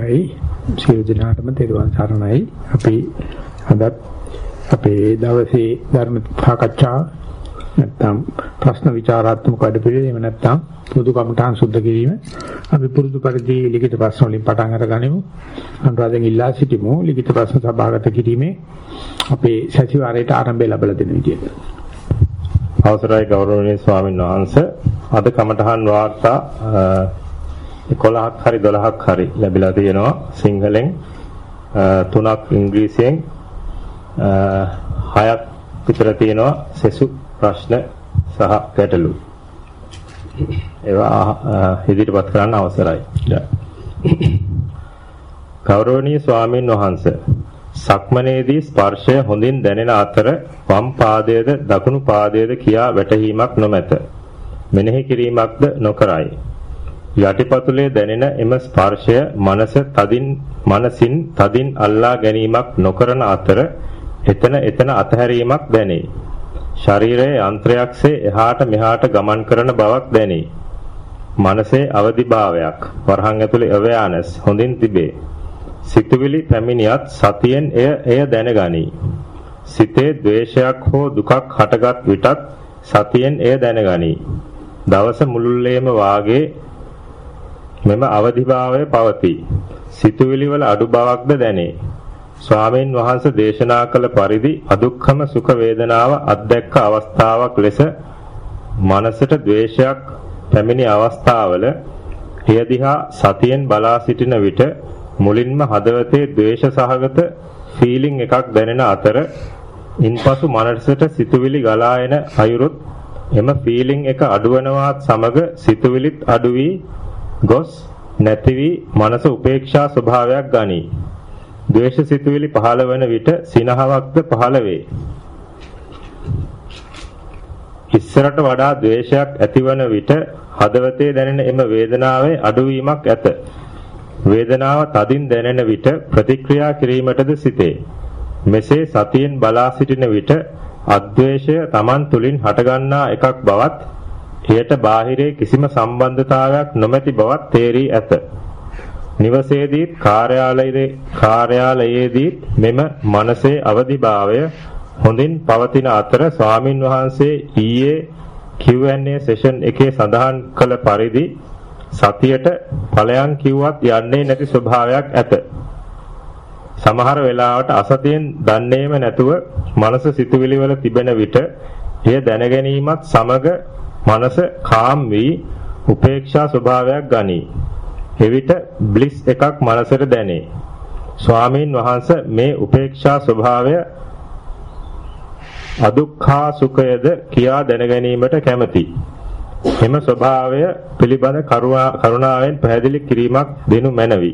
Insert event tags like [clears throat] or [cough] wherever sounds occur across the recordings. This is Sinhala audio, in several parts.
අවශ්‍යයි. සියලු දෙනාටම තෙරුවන් සරණයි. අපි අදත් අපේ දවසේ ධර්ම සාකච්ඡා නැත්නම් ප්‍රශ්න විචාරාත්මක වැඩපිළිවෙල එහෙම නැත්නම් පොදු කමඨාන් සුද්ධ කිරීම අපි පුරුදු පරිදි ලිඛිත ප්‍රශ්න වලින් පටන් අරගනිමු. අනුරාධෙන් ඉල්ලා සිටිමු ලිඛිත ප්‍රශ්න සභාගත කිරීමේ අපේ සතිವಾರයට ආරම්භය ලැබලා දෙන විදියට. අවසරයි ගෞරවනීය ස්වාමීන් වහන්සේ අද කමඨහන් වාර්තා 11ක් හරි 12ක් හරි ලැබිලා තියෙනවා සිංහලෙන්. තුනක් ඉංග්‍රීසියෙන්. හයක් විතර තියෙනවා සෙසු ප්‍රශ්න සහ ගැටලු. ඒවා ඉදිරිපත් කරන්න අවසරයි. ගෞරවනීය ස්වාමින් වහන්සේ සක්මනේදී ස්පර්ශය හොඳින් දැනෙන අතර වම් පාදයේද දකුණු පාදයේද කියා වැටහීමක් නොමැත. මෙනෙහි කිරීමක්ද නොකරයි. යටිපතුලේ දැනෙන එම ස්පර්ශය මනස තදින් මනසින් තදින් අල්ලා ගැනීමක් නොකරන අතර එතන එතන අතහැරීමක් දැනේ. ශරීරයේ යන්ත්‍රයක්සේ එහාට මෙහාට ගමන් කරන බවක් දැනේ. මනසේ අවදිභාවයක් වරහන් ඇතුලේ awareness හොඳින් තිබේ. සිතුවිලි පැමිණියත් සතියෙන් එය එය දැනගනී. සිතේ ද්වේෂයක් හෝ දුකක් හටගත් විටත් සතියෙන් එය දැනගනී. දවස මුළුල්ලේම වාගේ මෙම අවදිභාවය පවතී. සිතුවිලි වල අඩු බවක්ද දැනේ. ස්වාමීන් වහන්සේ දේශනා කළ පරිදි අදුක්ඛම සුඛ වේදනාව අත්දැක්ක අවස්ථාවක් ලෙස මනසට ද්වේෂයක් පැමිණි අවස්ථාවල එය දිහා සතියෙන් බලා සිටින විට මුලින්ම හදවතේ ද්වේෂ සහගත ෆීලිං එකක් දැනෙන අතර ඉන්පසු මනසට සිතුවිලි ගලා එන අයුරුත් එම ෆීලිං එක අඩුවනවත් සමග සිතුවිලිත් අඩු වී ගොස් නැති වී මනස උපේක්ෂා ස්වභාවයක් ගනී. ද්වේෂ සිතුවිලි පහළ වන විට සිනහවක්ද පහළ වේ. ඉස්සරට වඩා ද්වේෂයක් ඇතිවන විට හදවතේ දැනෙන එම වේදනාවේ අඩුවීමක් ඇත. වේදනාව තදින් දැනෙන විට ප්‍රතික්‍රියා කිරීමටද සිටේ. මෙසේ සතියෙන් බලා සිටින විට අද්වේෂය Taman තුලින් හටගන්නා එකක් බවත් එයට බාහිරේ කිසිම සම්බන්ධතාවයක් නොමැති බවත් තේරී ඇත. නිවසේදීත් කාර්යාලයේ කාර්යාලයේදීත් මෙම මනසේ අවදිභාවය හොඳින් පවතින අතර ස්වාමින් වහන්සේ ඊයේ Q&A සෙෂන් එකේ සඳහන් කළ පරිදි සතියට ඵලයන් කිව්වත් යන්නේ නැති ස්වභාවයක් ඇත. සමහර වෙලාවට අසතියෙන් දන්නේම නැතුව මනස සිතුවිලි වල තිබෙන විට එය දැනගැනීමත් සමග මනස කාම් වී උපේක්ෂා ස්වභාවයක් ගනී. එවිට බ්ලිස් එකක් මනසට දැනේ. ස්වාමීන් වහන්සේ මේ උපේක්ෂා ස්වභාවය අදුක්ඛා සුඛයද කියා දැනගැනීමට කැමැති. එම ස්වභාවය පිළිබඳ කරුණාවෙන් පැහැදිලි කිරීමක් දෙනු මැනවි.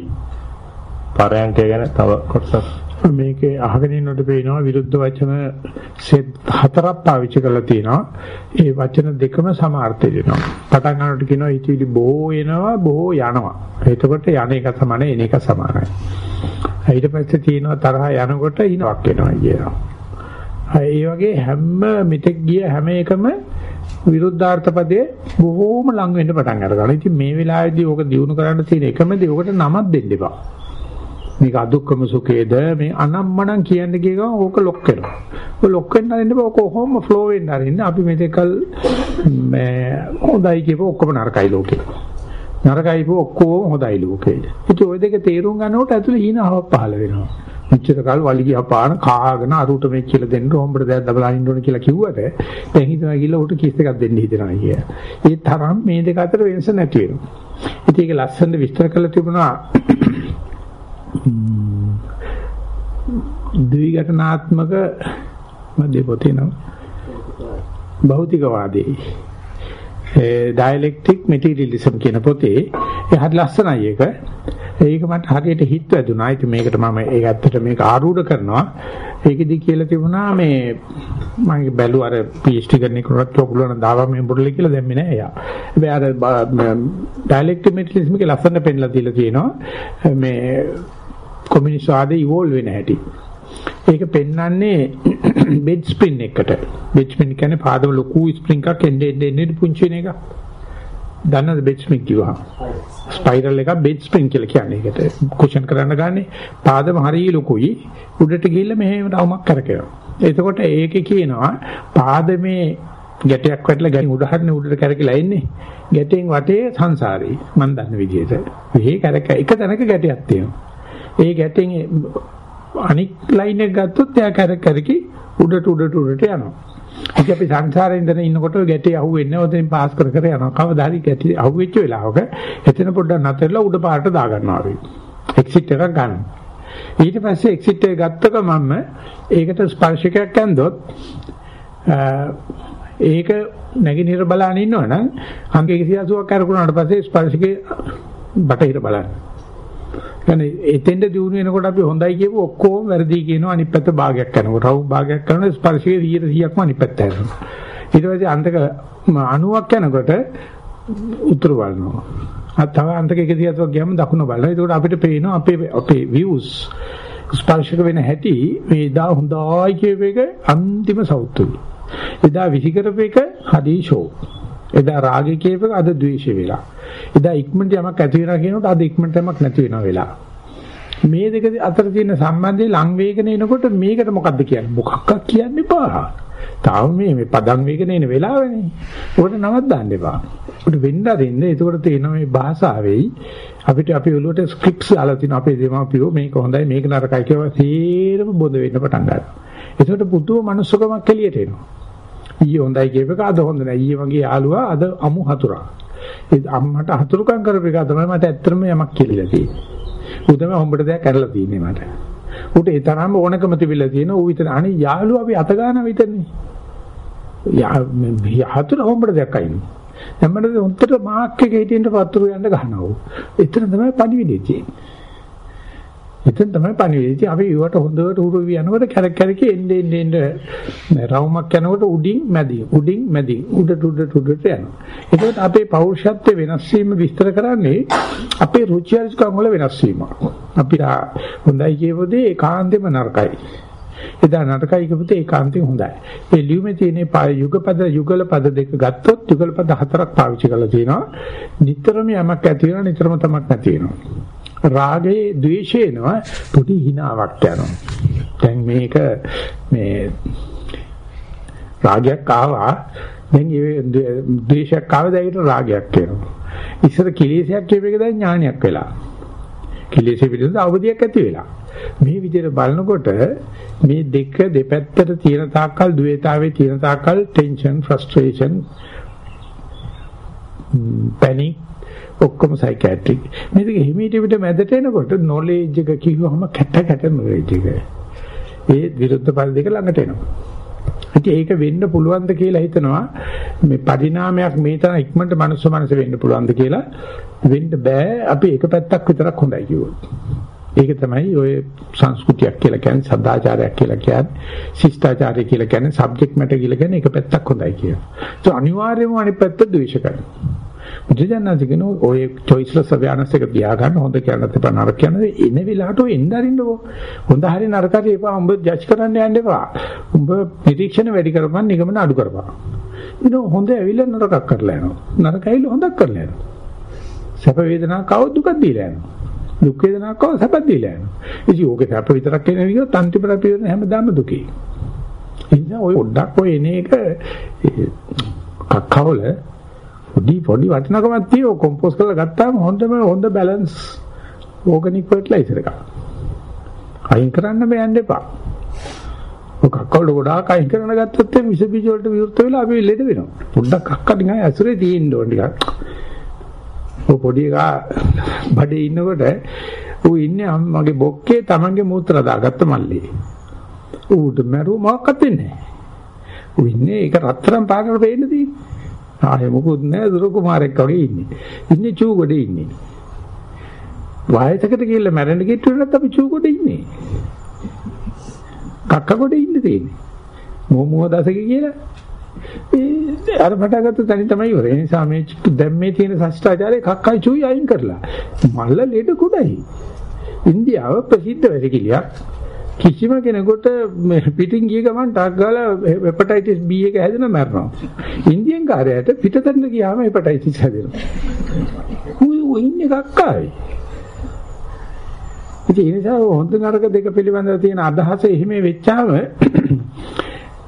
පරයන්කය ගැන තව කොටසක් මේකේ අහගෙන ඉන්නකොට පේනවා විරුද්ධ වචන සෙත් හතරක් පාවිච්චි කරලා තියෙනවා. ඒ වචන දෙකම සමාර්ථය දෙනවා. පටන් ගන්නකොට කියනවා ඊටිලි බොහෝ එනවා බොහෝ යනවා. එතකොට යන එක සමාන එන එක සමානයි. ඊට පස්සේ තියෙනවා තරහ යනකොට ඉනවක් වෙනවා කියනවා. ඒ වගේ හැම මෙතෙක් ගිය හැම එකම විරුද්ධාර්ථ පදයේ බොහෝම ලඟ වෙන්න පටන් අරගන්නවා. ඉතින් මේ වෙලාවේදී ඕක දිනු කරන්න තියෙන එකම දේ ඕකට නමක් දෙන්න එපා. මේක අදුක්කම සුඛේද මේ අනම්මනම් කියන්නේ කියනවා ඕක ලොක් වෙනවා. ඔය ලොක් වෙන්න අරින්න බෑ ඕක කොහොම ෆ්ලෝ වෙන්න අරින්න අපි මෙතකල් මේ හොඳයි කියපුව ඔක්කොම නරකයි ලෝකේ. නරකයි කියපුව ඔක්කොම හොඳයි ලෝකේ. ඉතින් ওই දෙක තේරුම් ගන්නකොට ඇතුලේ හීනහවක් පහළ වෙනවා. මෙච්චර කල් වලිගිය පාන කාගෙන අරුට මේ කියලා දෙන්න ඕඹට දැන් දබලා ඉන්න ඕන කියලා කිව්වට දැන් හිතනවා ගිහලා උට කිස් එකක් දෙන්න හිතනවා කිය. ඒ තරම් මේ දෙක අතර වෙනස නැති වෙනවා. ඉතින් ඒක ලස්සනට විස්තර කරලා තිබුණා ද්විඝටනාත්මක මැදේ පොතේ නම භෞතිකවාදී ඩයලෙක්ටික් මෙටීරියලිසම් කියන පොතේ ඒ හරි ලස්සනයි ඒක. ඒක මට හරියට හිත වැදුනා. ඉතින් මේකට මම ඒක ඇත්තට මේක ආරූඪ කරනවා. ඒකෙදි කියලා තිබුණා මේ මම බැලුව අර PhD කරන කෙනෙක්ට ඔයගොල්ලෝ දාවා මේ බුරුල්ල කියලා දැම්මේ නෑ එයා. හැබැයි අර ඩයලෙක්ටික් මෙටීරියලිසම් එකේ ලස්සන පෙන්ලා දීලා තියෙනවා. මේ කොමියුනිස්ට් වාදේ ඉවෝල්ව් වෙන හැටි. ඒක පෙන්වන්නේ [clears throat] බෙඩ් ස්ප්‍රින් එකට. බෙඩ් ස්ප්‍රින් කියන්නේ පාදවල ලොකු ස්ප්‍රින් එකක් එන්නේ එන්නේ පුංචි වෙන එක. දන්නද බෙඩ් ස්ප්‍රින්ග් කිව්වා. ස්පයිරල් එක බෙඩ් ස්ප්‍රින්ග් කියලා කියන්නේ. ඒකට කුෂන් කරන්න ගන්නේ පාදම හරිය ලොකුයි. උඩට ගිහිල්ලා මෙහෙම රවුමක් කරකිනවා. එතකොට ඒකේ කියනවා පාදමේ ගැටයක් වැටලා ගැටි උඩ හරින උඩට කැරකිලා එන්නේ. ගැටෙන් වටේ සංසාරේ මම දන්න විදිහට. මේ කැරක එක තැනක ගැටයක් තියෙනවා. ඒ ගැටෙන් අනික් ලයින් එක ගත්තොත් එයා කැරක කැරකි උඩට උඩට උඩට යනවා. ඉතින් අපි සංසාරේ ඉඳන් ඉන්නකොට ගැටේ අහුවෙන්නේ ඔතෙන් පාස් කර කර යනවා. කවදා හරි ගැටි අහුවෙච්ච වෙලාවක එතන පොඩ්ඩක් නතරලා උඩ පාරට දා ගන්නවා අපි. එක්සිට් එකක් ගන්න. ඊට පස්සේ එක්සිට් එක ගත්ත ගමන්ම ඒකට ස්පර්ශකයක් ඇන්දොත් ඒක නැගිනහිර බලන ඉන්නවනම් අංක 180ක් කරකුණාට පස්සේ ස්පර්ශකේ බටහිර බලන්න. يعني එතෙන්ද දිනු වෙනකොට අපි හොඳයි කියපු ඔක්කොම වැරදි කියනවා අනිත් පැත්ත භාගයක් කරනකොට. රව් භාගයක් කරනකොට ස්පර්ශයේ 100%ක්ම අනිත් පැත්ත හැරෙනවා. ඊට පස්සේ අන්තක 90ක් යනකොට උතුරු බලනවා. තව අන්තක 130ක් ගියාම දකුණ බලනවා. ඒකට අපිට පේනවා අපේ අපේ views ස්පර්ශක වෙන හැටි මේ දා හොඳයි කියප එක අන්තිම සෞතුයි. එදා විසිකරප එක හදීෂෝ. එදා රාගය කියප එක අද ද්වේෂය වෙලා. එදා ඉක්මනට යමක් ඇති වෙනවා කියනකොට අද ඉක්මනට යමක් නැති වෙනවා වෙලා. මේ දෙක අතර තියෙන සම්බන්ධය ලං වේගන එනකොට මේකට මොකද්ද කියන්නේ? මොකක්ද කියන්න එපා. තාම මේ මේ පදම් වේගන එන වෙලාවනේ. උකට නමක් දාන්න එපා. උකට වෙන්න අරින්න. ඒකෝට තියෙන මේ භාෂාවෙයි අපිට අපි ඔළුවට ස්ක්‍රිප්ට්ස් දාලා තියෙන අපේ දෙමාපියෝ මේක හොඳයි මේක නරකයි කියලා තීරම බොඳ වෙන්න පටන් ගන්නවා. ඒකට පුදුම මනුස්සකමක් එළියට එනවා. ඊයේ හොඳයි කියපේක අද හොඳ නැහැ. ඊයේ වගේ යාළුවා අද අමු හතුරා. ඒ අම්මට හතුරුකම් කරපු එක තමයි මට ඇත්තටම යමක් කියලා තියෙන්නේ. ඌ තමයි හොඹට දෙයක් කරලා තියෙන්නේ මට. ඌට ඒ තරම්ම ඕනකම තිබිලා තියෙන ඌ විතර අනේ යාළුවා අපි අත ගන්න විතරනේ. යා හතුර හොඹට දෙයක් අයින්. දැන් මට හොන්තට මාක් එකේ හිටින්න වතුර යන්න ගන්නවා. එතන තමයි පණිවිඩය තියෙන්නේ. එතෙන් තමයි පණිවිඩය. අපි ඊවට හොඳට උරු යනකොට කැරක් කැරකේ එන්නේ එන්නේ එන්නේ රවුමක් යනකොට උඩින් මැදින් උඩින් මැදින් උඩට උඩට උඩට යනවා. ඒකත් අපේ පෞරුෂත්වයේ වෙනස් වීම විස්තර කරන්නේ අපේ රුචි අරුචිකම් වල වෙනස් වීම. අපි හොඳයි කියපොදී ඒකාන්තෙම නරකයි. එදා නරකයි කියපොදී ඒකාන්තෙම හොඳයි. ඒ ලියුමේ තියෙන යුගපද යුගල පද දෙක ගත්තොත් යුගල පද හතරක් පාවිච්චි කරලා තියෙනවා. නිතරම යමක් ඇති වෙනවා නිතරම තමක් නැති වෙනවා. රාගයේ ද්වේෂය එනවා පොඩි හිනාවක් යනවා. දැන් මේක මේ රාගයක් ආවා දැන් ඒ ද්වේෂයක් ආව දැන් රාගයක් එනවා. ඉස්සර කිලේශයක් කියප එක දැන් ඥානයක් වෙලා. කිලේශෙ පිළිබඳ අවබෝධයක් ඇති වෙලා. මේ විදිහට බලනකොට මේ දෙක දෙපැත්තට තියෙන තාක්කල් ද්වේතාවේ තියෙන තාක්කල් ටෙන්ෂන් ෆ්‍රස්ට්‍රේෂන් පැනික් ඔක්කොම සයිකියාට්‍රික්. මේක හිමීට පිට මැදට එනකොට නොලෙජ් එක කිව්වම කැට කැට නොලෙජ් එක. ඒ විරුද්ධ පද දෙක ළඟට එනවා. ඉතින් ඒක වෙන්න පුළුවන්ද කියලා හිතනවා මේ පරිණාමයක් මේ තරම් ඉක්මනට මනුස්ස මනස වෙන්න පුළුවන්ද කියලා වෙන්න බෑ අපි එක පැත්තක් විතරක් හොඳයි කිව්වොත්. ඒක තමයි ඔය සංස්කෘතියක් කියලා කියන්නේ සදාචාරයක් කියලා කියන්නේ ශිෂ්ටාචාරය කියලා කියන්නේ සබ්ජෙක්ට් මැටර් කියලා කියන්නේ එක පැත්තක් හොඳයි කියලා. ඒක අනිවාර්යයෙන්ම අනිත් පැත්ත ද්වේෂ කරනවා. බුදුජානනාතිකන ඔය choiceless awareness එක තියාගන්න හොඳ කියන්නත් එපා නරක කියන්නත් එන වෙලාවට ඔය එන්න අරින්නකෝ. හොඳ හරි නරකට එපා. උඹ ජජ් කරන්න යන්න එපා. උඹ නිරීක්ෂණ වැඩි කරපන් නිගමන අඩු කරපන්. ඊට හොඳ ඇවිල්ලා නරකක් කරලා යනවා. නරක ඇවිල්ලා හොඳක් කරලා යනවා. සැප වේදනාවක් කව දුකක් දීලා යනවා. දුක් වේදනාවක් කව සැපක් දීලා යනවා. ඉතින් ඕකේ සැප විතරක් එන විදිහට අන්තිමට අපි හැමදාම දුකේ. ඉතින් ඔය පොඩ්ඩක් ඔය එන එක කක්කවල පොඩි පොඩි වටිනකමක් තියෙනවා කොම්පෝස් කරලා ගත්තාම හොඳම හොඳ බැලන්ස් ඕගනික් ෆර්ටිලයිසර් එකක්. අයින් කරන්න බෑන්න එපා. ඔක කවුද ගොඩාක් අයින් කරන ගත්තොත් විස බීජ වලට විවෘත වෙලා අපි ලෙඩ වෙනවා. පොඩ්ඩක් අක්ක නිකන් ඇසුරේ තියෙන්න ඕන ටිකක්. ඔය පොඩි එකා බඩේ ඉන්නකොට ඌ ඉන්නේ මගේ බොක්කේ Tamange මූත්‍රා දාගත්ත මල්ලේ. ඌට මරු මොකක්වත් වෙන්නේ නැහැ. ඌ ඉන්නේ ඒක රත්තරන් පාකට පේන්න තියෙන්නේ. ආයේ මොකුත් නැහැ දුර කුමාරෙක් වගේ ඉන්නේ. ඉන්නේ චූ ගොඩේ ඉන්නේ. වායතකට ගිහිල්ලා මැරෙන්න කිට්ටුවෙන්නත් අපි චූ ගොඩේ ඉන්නේ. කක්ක ගොඩේ ඉන්න තියෙන්නේ. මොමුව දසක කියලා. ඒ අර මටගත්ත තැන තමයි ඉවර. ඒ නිසා මේ දැන් මේ තියෙන ශිෂ්ටාචාරයේ කක්කයි චූයි අයින් කරලා. මල්ල ලෙඩ කුඩයි. ඉන්දියාව ප්‍රසිද්ධ වෙරකිලියක්. කිසිම කෙනෙකුට පිටින් ගිය ගමන් ටක් ගාලා හෙපටයිටිස් B එක හැදෙන මැරෙනවා. ඉන්දියන් කාර්යයට පිටතට ගියාම හෙපටයිටිස් හැදෙනවා. ඌ ඉන්නේ කක්කායි. ඉතින් ඒ නිසා හොඳ නරක දෙක පිළිබඳව තියෙන අදහස එහෙම වෙච්චාම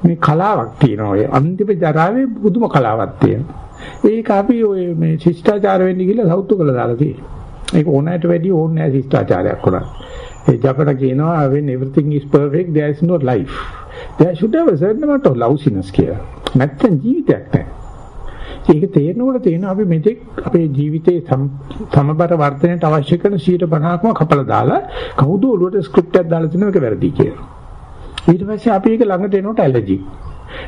මේ කලාවක් තියෙනවා. ඔය අන්තිම ජරාවේ පුදුම කලාවක් තියෙනවා. ඒක අපි ඔය මේ ශිෂ්ටාචාර වෙන්න ගිහලා සෞතු කළා දාලා තියෙනවා. ඒක ඕනෑමට වැඩි ඕනේ නැහැ ශිෂ්ටාචාරයක් උනා. ඒ ජපන කියනවා when everything is perfect there is no life. there should have a certain amount of lousiness කියලා. නැත්තම් ජීවිතයක් නැහැ. ඒක තේරෙනකොට තේරෙන අපි මෙතෙක් අපේ ජීවිතේ සමබර වර්ධනයට අවශ්‍ය කරන 50%ක්ම කපලා දාලා කවුද ඔළුවට ස්ක්‍රිප්ට් එකක් දාලා තිනවක වැරදි කියලා. ඊට පස්සේ අපි ඒක ළඟට එනකොට ඇලර්ජි.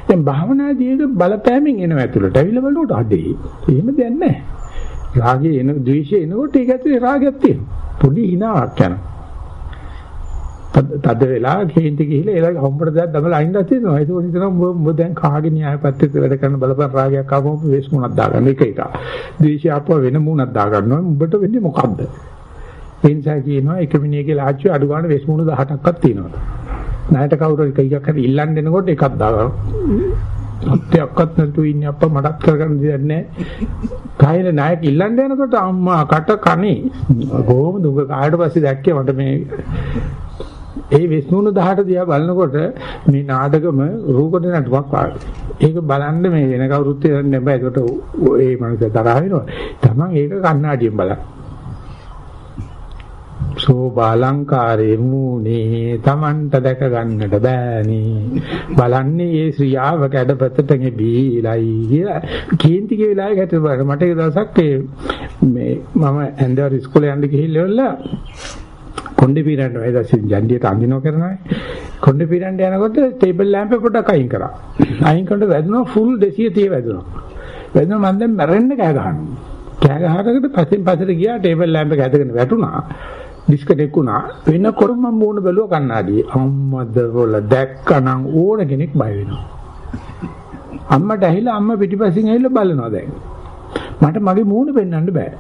දැන් භාවනාදී ඒක බලපෑමෙන් එනවා ඇතුළට. ඇවිල්ලා බලනකොට අඩේ. එහෙම දෙයක් නැහැ. රාගය එන, ද්වේෂය එනකොට ඒක ඇතුලේ රාගයක් තියෙනවා. පොඩි හිනාවක් යනවා. තද වෙලා කේන්ති ගිහිල්ලා ඒලා හොම්බට දැක් දමලා අයින්දා තියෙනවා. ඒක හිතනවා උඹ උඹ දැන් කාගේ න්‍යාය පත්‍රයට වැඩ කරන බලපන් රාගයක් ආවම වෙස් මුණක් දාගන්න එක එක. ද්වේෂය ආපුව වෙන මුණක් දාගන්නවා. උඹට වෙන්නේ මොකද්ද? ඒ නිසා කියනවා එක මිනිහගේ ලාච්චු අඩු ගන්න වෙස් මුණු 18ක්වත් තියෙනවා. ණයට කවුරු එකක් හරි ඉල්ලන්න එනකොට එකක් දාගන්න. අත්‍යක්වත් නැතු ඉන්නේ අප්පා මටත් කරගන්න දෙයක් නැහැ. කායල නායක ඉල්ලන්න යනකොට අම්මා කට කනේ කොහොමද උඹ කායට පස්සේ දැක්කේ මට මේ ඒ විශ්ණුන 18 දිහා බලනකොට මේ නාටකම රූපද නටුවක් වගේ. ඒක බලන්න මේ වෙන කවුරුත් දෙන්නේ නැහැ. ඒකට ඒ මනස තරහ වෙනවා. Taman ඒක කණ්ණාඩියෙන් බලන්න. සෝබාලංකාරේ මූනේ Tamanට දැක ගන්නට බෑනේ බලන්නේ ඒ ශ්‍රියාව කැඩපතට ගෙබීලයි කියලා කේන්ති කිය වෙලාවේ ගැට බලන්න මට ඒ දවසක් මේ මම ඇන්දර් ඉස්කෝලේ යන්න ගිහිල්ලා කොණ්ඩේ පීරන්න වේදසින් ජන්ඩියට අඳිනව කරනවා. කොණ්ඩේ පීරන්න යනකොට ටේබල් ලැම්ප් එක පොඩ්ඩක් අයින් කරා. අයින් කරනකොට වැදුනා ෆුල් 230 වැදුනා වැදුනා මම දැන් මැරෙන්න කෑ ගහනවා. කෑ ගහකට පස්සෙන් පස්සට ගියා ටේබල් ලැම්ප් එක ඇදගෙන වැටුණා. ඩිස්කනෙක් වුණා. වෙනකොට මම මූණ බැලුවා කන්නාඩියේ අම්මද වල දැක්කනම් ඕන කෙනෙක් බය වෙනවා. අම්මට ඇහිලා අම්මා පිටිපස්සෙන් ඇහිලා බලනවා දැන්. මට මගේ මූණ පෙන්වන්න බෑ.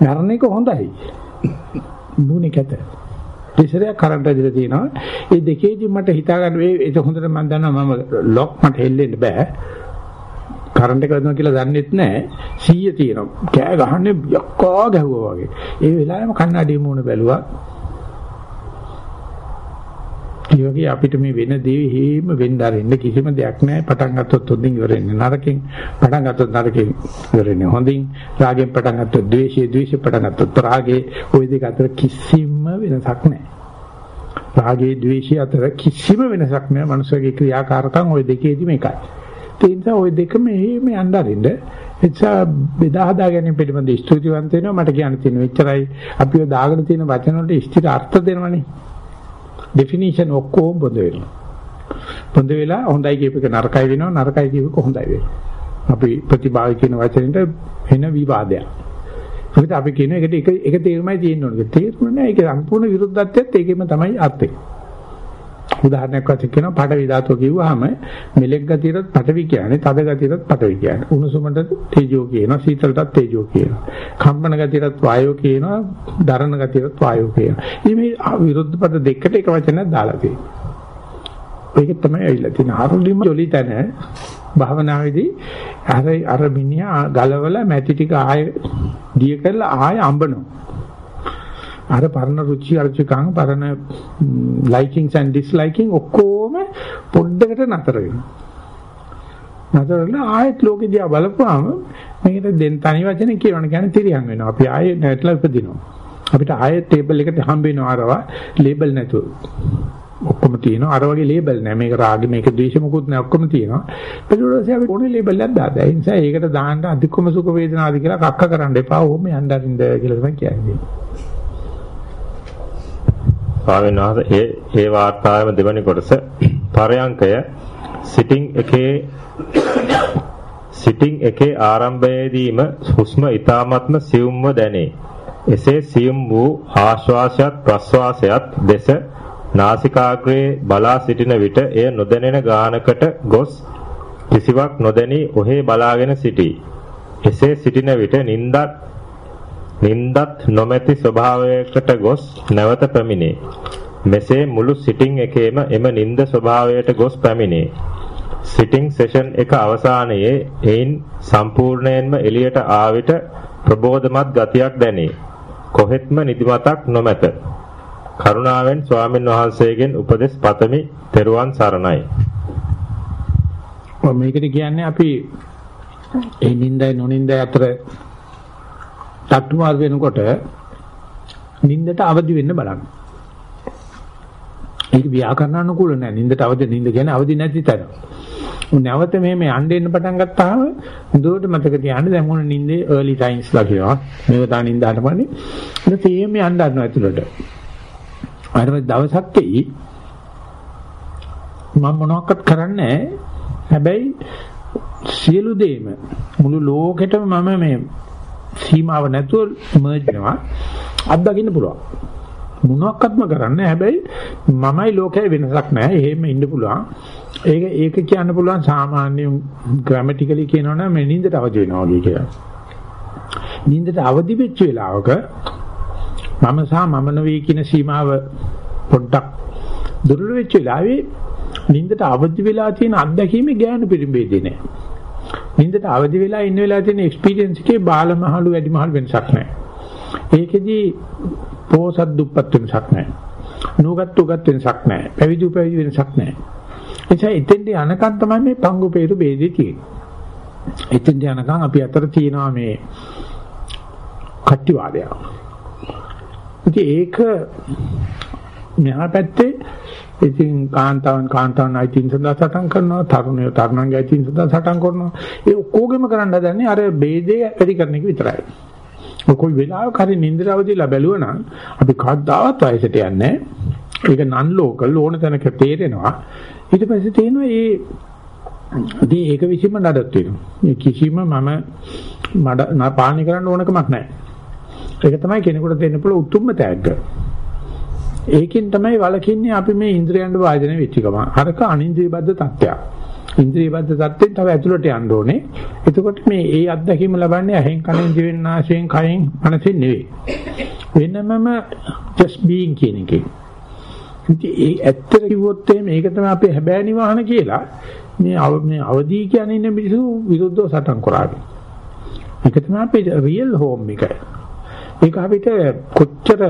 මරණ එක හොඳයි. මූණේ කැත. ඉස්සරහ කරන්ට් ඇදලා තියෙනවා. ඒ දෙකේදී මට හිතා ගන්න ඒක හොඳට මම දන්නවා මම ලොක් මට හෙල්ලෙන්න බෑ. කරන්ට් එක වැදුනා කියලා දන්නෙත් නැහැ 100 තියෙනවා. කෑ ගහන්නේ යක්කා ගැහුවා වගේ. ඒ වෙලාවෙම කන්නඩිය මූණ බැලුවා. ඒ වගේ අපිට මේ වෙන දේ හේම වෙන්න අරින්න කිසිම දෙයක් නැහැ පටන් ගත්තොත් හොඳින් ඉවර වෙන්නේ නරකින් පටන් ගත්තොත් නරකින් ඉවර වෙන්නේ හොඳින් රාගෙන් පටන් ගත්තොත් ද්වේෂයේ ද්වේෂය පටන් ගත්තොත් රාගේ ওই දෙක අතර කිසිම වෙනසක් නැහැ රාගේ ද්වේෂය අතර කිසිම වෙනසක් නැහැ මනුස්සයගේ ක්‍රියාකාරකම් ওই දෙකේදීම එකයි ඒ නිසා ওই දෙකම එහෙම යන්න අරින්න එච්චා බෙදා හදා ගැනීම පිළිබඳ ස්තුතිවන්ත වෙනවා මට කියන්න තියෙන එච්චරයි අපිව දාගෙන තියෙන වචන වලට ස්ථිර අර්ථ දෙනවනේ ඩෙෆිනිෂන් ඔක්කොම බොඳ වෙනවා. බොඳ වෙලා හොඳයි කියප එක නරකයි වෙනවා නරකයි කියප එක හොඳයි වෙනවා. අපි ප්‍රතිභාව කියන වචනෙට වෙන විවාදයක්. මොකද අපි කියන එකට එක එක තේරුමයි තියෙන්න ඕනේ. තේරුම නෑ ඒක සම්පූර්ණ විරුද්ධත්වයත් ඒකෙම තමයි අර්ථය. උදාහරණයක් වශයෙන් කියනවා පඩවි ධාතුව කිව්වහම මෙලෙක් ගතියටත් පඩවි කියන්නේ තද ගතියටත් පඩවි කියන්නේ. උණුසුමට තේජෝ කියනවා සීතලටත් තේජෝ කියනවා. කම්පන ගතියටත් වායෝ කියනවා දරණ ගතියටත් වායෝ කියනවා. මේ විරුද්ධ පද දෙකට එක වචනයක් දාලා තියෙනවා. ඒක තමයි ඇවිල්ලා තියෙන හරුලිම ජොලි තැන භාවනාවේදී අර අර මිනිහා ගලවලා මැටි ටික ආය දිය කරලා ආය අඹනවා අර පරණ රුචි අරුචිකම් පරණ ලයිකින්ස් ඇන්ඩ් ඩිස්ලයිකින් ඔක්කොම පොඩ්ඩකට නතර වෙනවා. නතර වෙලා ආයෙත් ලෝකෙ දිහා බලපුවාම මේකට දෙන් තනි වචනේ කියවන කියන්නේ තිරියන් වෙනවා. අපි ආයෙ නැట్లా උපදිනවා. අපිට ආයෙත් ටේබල් එකට හම්බ වෙනවා අරවා ලේබල් නැතුව. ඔක්කොම තියෙනවා අර වගේ ලේබල් නෑ මේක රාග මේක ද්වේෂ මොකුත් නෑ ඔක්කොම තියෙනවා ඊට පස්සේ අපි ඕනේ ලේබල් එකක් දාලා ඒ නිසා ඒකට දාන්න අධිකම සුඛ වේදනාද කියලා කක්ක කරන්න එපා ඕම යන්න අරින්ද කියලා තමයි කියන්නේ ස්වාමීන් වහන්සේ ඒ ඒ වාර්තාවේම දෙවැනි කොටස පරයන්කය සිටින් එකේ සිටින් එකේ ආරම්භයේදීම හුස්ම ඊ타මත්ම සියුම්ව දැනේ. එසේ සියුම් වූ ආශ්වාසයත් ප්‍රශ්වාසයත් දෙස නාසිකාග්‍රේ බලා සිටින විට එය නොදැනෙන ගානකට ගොස් කිසිවක් නොදැනී ඔහේ බලාගෙන සිටී. එසේ සිටින විට නින්දත් නින්දත් නොමැති ස්වභාවයකට ගොස් නැවත පැමිණේ. මෙසේ මුළු සිටින් එකේම එම නිନ୍ଦ ස්වභාවයට ගොස් පැමිණේ. සිටින් සෙෂන් එක අවසානයේ එයින් සම්පූර්ණයෙන්ම එළියට ආ විට ප්‍රබෝධමත් ගතියක් දැනේ. කොහෙත්ම නිදිමතක් නොමැත. කරුණාවෙන් ස්වාමින් වහන්සේගෙන් උපදෙස් පතමි. තෙරුවන් සරණයි. ඔය මේකද කියන්නේ අපි ඒ නින්දයි නොනින්දයි අතර තට්ටු මාර් වෙනකොට නින්දට අවදි වෙන්න බලන්න. ඒක ව්‍යාකරණ අනුකූල නෑ. නින්දට අවදි නින්ද කියන්නේ අවදි නැති තැන. නැවත මෙහෙම යන්න එන්න පටන් ගත්තාම හොඳට මතක තියාගන්න දැන් මොන නින්දේ early times ලා කියනවා. මේක තා නින්දාට පන්නේ. ඒක තේම යන්න ගන්නවා ඇතුළට. අර දවසක් එයි මම මොනවක්වත් කරන්නේ හැබැයි සියලු දේම මුළු ලෝකෙටම මම මේ සීමාව නැතුව මර්ජ් වෙනවා. අත්දකින්න පුළුවන්. මොනවත්ක්වත්ම කරන්නේ හැබැයි මමයි ලෝකයේ වෙනසක් නැහැ. එහෙම ඉන්න පුළුවන්. ඒක ඒක කියන්න පුළුවන් සාමාන්‍ය ග්‍රැමටිකලි කියනවනම් මේ නින්දට අවදි වෙනවා වගේ කියලා. නින්දට අවදි වෙච්ච වෙලාවක මම සහ මම නොවේ කියන සීමාව පොඩ්ඩක් දුර්වල වෙච්ච වෙලාවේ නින්දට අවදි වෙලා තියෙන අත්දැකීමේ ඥාන පරිබේදේ නැහැ. නින්දට අවදි වෙලා ඉන්න වෙලාව තියෙන එක්ස්පීරියන්ස් එකේ බාලමහලු වැඩිමහල් වෙනසක් නැහැ. ඒකෙදි පෝසත් දුප්පත් වෙනසක් නැහැ. නුගත් උගත් වෙනසක් නැහැ. පැවිදි උපැවිදි වෙනසක් නැහැ. එනිසා එතෙන්ට යනකන් තමයි මේ පංගු peeru ભેදේ තියෙන්නේ. එතෙන්ට යනකන් අපි අතර තියෙනවා මේ කට්ටිවාදයක්. ඉතින් ඒක මෙහා පැත්තේ ඉතින් කාන්තාවන් කාන්තාවන් අයිතින් සඳහා සටන් කරනවා තරුණයෝ තරුණන්ගේ අයිතින් සඳහා සටන් කරනවා. ඒ ඔක්කොගෙම කරන්න හදන්නේ අර ભેදේ වැඩි කරන එක විතරයි. කොයි වෙලාවක හරි නින්දරවදීලා බැලුවනම් අපි කවදාවත් වයසට යන්නේ ඒක නන් ලෝකල් ඕන තැනක තේරෙනවා. ඊට පස්සේ තේනවා ඒ ඉතින් ඒක විසීම නඩත් වෙනවා. කිසිම මම මඩ පාලනය කරන්න ඕනකමක් නැහැ. ඒක තමයි කෙනෙකුට දෙන්න පුළුවන් උතුම්ම තෑග්ග. ඒකෙන් තමයි වලකින්නේ අපි මේ ඉන්ද්‍රියයන්ට වාදනය වෙච්ච ගම. අරක අනින්ද්‍රිය බද්ධ තත්ත්වයක්. ඉන්ද්‍රිය බද්ධ තත්ත්වෙන් තව ඇතුළට යන්න ඕනේ. එතකොට මේ ඒ අත්දැකීම ලබන්නේ ඇහෙන් කනෙන් දිවෙන් නාසයෙන් කයෙන් මනසෙන් නෙවෙයි. වෙනමම just being කියන එකේ. ඉතින් ඒ ඇත්තට කිව්වොත් මේක තමයි අපේ හැබෑ නිවහන කියලා මේ මේ අවදි කියන්නේ ඉන්න මිනිස්සු විරුද්ධව සටන් කරාගෙන. ඒක තමයි අපේ real home එක. ඒක අපිට කොච්චර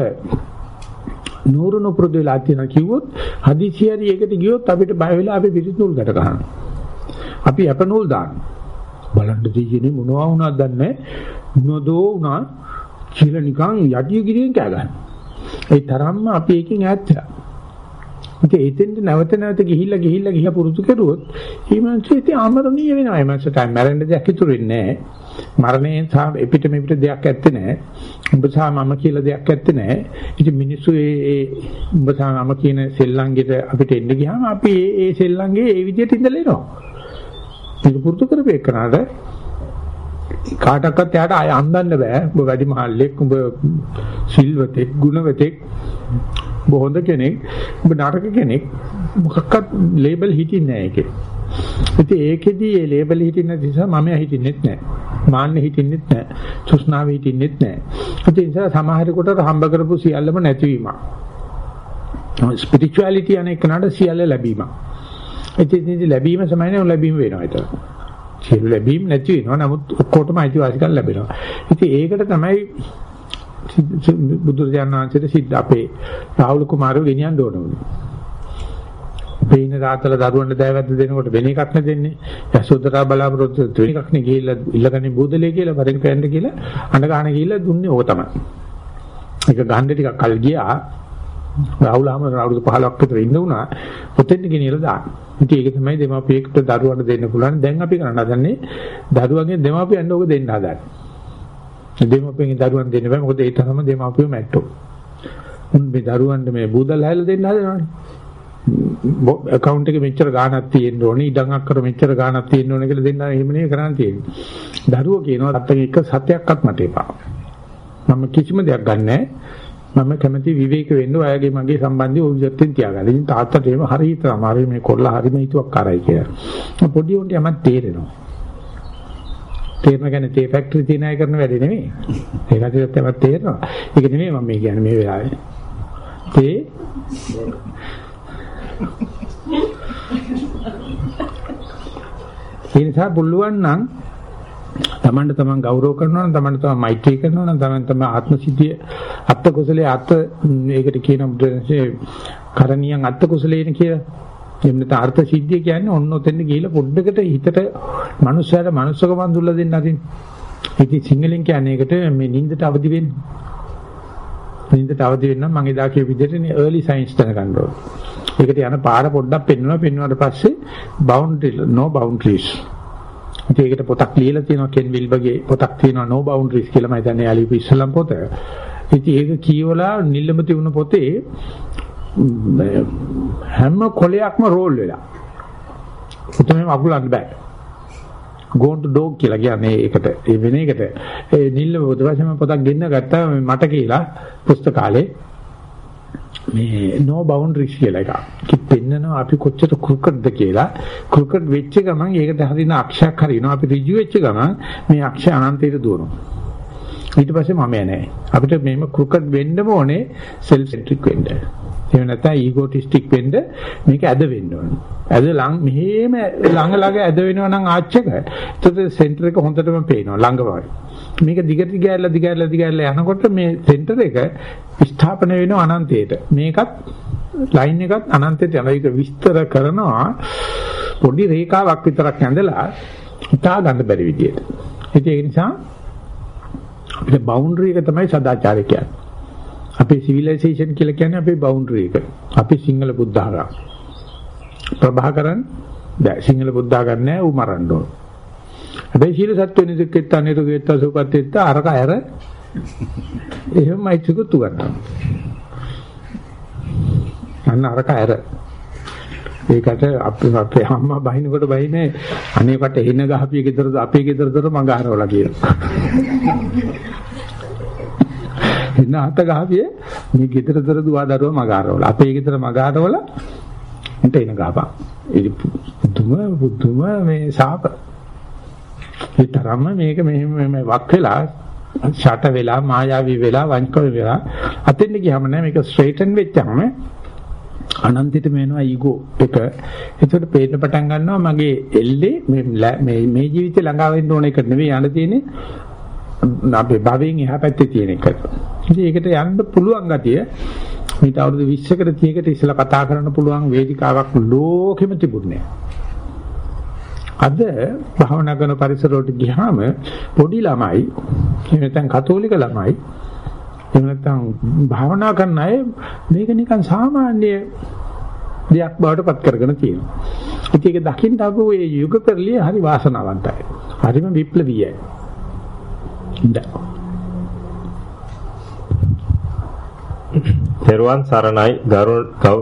නూరుණු පුරුදු වෙලා තියෙනවා කිව්වොත් හදිසියෙරි ඒකට ගියොත් අපිට බය වෙලා අපි පිටිත් නූල් ගැට ගන්නවා. අපි අප නූල් දානවා. බලන්න දෙයිනේ මොනවා වුණාද දන්නේ නොදෝ වුණා කියලා නිකන් යටිය ගිරියෙන් කෑ ගන්න. ඒ තරම්ම අපි එකකින් ඈත් වෙලා. ඉතින් එතෙන්ට නැවත නැවත ගිහිල්ලා ගිහිල්ලා ගිහිල්ලා පුරුදු කරුවොත් ඊමණට ඉතින් අමරණීය වෙනවා. එමන්සට මැරෙන්න දෙයක් ඉතුරු වෙන්නේ නැහැ. මරණයෙන් සහ එපිට මෙපිට දෙයක් ඇත්තේ නැහැ. උඹ සහ මම කියලා දෙයක් ඇත්තේ නැහැ. ඉතින් මිනිස්සු ඒ ඒ උඹ සහ මම කියන සෙල්ලංගෙට අපිට එන්න ගියාම අපි ඒ ඒ සෙල්ලංගේ ඒ විදිහට ඉඳලා එනවා. ඒක පුරුදු කරපේකනට කාටවත් යාට ආය අන්දන්න බෑ. උඹ වැඩි මහල්ලෙක් උඹ සිල්වතෙක් ගුණවතෙක් බොහොඳ කෙනෙක් උඹ නරක කෙනෙක් මොකක්වත් ලේබල් හිටින්නේ නැහැ ඒකේ. ඉතින් ඒකෙදී මේ ලේබල් හිටින්න නිසා මම හිටින්නෙත් නැහැ. මාන්නේ හිටින්නෙත් නැහැ. සුස්නාව හිටින්නෙත් නැහැ. ඒ නිසා සමහර කොට හම්බ කරපු සියල්ලම නැතිවීමක්. ස්පිරිචුවැලිටි අනේ කනට සියල්ල ලැබීමක්. ඉතින් ලැබීම සමානයි ලැබීම වෙනවා ඒක. සියලු ලැබීම නැති වෙනවා. නමුත් ඔක්කොටම අයිතිවාසිකම් ලැබෙනවා. ඉතින් ඒකට තමයි බුදුරජාණන් වහන්සේට සිද්ධ අපේ රාහුල කුමාරව ගෙනියන්න ඕන උනේ. පේන රාතල දරුවන්ට දෑවැද්ද දෙනකොට වෙන එකක් නේ දෙන්නේ. යසෝදරා බලාපොරොත්තු වෙන එකක් නේ ගිහිල්ලා ඉල්ලගන්නේ බූදලේ කියලා වරෙන් පෑන්න කියලා අඬ ගන්න ගිහිල්ලා දුන්නේ ඕක තමයි. ඒක ගහන්න ටිකක් කල් ගියා. රාහුලම අවුරුදු 15ක් විතර ඉන්න උනා. ඔතෙන් ගෙනියලා දාන්න. ඉතින් ඒක තමයි දෙමාපියෙකුට දරුවන්ට දෙන්න පුළුවන්. දැන් අපි කරන්න හදන්නේ දරුවන්ගේ දෙමාපියන්ට ඕක දෙන්න හදන්නේ. දෙමාපියන්ගේ දරුවන් දෙන්න බෑ. මොකද ඒ තරම දෙමාපියෝ මැට්ටෝ. උන් මේ දරුවන්ට මේ බූදල් හැලලා දෙන්න හදනවනේ. account එකේ මෙච්චර ගාණක් තියෙන්න ඕනේ ඉඩම් අක්කර මෙච්චර ගාණක් තියෙන්න ඕනේ කියලා දෙන්නා එහෙම නෙවෙයි කරන්න තියෙන්නේ. දරුවෝ කියනවා අත්තගේ එක සත්‍යයක්වත් මට එපා. මම කිසිම දෙයක් ගන්නෑ. මම කැමති විවේක වෙන්න ඔයගේ මගේ සම්බන්ධය ওই විදිහට තියාගන්න. ඉතින් තාත්තට එහෙම හරියට අමාරුයි මේ කොල්ලා හරිම හිතුවක් කරයි කියලා. පොඩි උන්ට යමක් තේරෙනවා. තේරෙන ගැන තේ ෆැක්ටරි තියන අය කරන වැඩේ නෙමෙයි. ඒකට තමයි තේරෙනවා. ඒක නෙමෙයි මම කියන්නේ මේ වෙලාවේ. තේ ඒ නිසා පුළුවන් නම් තමන්ට තමන් ගෞරව කරනවා නම් තමන්ට තමන් මෛත්‍රී කරනවා නම් තමන් තම ආත්ම සිද්ධිය අත්ත කුසලයේ අත්ත ඒකට කියන බුදුන්සේ කරණියන් අත්ත කුසලේන කියලා. එන්නත අර්ථ සිද්ධිය කියන්නේ ඔන්න ඔතෙන් ගිහිලා පොඩ්ඩකට හිතට මනුස්සයාට මනුස්සකම දුල්ලා දෙන්න අදින්. ඉතින් සිංහලෙන් කියන්නේ ඒකට මේ නින්දට අවදි වෙන්න. නින්දට අවදි වෙන්න මම එදා කියපු විදිහට early science දැනගන්න ඕනේ. ඒකට යන පාර පොඩ්ඩක් පෙන්වනවා පෙන්වුවාට පස්සේ boundary no boundaries ඉතින් ඒකට පොතක් ලියලා තියෙනවා කෙන් විල්බගේ පොතක් තියෙනවා no boundaries කියලා මම හිතන්නේ යාලිපු ඉස්ලාම් පොත. ඉතින් ඒක කියවලා නිල්ලම තිබුණ පොතේ හැම කොලයක්ම රෝල් වෙලා. උතනේ අකුලන්න බෑ. ගෝන්ට් ඩොග් කියලා කියන්නේ ඒකට ඒ වෙන එකට ඒ නිල්ලම පොත වශයෙන් පොතක් ගෙන්න ගත්තා මට කියලා පුස්තකාලේ මේ no boundaries කියලා එකක්. කිත් පෙන්නනවා අපි කොච්චර ක්‍රිකට්ද කියලා. ක්‍රිකට් වෙච්ච ගමන් ඒකට හරින අක්ෂයක් හරිනවා. අපි ඍජු වෙච්ච ගමන් මේ අක්ෂය අනන්තයට දුවනවා. ඊට පස්සේ මම නැහැ. අපිට මේම ක්‍රිකට් වෙන්න ඕනේ self centric වෙන්න. එහෙම නැත්නම් ඊගෝටිස්ටික් වෙන්න මේක ඇද වෙන්න ඕනේ. ඇද ලඟ මෙහෙම ළඟ ළඟ ඇද වෙනවා නම් ආච්චක. එතකොට සෙන්ටර් එක හොඳටම පේනවා ළඟ වගේ. මේක දිගට දිගහැරලා දිගහැරලා දිගහැරලා යනකොට මේ සෙන්ටර් එක ස්ථාපන වෙනවා අනන්තයට. මේකත් ලයින් එකත් අනන්තයට යනවා. ඒක විස්තර කරනවා පොඩි රේඛාවක් විතරක් ඇඳලා හිතා ගන්න බැරි විදියට. ඒක නිසා අපිට බවුන්ඩරි එක තමයි සදාචාරය කියන්නේ. අපේ සිවිලයිසේෂන් කියලා කියන්නේ අපේ බවුන්ඩරි එක. අපි සිංහල බුද්ධඝම. ප්‍රභාකරන් දැන් සිංහල බුද්ධඝම නෑ උ මරන්න ඕන. හැබැයි සීල සත්ව නිදුක්කෙත් අනිරුගෙත් සුපත්ෙත් අරක ඇර එහෙමයි චුකුතු ගන්නවා. අන්න අරක ඇර. ඒකට අපේ අපේ අම්මා බහිනකොට බහිනේ අනේකට එන ගහපිය ගෙදරද අපේ ගෙදරද මඟ හරවලා කියනවා. එන්න අත ගහපිය මේ ගෙදරදර දුවා දරුවා මඟ හරවලා අපේ ගෙදර මඟ හරවලා එන්ට එන ගහපන්. ඒ බුදුම බුදුම මේ ශාප. ඒ තරම්ම මේක මෙහෙම වක් වෙලා ෂට වෙලා මායාවී වෙලා වංචක වෙලා අතෙන් ගියාම නෑ මේක ස්ට්‍රේටන් වෙච්චාම අනන්තෙට මේනවා ඊගෝ එක. ඒකට පේන්න පටන් ගන්නවා මගේ එල්ලේ මේ මේ ජීවිතේ ළඟා වෙන්න ඕන එක නෙවෙයි යන්න තියෙන්නේ අපේ භවයෙන් එහා පැත්තේ තියෙන එක. ඉතින් ඒකට යන්න පුළුවන් ගතිය මේට අවුරුදු 20කට 30කට ඉස්සලා කතා කරන්න පුළුවන් වේදිකාවක් ලෝකෙම තිබුණේ අද භාවනා කරන පරිසරවලට ගියාම පොඩි ළමයි එහෙම නැත්නම් කතෝලික ළමයි එහෙම නැත්නම් භාවනා කරන අය මේක නිකන් සාමාන්‍ය දෙයක් බවට පත් කරගෙන තියෙනවා. ඉතින් ඒක දකින්න අපෝ මේ යුග පෙරළිය හරි වාසනාවන්තයි. හරිම විප්ලවීයයි. තෙරුවන් සරණයි ගරු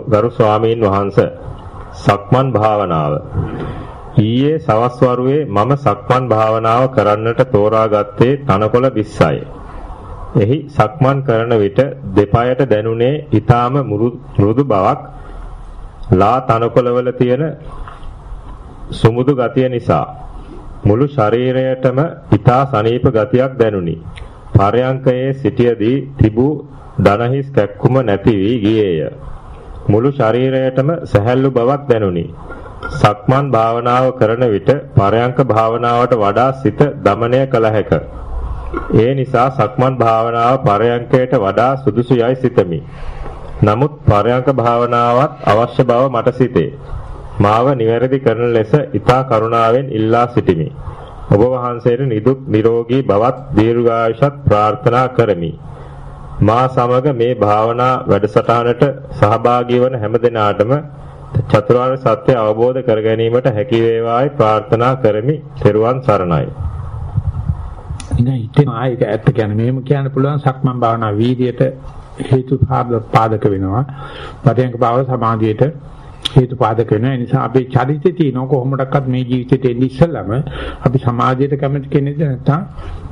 ගරු ස්වාමීන් වහන්ස සක්මන් භාවනාව ඊයේ සවස් වරුවේ මම සක්මන් භාවනාව කරන්නට තෝරාගත්තේ තනකොළ 20යි. එහි සක්මන් කරන විට දෙපයට දැනුනේ ඊටාම මෘදු බවක් ලා තනකොළවල තියෙන සුමුදු ගතිය නිසා මුළු ශරීරයටම ඊටා සනීප ගතියක් දැනුනි. පරයන්කයේ සිටියදී තිබූ දනහිස් කැක්කුම නැති වී ගියේය. මුළු ශරීරයටම සැහැල්ලු බවක් දැනුනි. සක්මන් භාවනාව කරන විට පරයන්ක භාවනාවට වඩා සිත দমনය කළ හැක. ඒ නිසා සක්මන් භාවනාව පරයන්කයට වඩා සුදුසුයයි සිතමි. නමුත් පරයන්ක භාවනාවත් අවශ්‍ය බව මට සිතේ. මාව නිවැරදි කරන ලෙස ඊතා කරුණාවෙන් ඉල්ලා සිටිමි. ඔබ වහන්සේට නිදුක් නිරෝගී බවත් දීර්ඝායුෂත් ප්‍රාර්ථනා කරමි. මා සමග මේ භාවනා වැඩසටහනට සහභාගී වන හැම දිනාටම චතුරාර්ය සත්‍ය අවබෝධ කර ගැනීමට හැකි වේවායි ප්‍රාර්ථනා කරමි. ත්වන් සරණයි. නෑ ඉතින් ආයක ඇත්ත කියන්නේ මෙහෙම කියන්න පුළුවන් සක්මන් භාවනා වීර්යයට හේතු පාදක වෙනවා. පරයන්ක භාව සමාධියට හේතු පාදක වෙනවා. ඒ නිසා අපේ චරිතේ තියෙන කොහොමඩක්වත් මේ ජීවිතේට එන්නේ ඉස්සෙල්ලාම අපි සමාජයට කැමති කෙනෙක්ද නැත්නම්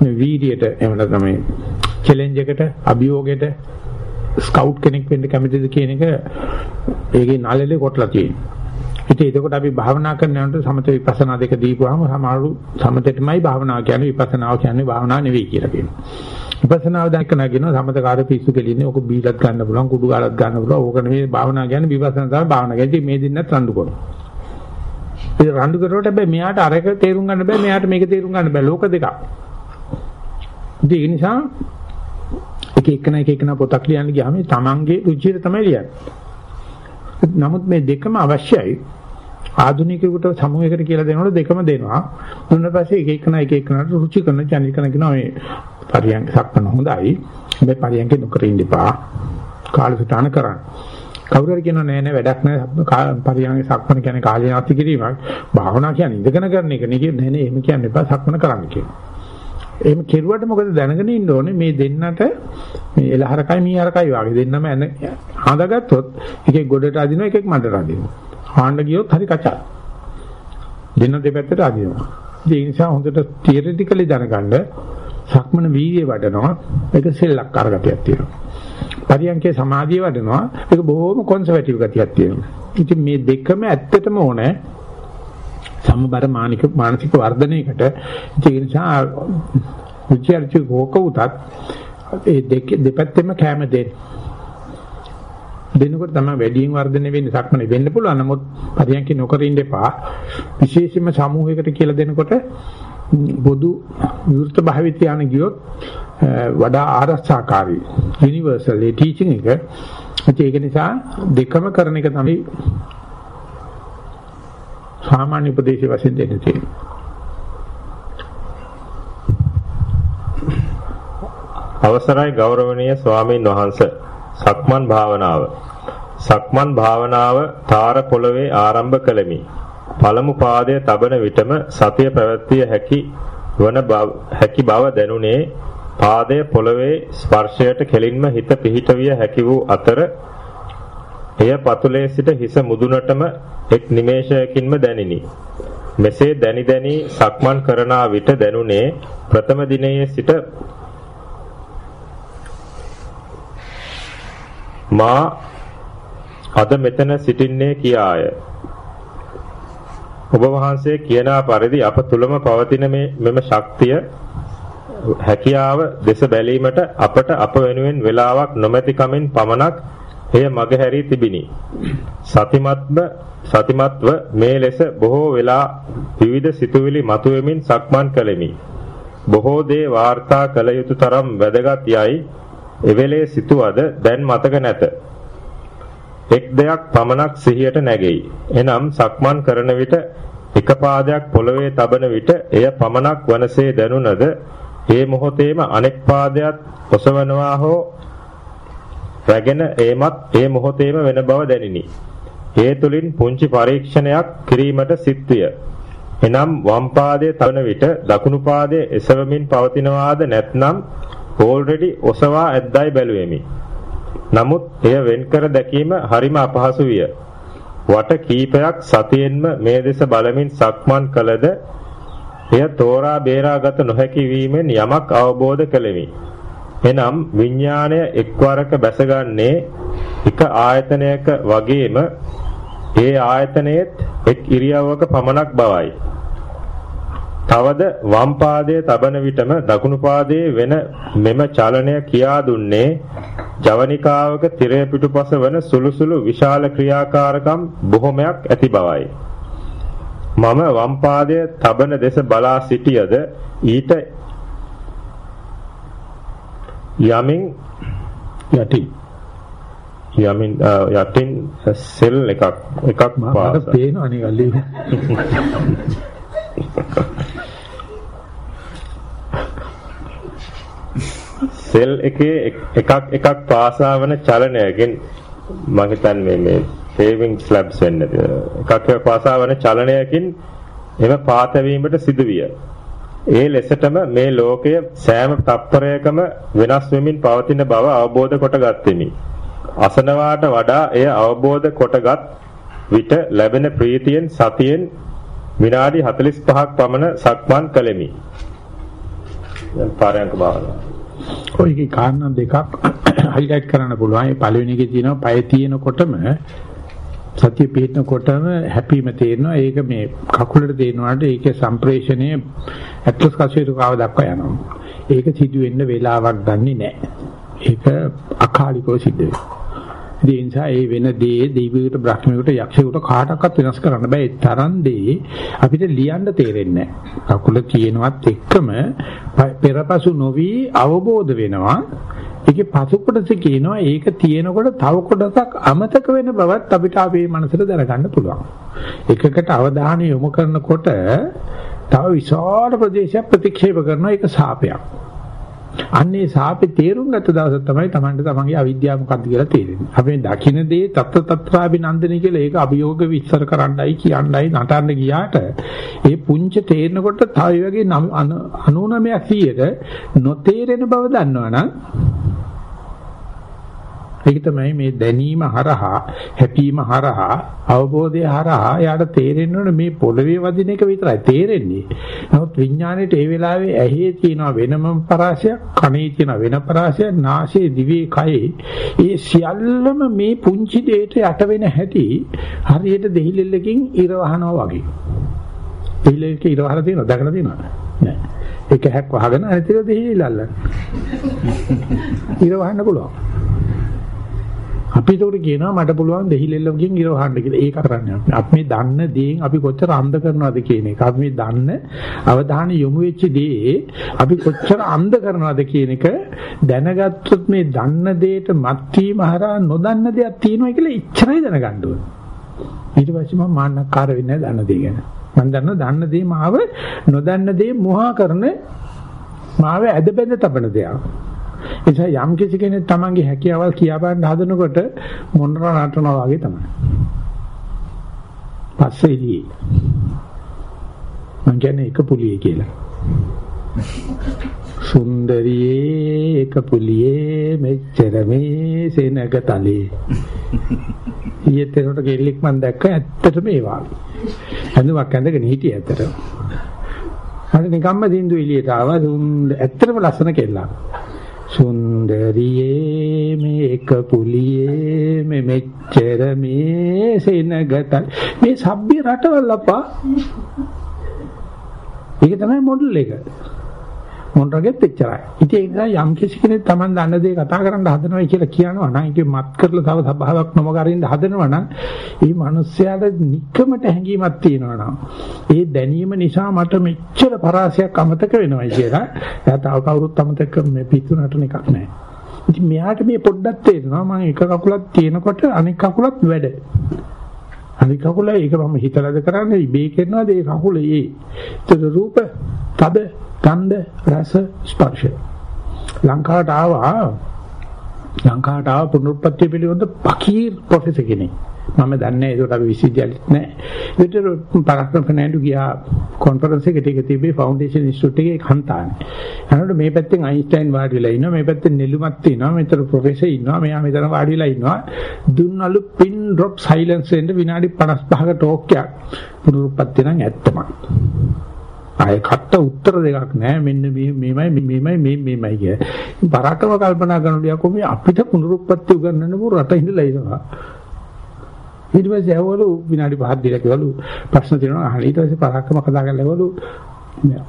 මේ වීර්යයට එහෙම නැත්නම් මේ චැලෙන්ජ් එකට අභියෝගයට ස්කවුට් කෙනෙක් වෙන්න කැමතිද කියන එක ඒකේ නළලේ කොටලා තියෙනවා. ඉතින් එතකොට අපි භාවනා කරනකොට සමත විපස්සනා දෙක දීපුවාම සමහරු සමතෙටමයි භාවනාව කියන්නේ විපස්සනාව කියන්නේ භාවනාව නෙවෙයි කියලා කියනවා. විපස්සනාව දැක්ක නැගිනවා. සමත කාර්ය පිස්සු කෙලින්නේ. ඕක බීලත් ගන්න පුළුවන් කුඩු ගාලත් ගන්න පුළුවන්. ඕක නෙමෙයි භාවනා කියන්නේ විපස්සනා තමයි භාවනා කියන්නේ. මේ දෙන්නත් රණ්ඩු කරනවා. ඒ රණ්ඩු කරනකොට හැබැයි මෙයාට අරක තේරුම් ගන්න බෑ මෙයාට මේක තේරුම් ගන්න බෑ. ලෝක දෙකක්. ඉතින් ඒ නිසා එක එකන එක එකන පොතක් ලියන්න ගියාම තමන්ගේ රුචියට තමයි ලියන්නේ. නමුත් මේ දෙකම අවශ්‍යයි. ආධුනිකයෙකුට සමූහයකට කියලා දෙනකොට දෙකම දෙනවා. දුන්න පස්සේ එක එකන එක එකනට රුචි කරන channel කරන කියනවා මේ පරියන්ක සක්මන හොඳයි. මේ පරියන්ක නොකර ඉන්න එපා. කාලසටහන කරන්න. කවුරු හරි කියනවා නෑ නෑ වැඩක් නෑ පරියන්ක සක්මන කියන්නේ කාලය නාස්ති කිරීමක්. භාවනා කියන්නේ ඉඳගෙන කරන එක නේ කියන්නේ නෑ එහෙම කියන්න එපා සක්මන කරන්න කියනවා. එහෙම කෙරුවට මොකද දැනගෙන ඉන්න ඕනේ මේ දෙන්නට මේ එලහරකයි මීහරකයි වගේ දෙන්නම හඳගත්තොත් එකෙක් ගොඩට අදිනවා එකෙක් මඩට අදිනවා. හාන්න ගියොත් හරි කචා. දෙන්න දෙපැත්තට අදිනවා. ඒ නිසා හොඳට තියරිටිකලි දැනගන්න සක්මන වීර්යය වඩනවා. ඒක සෙල්ලක් අරගතියක් තියෙනවා. පරියන්කේ සමාධිය වඩනවා. ඒක බොහොම කොන්සර්වටිව් ගතියක් තියෙනවා. ඉතින් මේ දෙකම ඇත්තටම ඕනේ. සමබර මානසික මානසික වර්ධනයකට ඒ නිසා විචාරචි ගෝක උතත් ඒ දෙක දෙපැත්තෙම කැම දෙන්න. දෙනකොට තමයි වැඩියෙන් වර්ධනය වෙන්නේ සක්මනේ වෙන්න පුළුවන්. නමුත් පරියන්ක නොකර ඉන්න එපා. විශේෂයෙන්ම සමූහයකට කියලා දෙනකොට බොදු විවෘත භාවිත යන ගියොත් වඩා ආරක්ෂාකාරී යුනිවර්සල් ඒ ටීචින් එක ඒක නිසා දෙකම කරන එක තමයි සාමාන්‍ය උපදේශ වශයෙන් දෙන්න තියෙන්නේ. අවසරයි ගෞරවනීය ස්වාමීන් වහන්සේ සක්මන් භාවනාව සක්මන් භාවනාව තාර පොළවේ ආරම්භ කළෙමි. පළමු පාදයේ තබන විටම සතිය පැවැත්විය හැකි වන හැකි බව දැනුනේ පාදයේ පොළවේ ස්පර්ශයට කෙලින්ම හිත පිහිටවිය හැකි වූ අතර එය පතුලේ සිට හිස මුදුනටම එක් නිමේෂයකින්ම දැනිනි. මෙසේ දැනි දැනි සක්මන් කරනා විට දැනුනේ ප්‍රථම දිනයේ සිට මා අද මෙතන සිටින්නේ කියාය. ඔබ වහන්සේ කියන පරිදි අප තුලම පවතින මෙම ශක්තිය හැකියාව දෙස බැලීමට අපට අප වෙනුවෙන් වේලාවක් නොමැති කමෙන් පමණක් එය මගහැරී තිබිනි. සතිමත්ව සතිමත්ව මේ ලෙස බොහෝ වෙලා විවිධ සිතුවිලි මතුවෙමින් සක්මන් කළෙමි. බොහෝ දේ වාර්තා කළ යුතු තරම් වැදගත් යයි එවෙලේ සිටුවද දැන් මතක නැත. එක් දෙයක් පමණක් සිහියට නැගෙයි. එනම් සක්මන් කරන විට එක පාදයක් පොළවේ තබන විට එය පමණක් වනසේ දැනුණද ඒ මොහොතේම අනෙක් පාදයක් ඔසවනවා හෝ රැගෙන ඒමත් ඒ මොහොතේම වෙන බව දැනිනි. ඒ තුලින් පුංචි පරීක්ෂණයක් කිරීමට සිත්විය. එනම් වම් පාදයේ තබන විට දකුණු පාදයේ එසවමින් පවතිනවාද නැත්නම් ඕල්රෙඩි ඔසවා ඇද්දයි බැලුවෙමි. නමුත් එය වෙන්කර දැකීම හරිම අපහසු විය. වට කීපයක් සතියෙන්ම මේ දෙස බලමින් සක්මන් කළද එය තෝරා බේරාගත නොහැකි වීමෙන් යමක් අවබෝධ කළෙමි. එනම් විඥාණය එක්වරක බැසගන්නේ එක ආයතනයක වගේම ඒ ආයතනයේත් එක් ඉරියව්වක පමණක් බවයි. තවද වම් පාදයේ තබන විටම දකුණු පාදයේ වෙන මෙම චලනය කියා දුන්නේ ජවනිකාවක tire පිටුපස වන සුළු සුළු විශාල ක්‍රියාකාරකම් බොහොමයක් ඇති බවයි. මම වම් පාදයේ තබන දෙස බලා සිටියද ඊට යමින් යටි යමින් යටින් සෙල් එකක් එකක් පාස. පේනවා නිකල්ලි [laughs] සෙල් එකේ එකක් එකක් පාසා වන චලනයකින් මම හිතන්නේ මේ මේ පේවිං ස්ලැබ්ස් වෙන්නේ එකක් එකක් පාසා වන චලනයකින් එම පාතවීමට සිදුවිය. ඒ ලෙසටම මේ ලෝකය සෑම තත්පරයකම වෙනස් වෙමින් පවතින බව අවබෝධ කොටගත්ෙමි. අසනවාට වඩා එය අවබෝධ කොටගත් විට ලැබෙන ප්‍රීතියෙන් සතියෙන් විනාඩි 45ක් පමණ සක්මන් කළෙමි. දැන් පාරයන්ක භාවනාව ඔයගේ කාරණා දෙකක් හයිලයිට් කරන්න පුළුවන්. ඒ පළවෙනි එකේ තියෙනවා පය තියෙනකොටම සතිය පිටනකොටම හැපීම තේරෙනවා. ඒක මේ කකුලට තේරෙනවාට ඒකේ සම්ප්‍රේෂණය ඇට්ලස් කසිරුකාව දක්වා යනවා. ඒක සිදු වෙන්න වෙලාවක් ගන්නෙ නැහැ. ඒක අකාලිකව සිද්ධ වෙනවා. ඒ නිසා ඒ වෙන දේ දෙවියෙකුට බ්‍රහ්මයෙකුට යක්ෂයෙකුට කාටවත් වෙනස් කරන්න බෑ. ඒ තරම් දේ අපිට ලියන්න තේරෙන්නේ නැහැ. කකුල තියෙනවත් එක්කම පෙරපසු නොවි අවබෝධ වෙනවා. ඒකේ පසු කොටස කියනවා ඒක තියෙනකොට තව කොටසක් අමතක වෙන බවත් අපිට අපේ මනසට දැනගන්න පුළුවන්. එකකට අවධානය යොමු කරනකොට තව විශාල ප්‍රදේශයක් ප්‍රතික්ෂේප කරනවා ඒක සාපයක්. අන්නේ සාපේ තේරුම් ගත්ත දවස තමයි Tamanට තමන්ගේ අවිද්‍යාව මොකක්ද කියලා තේරෙන්නේ. අපි දකින්න දේ තත්ත තත්‍රාබිනන්දනයි කියලා ඒක අභියෝග විස්තර කරන්නයි කියන්නයි නටන්න ගියාට ඒ පුංච තේරෙනකොට තව වගේ 99 100ට නොතේරෙන බව දන්නවනම් ඒක තමයි මේ දැනීම හරහා හැපීම හරහා අවබෝධය හරහා යාට තේරෙන්න ඕනේ මේ පොළවේ වදින එක විතරයි තේරෙන්නේ. නමුත් විඥාණයට ඒ වෙලාවේ ඇහි තියෙන වෙනම පරාසයක්, කනේ තියෙන වෙන පරාසයක්, නාසයේ දිවේ කයේ ඒ සියල්ලම මේ පුංචි දෙයට යට වෙන හැටි හරියට දෙහිලෙල්ලකින් ඉර වහනවා වගේ. දෙහිලෙල්ලක ඉර වහලා තියෙනවද? දැකලා තියෙනවද? නෑ. ඒක හැක් වහගෙන අනිත් එක දෙහිලෙල්ලල්ල. ඉර වහන්න පුළුවන්. අපි ඒකට කියනවා මට පුළුවන් දෙහිලෙල්ලකින් ඉර වහන්න කියලා. ඒක කරන්නේ අපි. අපි මේ දන්න දේෙන් අපි කොච්චර අන්ධ කරනවද කියන එක. අපි මේ දන්න අවධානය යොමු වෙච්ච දේ අපි කොච්චර අන්ධ කරනවද කියන එක දැනගත්තොත් මේ දන්න දෙයට මත්වීම හරහා නොදන්න දෙයක් තියෙනවා කියලා ඉච්චරයි දැනගන්න ඕනේ. ඊට පස්සේ මම මාන්නකාර වෙන්නේ නැහැ දන්න දේ ගැන. මම දන්න දන්න දේ මාව නොදන්න දේ මොහා කරන මාව ඇද බැඳ තබන දෙයක්. ඒ නිසා යම් කිසි කෙනෙක් තමන්ගේ හැකියාවල් කියා බලන්න හදනකොට මොනර නටනවා වගේ තමයි. පස්සේ එළියේ. මං කියන්නේ එක පුලියේ කියලා. සුන්දරියේ එක පුලියේ මෙච්චර මේ සෙනග තලේ. ඊයේතරට ගෙල්ලෙක් මං දැක්ක ඇත්තටම ඒ වාගේ. හඳුමක් ඇඳගෙන හිටියේ ඇත්තටම. අර නිකම්ම දින්දු එළියට ආවා ඇත්තටම ලස්සන කෙල්ලක්. සුන්දරියේ මේක පුලියේ මේ මෙච්චර මේ සෙනගත මේ සભ્ય රටවල් අපා. ඒක තමයි මොඩල් එක. මොන්රගෙත් එච්චරයි. ඉතින් ඒ නිසා යම් කිසි කෙනෙක් Taman දන්න දේ කතා කරන්න හදනවා කියලා කියනවා නම් ඒක මත් කරලා තව සබාවක් නොමග අරින්න හදනවා නම් ඒ මිනිස්යාට නිකමට හැඟීමක් තියෙනවා නම් ඒ දැනීම නිසා මට මෙච්චර පරාසයක් අමතක වෙනවයි කියලා එයා තව කවුරුත් අමතක මේ පිස්සු නටන එකක් නැහැ. ඉතින් මෙයාට මේ පොඩ්ඩක් තේරෙනවා මම එක කකුලක් තියෙනකොට අනෙක් කකුලත් වැඩ. අනික කකුල ඒක මම හිතලාද කරන්නේ ඉබේ කරනවාද ඒ කකුල ඒ. ඒතර රූප, තද, ගන්ධ, රස, ස්පර්ශ. ලංකාවට ආවා ලංකාවට ආව පුනරුත්පත්ති පිළිබඳ පකීර් ප්‍රොෆෙසර් කෙනෙක්. මම දන්නේ ඒකට අපි විශ්වවිද්‍යාලෙත් නැහැ. විතර පරක්‍රම ෆර්නෑන්ඩෝ ගියා කොන්ෆරන්ස් එකට ඒක තිබ්බේ ෆවුන්ඩේෂන් ඉන්ස්ටිටියුට් එකේ කන්තානේ. අනකොට මේ පැත්තෙන් අයින්ස්ටයින් වාඩි වෙලා ඉන්නවා, මේ පැත්තෙන් නෙළුමක් තියෙනවා, මෙතන ප්‍රොෆෙසර් ඉන්නවා, මෙයා මෙතන වාඩි වෙලා ඉන්නවා. දුන්නලු පින් ඩ්‍රොප් සයිලන්ස් වෙන්න විනාඩි 55ක ටෝක් එකක්. පුනරුත්පත්ති නම් ඇත්තමයි. ආයේ කට උත්තර දෙකක් නැහැ මෙන්න මේ මේමයි මේමයි මේ මේමයි කිය. පරාක්‍රම කල්පනා කරනකොට යකෝ මේ අපිට පුනරුත්පත්ති උගන්වන්න පොර රට ඉඳලා ඉනවා. ඊට පස්සේ ඇවවලු විනාඩි 5ක් දීලා කිව්වලු ප්‍රශ්න තියෙනවා අහලා ඊට පස්සේ පරාක්‍රම කතා කරලා ඇවවලු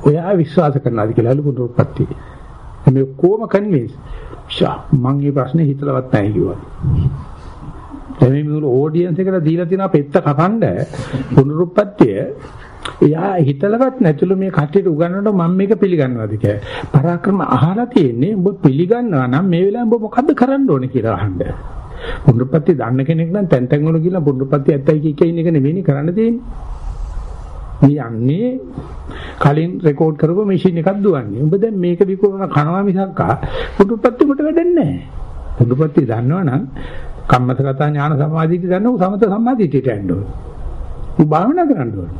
ඔයා විශ්වාස කරනවාද කියලාලු පුනරුත්පත්ති. මේ කොහොම කන්වින්ස්? ෂා මං මේ ප්‍රශ්නේ හිතලවත් නැහැ කිව්වා. දැන් මේ මුළු ඔඩියන්ස් එකට දීලා තියෙන පෙත්ත කපන්න පුනරුත්පත්තිය එයා හිතලවත් නැතුළු මේ කට්ටියට උගන්වනකොට මම මේක පිළිගන්නවද කියලා. පරාක්‍රම අහලා තියෙන්නේ උඹ පිළිගන්නවා නම් මේ වෙලාවේ උඹ මොකද්ද කරන්න ඕනේ කියලා අහන්න. පුනරුත්පත්ති දන්න කෙනෙක් නම් තැන් තැන් වල ගිහලා පුනරුත්පත්ති ඇත්තයි කිය කිය ඉන්න එක නෙවෙයි කරන්න තියෙන්නේ. මේ යන්නේ කලින් රෙකෝඩ් කරපු මැෂින් එකක් දුවන්නේ. උඹ දැන් මේක විකුණන කනවා මිසක් පුනරුත්පත්ති කොට වැඩන්නේ නැහැ. පුනරුත්පත්ති දන්නවනම් කම්මසගත ඥාන සමාධියට දන්නව සමත සමාධියට යන්න ඕනේ. උඹ භාවනා කරන්න ඕනේ.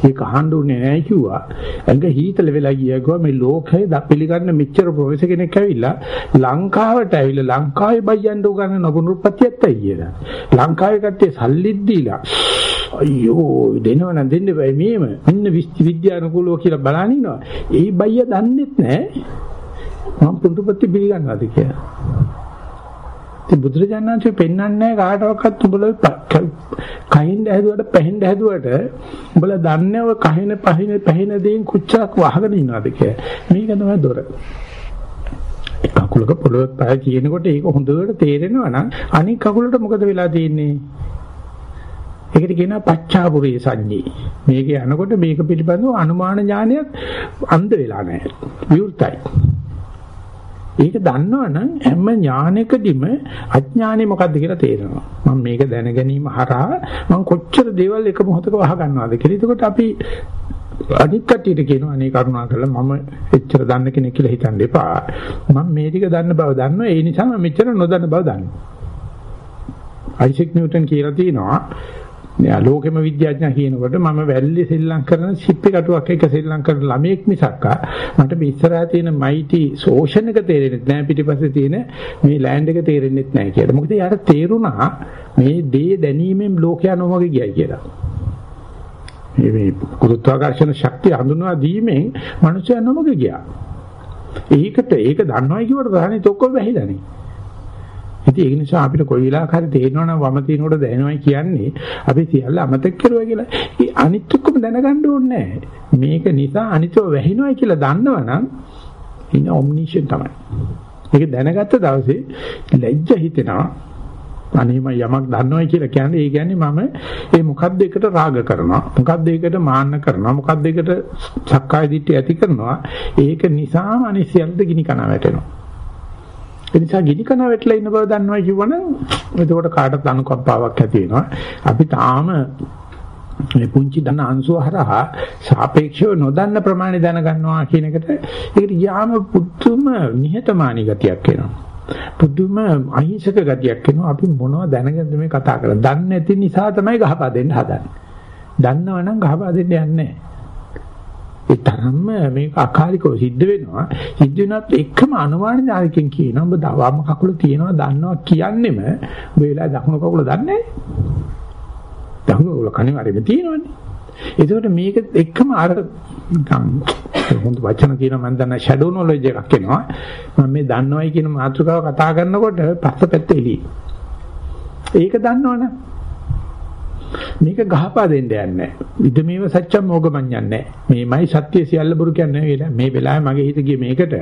ඒක අහන්න උනේ නැහැ කිව්වා. ඇඟ හීතල වෙලා ගියා කිව්වා මේ ලෝකේ ද පිළිගන්න මෙච්චර ප්‍රොෆෙසර් කෙනෙක් ඇවිල්ලා ලංකාවට ඇවිල්ලා ලංකාවේ බයියන්ට උගන්න නොපුනුරුප්පත්තියත් කියලා. ලංකාවේ කට්ටිය සල්ලිත් දීලා අයියෝ දෙනවනම් දෙන්න බෑ මේම. මෙන්න විද්‍යානුකූලව කියලා බලන ඉනවා. ඒ බයිය දන්නෙත් නැහැ. මම පුනුරුප්පත්ති පිළිගන්නවාද කියලා. ඉතින් බුදුරජාණන්සේ පෙන්වන්නේ කාටවත් උඹලා කහින්න හැදුවට පැහෙන්න හැදුවට උඹලා දන්නේව කහින පහින පැහෙන දේන් කුච්චක් වහගෙන ඉන්නවද කියලා. මේක තමයි දොර. කකුලක පොළොවත් පය කියනකොට ඒක හොඳට තේරෙනවා නම් අනික් කකුලට මොකද වෙලා තියෙන්නේ? ඒකට කියනවා පච්චාපුරේ සංඤේ. මේක යනකොට මේක පිළිබඳව අනුමාන ඥානයක් අන්ධ වෙලා නැහැ. විවෘතයි. ඒක දන්නවනම් හැම ඥානයකදීම අඥානෙ මොකද්ද කියලා තේරෙනවා. මම මේක දැන ගැනීම හරහා මම කොච්චර දේවල් එක මොහොතක වහ ගන්නවද කියලා. එතකොට අපි අනිත් කටියට කියනවා අනේ කරුණා කරලා මම එච්චර දන්න කෙනෙක් කියලා හිතන්න එපා. මම මේ ටික දන්න බව දන්නවා. ඒ නිසා මම මෙච්චර නොදන්න බව දන්නවා. අයිසෙක් නිව්ටන් කියලා තියෙනවා මෙයා ලෝකෙම විද්‍යාඥයා කියනකොට මම වැල්ලේ සෙල්ලම් කරන ෂිප් එකටුවක් එක සෙල්ලම් කරන ළමෙක් මිසක්කා මට මේ ඉස්සරහා තියෙන මයිටි සෝෂන් එක තේරෙන්නේ නැහැ පිටිපස්සේ තියෙන මේ ලෑන්ඩ් එක තේරෙන්නේ නැහැ කියලා. මොකද යාට තේරුණා මේ දේ දැනීමෙන් ලෝකයා නොමග ගියයි කියලා. මේ ගුරුත්වාකර්ෂණ ශක්තිය හඳුනා දීමෙන් මනුස්සයා නොමග ගියා. ඒකට ඒක දන්නවයි කියවට ප්‍රහාණිත ඔක්කොම වැහිලානේ. ඉතින් ඒ නිසා අපිට කොයි වෙලාවක හරි තේරෙනවනම් වම තිනකොට දැනෙනවයි කියන්නේ. අපි සියල්ල අමතක කරුවා කියලා. ඒ අනිත් ඔක්කොම දැනගන්න ඕනේ මේක නිසා අනිත්ව වැහිනවයි කියලා දන්නවනම් ඉන්න ඔම්නිෂන් තමයි. ඒක දැනගත්ත දවසේ ලැජ්ජ හිතෙනවා. අනේ මම යමක් දන්නවයි කියලා කියන්නේ. ඒ කියන්නේ මම ඒ මොකද්ද එකට රාග කරනවා. මොකද්ද එකට මාන්න කරනවා. මොකද්ද එකට සක්කාය දිට්ඨිය ඇති කරනවා. ඒක නිසාම අනිසියල්ද ගිනි කන වැටෙනවා. ඒ නිසා ගිනි කන වැටලා ඉන්න බව දන්නවා කියවනම් එතකොට කාටත් අනුකම්පාවක් ඇති වෙනවා. අපි තාම මේ පුංචි දන අංශුව හරහා සාපේක්ෂව නොදන්න ප්‍රමාණය දැනගන්නවා කියන එකට ඒකට යාම පුදුම නිහතමානී ගතියක් එනවා. පුදුම අහිංසක ගතියක් එනවා. අපි මොනවද දැනගන්න මේ කතා කරන්නේ? දන්නේ නැති නිසා තමයි ගහපා දෙන්න හදන්නේ. දන්නවනම් ගහපා දෙන්න යන්නේ නැහැ. ඒ තරම්ම මේක අකාලිකව සිද්ධ වෙනවා. සිද්ධ වෙනත් එකම අනුමාන ඥානකින් කියනවා ඔබ වම් කකුල තියනවා දන්නවා කියන්නෙම ඔබ වෙලාව දකුණු කකුල දන්නේ නැහැ. දකුණු කකුල කණිවාරෙම තියෙනවනේ. ඒකෝට මේක එකම අර හොඳ වචන කියනවා මම දන්න ෂැඩෝ නොලෙජ් එකක් එනවා. මම මේ දන්නවයි කියන මාතෘකාව කතා කරනකොට පස්සපැත්ත එළියි. ඒක දන්නවනේ මේක ගහපා දෙන්න යන්නේ ඉද මේව සත්‍යම් මොගමඤ්ඤන්නේ මේමයි සත්‍ය සියල්ල බුරු කියන්නේ මේ වෙලාවේ මගේ හිත ගියේ මේකට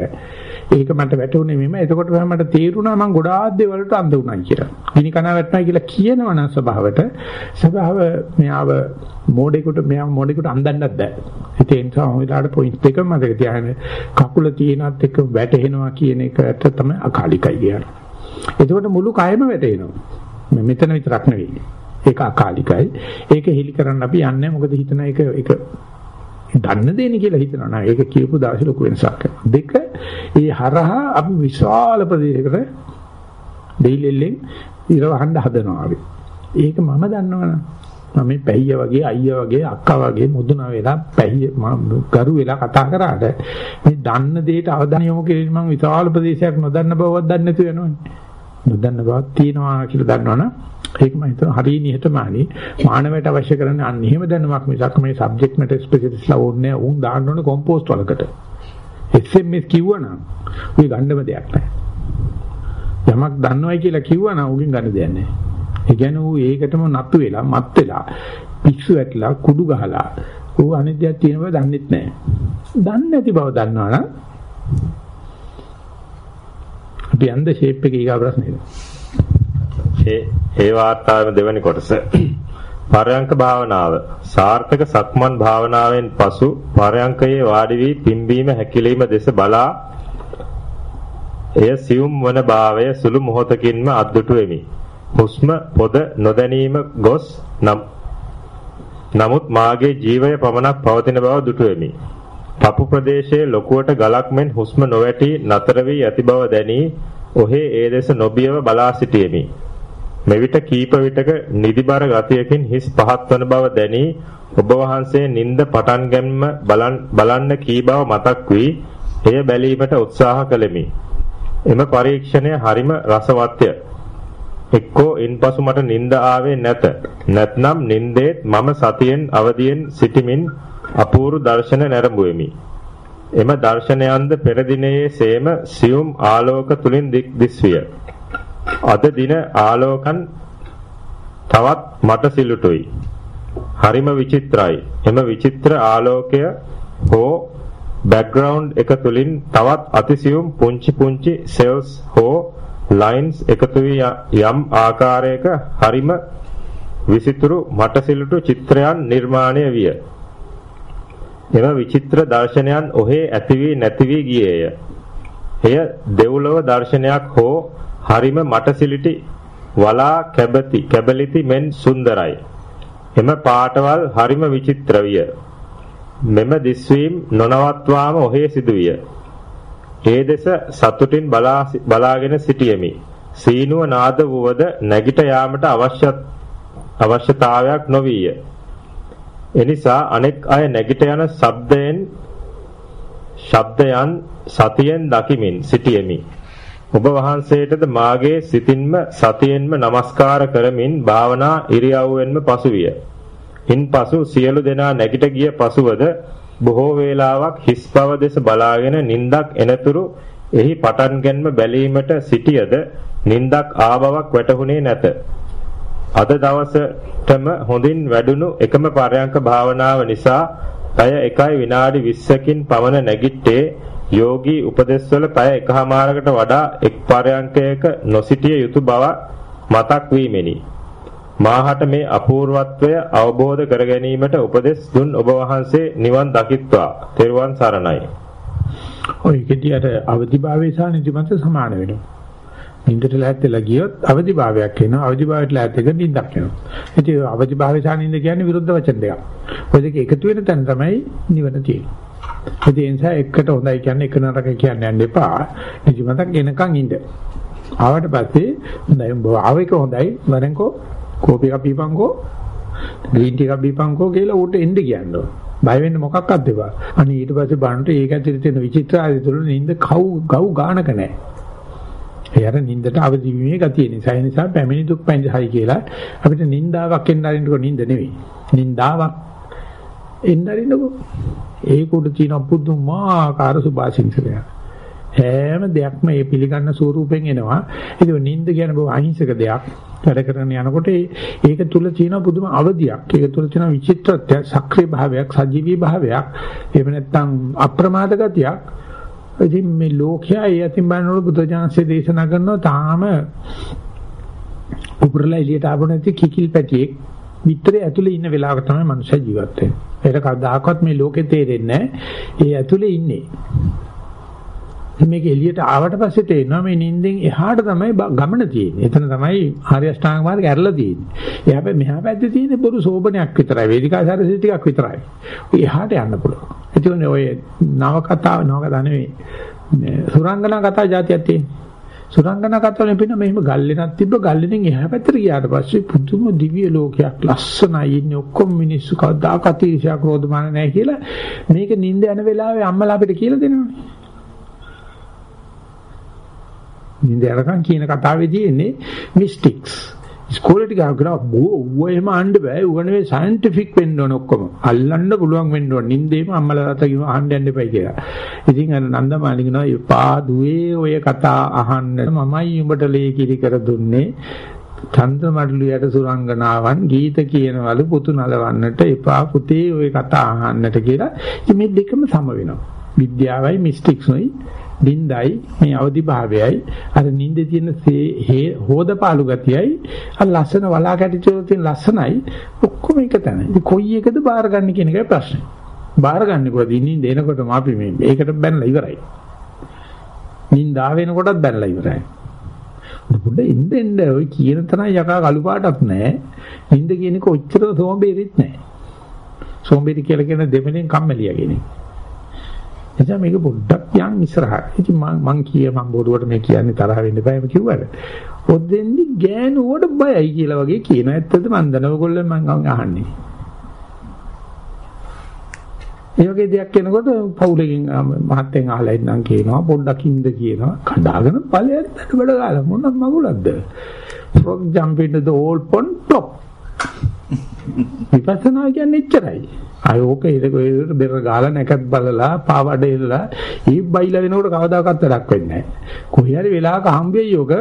ඒක මට වැටුනේ මෙම එතකොට මට තේරුණා මම ගොඩාක් දේවල්ට අඳ වුණා කියලා. ගිනි කන වැටුණා කියලා කියනවනම් ස්වභාවට ස්වභාව මෙයාව මොඩේකට මෙයාව මොඩේකට අඳන්නත් බෑ. ඒ නිසා ඔයාලට පොයින්ට් එක මතක තියාගන්න කකුල තියෙනත් එක්ක වැටෙනවා කියන එකට තමයි අකාලිකයි කියන්නේ. එතකොට මුළු කයම වැටෙනවා. මෙතන විතරක් නෙවෙයි. ඒක අකාලිකයි. ඒක හෙලි කරන්න අපි යන්නේ මොකද හිතන එක ඒක දන්න දෙන්නේ කියලා හිතනවා නේද? ඒක කියපු දවසේ ලොකු වෙනසක් දෙක ඒ හරහා අපි විශාල ප්‍රදේශයකට දෙයිලෙල්ලෙන් ඉරවහන්න හදනවා අපි. ඒක මම දන්නවනේ. මම මේ පැහිය වගේ අයියා වගේ අක්කා වගේ මුදුනා වෙලා පැහිය ගරු වෙලා කතා කරාට මේ දන්න දෙයට අවධානය යොමු කිරීම මම විශාල ප්‍රදේශයක් නොදන්න බවවත් දන්නේ නැතු වෙනවනේ. නොදන්න බවක් තියෙනවා කියලා දන්නවනම් ඒක මම හිතුවා හරිය නිහතමානී. මානවයට අවශ්‍ය කරන්නේ අන්න එහෙම දැනුමක් මිසක් මේ සබ්ජෙක්ට් මැටර් ස්පෙෂලිස්ට්ලා ඕනේ උන් දාන්න ඕනේ කොම්පෝස්ට් වලකට. SMS කිව්වනම් උයි ගන්නම දෙයක් නැහැ. යමක් දන්නවයි කියලා කිව්වනම් උගෙන් ගන්න දෙයක් නැහැ. ඒ කියන්නේ ඌ ඒකටම නතු වෙලා මත් වෙලා පිස්සු වැටලා කුඩු ගහලා ඌ අනිත් දෙයක් තියෙන බව දන්නෙත් නැහැ. දන්නේ නැති බව දන්නවනම් අපි යන්ද ෂේප් එකේ ඊගා ප්‍රශ්නේ ඒ ඒ වාර්තාවේ දෙවෙනි කොටස පරයන්ක භාවනාව සාර්ථක සක්මන් භාවනාවෙන් පසු පරයන්කයේ වාඩි වී පිම්බීම හැකිලිම දෙස බලා එය සියුම් වන භාවය සුළු මොහොතකින්ම අද්දුටු වෙමි. හුස්ම පොද නොදැනීම ගොස් නම් නමුත් මාගේ ජීවය පමණක් පවතින බව දුටු වෙමි. පපු ප්‍රදේශයේ ලොකුවට ගලක් මෙන් හුස්ම නොවැටි නතර වී ඇති බව දැනී ඔහේ ඒ දෙස නොබියව බලා සිටියෙමි. මෙවිට කීප විටක නිදිබර ගතියකින් හිස් පහත් වන බව දැනී ඔබ වහන්සේ නිින්ද පටන් ගැනීම බලන්න කී බව මතක් වී එය බැලීමට උත්සාහ කළෙමි. එම පරීක්ෂණය හරිම රසවත්ය. එක්කෝ ඉන්පසු මට නිින්ද ආවේ නැත. නැත්නම් නිින්දේත් මම සතියෙන් අවදියෙන් සිටිමින් අපූර්ව දර්ශන නැරඹුවෙමි. එම දර්ශනයන්ද පෙර දිනයේ සේම සියුම් ආලෝක තුලින් දික් දිස්විය. අද දින ආලෝකන් තවත් මට සිලුටුයි. හරිම විචිත්‍රයි. එම විචිත්‍ර ආලෝකය හෝ බෑග්ග්‍රවුන්ඩ් එක තුලින් තවත් අතිසියුම් පුංචි පුංචි සෙල්ස් හෝ ලයින්ස් එකතු යම් ආකාරයක හරිම විසිතුරු මටසිලුටු චිත්‍රයන් නිර්මාණය විය. එම විචිත්‍ර දර්ශනයන් ඔහේ ඇති වී නැති වී ගියේය. එය දෙව්ලොව දර්ශනයක් හෝ හරිම මටසිලිටි වලා කැබති කැබලිති මෙන් සුන්දරයි. එම පාටවල් හරිම විචිත්‍ර විය. මෙම දිස්වීම් නොනවත්වාම ඔහේ සිදුවිය. ඒ දෙස සතුටින් බලාගෙන සිටියෙමි. සීනුව නාද වුවද නැගිට යාමට අවශ්‍ය අවශ්‍යතාවයක් නොවිය. එනිසා අනෙක් අය නැගිට යන ශබ්දයෙන් ශබ්දයන් සතියෙන් දකිමින් සිටියෙමි. ඔබ වහන්සේටද මාගේ සිතින්ම සතියෙන්ම নমස්කාර කරමින් භාවනා ඉරියව්වෙන්ම පසුවිය. ඉන්පසු සියලු දෙනා නැගිට ගිය පසුවද බොහෝ වේලාවක් හිස් බව දෙස බලාගෙන නින්දක් එනතුරු එහි පටන් ගැනීම බැලීමට සිටියද නින්දක් ආබවක් වැටහුනේ නැත. අද දවසටම හොඳින් වැඩුණු එකම පරයන්ක භාවනාව නිසා පැය 1යි විනාඩි 20කින් පමණ නැගිට්ටේ යෝගී උපදේශවල පැය එකහමාරකට වඩා එක් පරයන්කයක නොසිටිය යුතු බව මතක් වීමෙනි. මාහට මේ අපූර්වත්වය අවබෝධ කර ගැනීමට උපදෙස් දුන් ඔබ වහන්සේ නිවන් දකිත්වා. තෙරුවන් සරණයි. ඔය ඉකදී අර අවදිභාවයේ සහ නිදිමත සමාන වෙනවා. නින්දට ලැහැත්ලා ගියොත් අවදිභාවයක් එනවා. අවදිභාවයට ලැහැත්ලා නින්දක් එනවා. ඉතින් අවදිභාවය සහ නින්ද කියන්නේ විරුද්ධ වචන දෙකක්. ඔය දෙක එකතු වෙන තැන තමයි නිවන තියෙන්නේ. ඒ නිසා එකට හොඳයි කියන්නේ එක නරක කියන්නේ යන්න එපා. නිදිමතක් එනකන් ඉන්න. ආවට පස්සේ හොඳයි උඹ ආවෙක හොඳයි වරෙන්කෝ කෝපි එකක් බීපන්කෝ ග්‍රීන් ටී එකක් බීපන්කෝ කියලා ඌට එන්න කියනවා. බය වෙන්න මොකක්වත් දෙපා. අනේ ඊට පස්සේ බලන්න ඒක ඇතුලේ තියෙන විචිත්‍ර ආදී තුල නින්ද කව් ගව් ගානක නැහැ. ඒ අර නින්දට අවදි වීමේ ගතිය නිසා ඒ නිසා පැමිණි දුක් පැංජහයි කියලා අපිට නින්දාවක් එන්න අරින්නකො නින්ද නෙවෙයි. නින්දාවක් එන්න අරින්නකො. ඒක උඩ තියෙන පුදුමාකාර සුභාසින්සකයක්. හැම දෙයක්ම මේ පිළිගන්න ස්වරූපෙන් එනවා. ඒක නින්ද කියන බව අහිංසක දෙයක්. වැඩ කරගෙන යනකොට ඒක තුල තියෙන පුදුම අවදියක්. ඒක තුල තියෙන විචිත්‍රත්වයක්, සක්‍රීය භාවයක්, සජීවී භාවයක්. එහෙම නැත්නම් අප්‍රමාද ගතියක්. ඉතින් මේ ලෝකයා ඒ අතින් බලනකොට බුදුජානසයේ දේශනා කරනවා තාම උගුරලා එළියට ආපු නැති කිකිල් පැටියෙක් විතරේ ඇතුලේ ඉන්න වෙලාවක තමයි මනුෂ්‍ය ජීවත් වෙන්නේ. ඒක කවදාකවත් මේ ලෝකේ තේරෙන්නේ නැහැ. ඒ ඇතුලේ ඉන්නේ. මේක එළියට ආවට පස්සේ තේරෙනවා මේ නිින්දෙන් එහාට තමයි ගමන තියෙන්නේ. එතන තමයි හරි අෂ්ටාංග මාර්ගය ඇරලා තියෙන්නේ. එහා පැත්තේ මෙහා පැත්තේ තියෙන්නේ බොරු සෝබනයක් විතරයි. වේදිකා සාරසිත ටිකක් විතරයි. ඔය එහාට යන්න පුළුවන්. ඉතින් ඔය නව කතාව නව කතාව නෙවෙයි. සුරංගනා කතා જાතියක් තියෙනවා. සුරංගනා කතාවලින් පින්න මෙහෙම ගල්ලෙනක් තිබ්බ ගල්ලෙන් එහා පැත්තට ගියාට පස්සේ පුදුම දිව්‍ය ලෝකයක් ලස්සනයි ඉන්නේ ඔක්කොම මිනිස්සු කවදාකවත් ඊර්ෂ්‍යා ක්‍රෝධමාන නැහැ කියලා මේක නිින්ද යන වෙලාවේ අම්මලා අපිට කියලා දෙනවනේ නින්ද යනකම් කියන කතාවේ තියෙන්නේ මිස්ටික්ස්. ඉස්කෝලේ ටික ගාව බෝ එහෙම අහන්න බෑ. ඌ නෙවෙයි සයන්ටිෆික් වෙන්න ඕන ඔක්කොම. අල්ලන්න පුළුවන් වෙන්න ඕන. නින්දේම අම්මලා තාත්තා කිව්ව අහන්න යන්න එපයි කියලා. ඉතින් අර නන්දමාලි කියනවා එපා දුවේ ඔය කතා අහන්න මමයි උඹට ලේ කිරි කර දුන්නේ. චන්ද්‍රමඩලුයට සුරංගනාවන් ගීත කියනවලු පුතු නලවන්නට එපා පුතේ ඔය කතා අහන්නට කියලා. ඉතින් මේ දෙකම සම වෙනවා. විද්‍යාවයි මිස්ටික්ස්යි නින්දයි මේ අවදි භාවයයි අර නින්දේ තියෙන හෝදපාලු ගතියයි අර ලස්සන වලා කැටිචෝල තියෙන ලස්සනයි ඔක්කොම එක තැන. ඉතින් කොයි එකද බාර ගන්න කියන එකයි ප්‍රශ්නේ. බාර ගන්න කොහොමද නින්ද එනකොටම අපි මේ ඒකට බැනලා ඉවරයි. නින්දා වෙනකොටත් බැනලා ඉවරයි. පොඩ්ඩ ඉන්න එන්න ඔය කියන තරම් යකා කළු පාටක් නැහැ. නින්ද කියන එක ඔච්චර සෝම්බේරිත් නැහැ. සෝම්බේරි කියලා කියන දෙමළෙන් කම්මැලියා කියන එක. එනිසා මේක පොඩ්ඩක් යන් ඉස්සරහට. ඉතින් මම මං කිය මං බොරුවට මේ කියන්නේ තරහ වෙන්න එපා එහෙම කිව්වට. ඔද්දෙන්දි ගෑනුවට බයයි කියලා වගේ කියන ඇත්තද මන් දන ඔයගොල්ලෝ මං අහන්නේ. ඒ වගේ දෙයක් කෙනකොට පවුලකින් මහත්යෙන් අහලා ඉන්නම් කියනවා පොඩ්ඩක් ඉඳ කියනවා කඩාගෙන ඵලයට බඩ ගාලා මොන මගුලක්ද frog jump into the old pond top විපස්සනා කියන්නේ එච්චරයි අය ඕක ඒක බෙර ගාලා නැකත් බලලා පාවඩ එල්ලලා ඊ බයිලා වෙනකොට කවදාකවත් වැඩක් වෙන්නේ නැහැ. කොහේ හරි වෙලාවක හම්බෙයි යෝග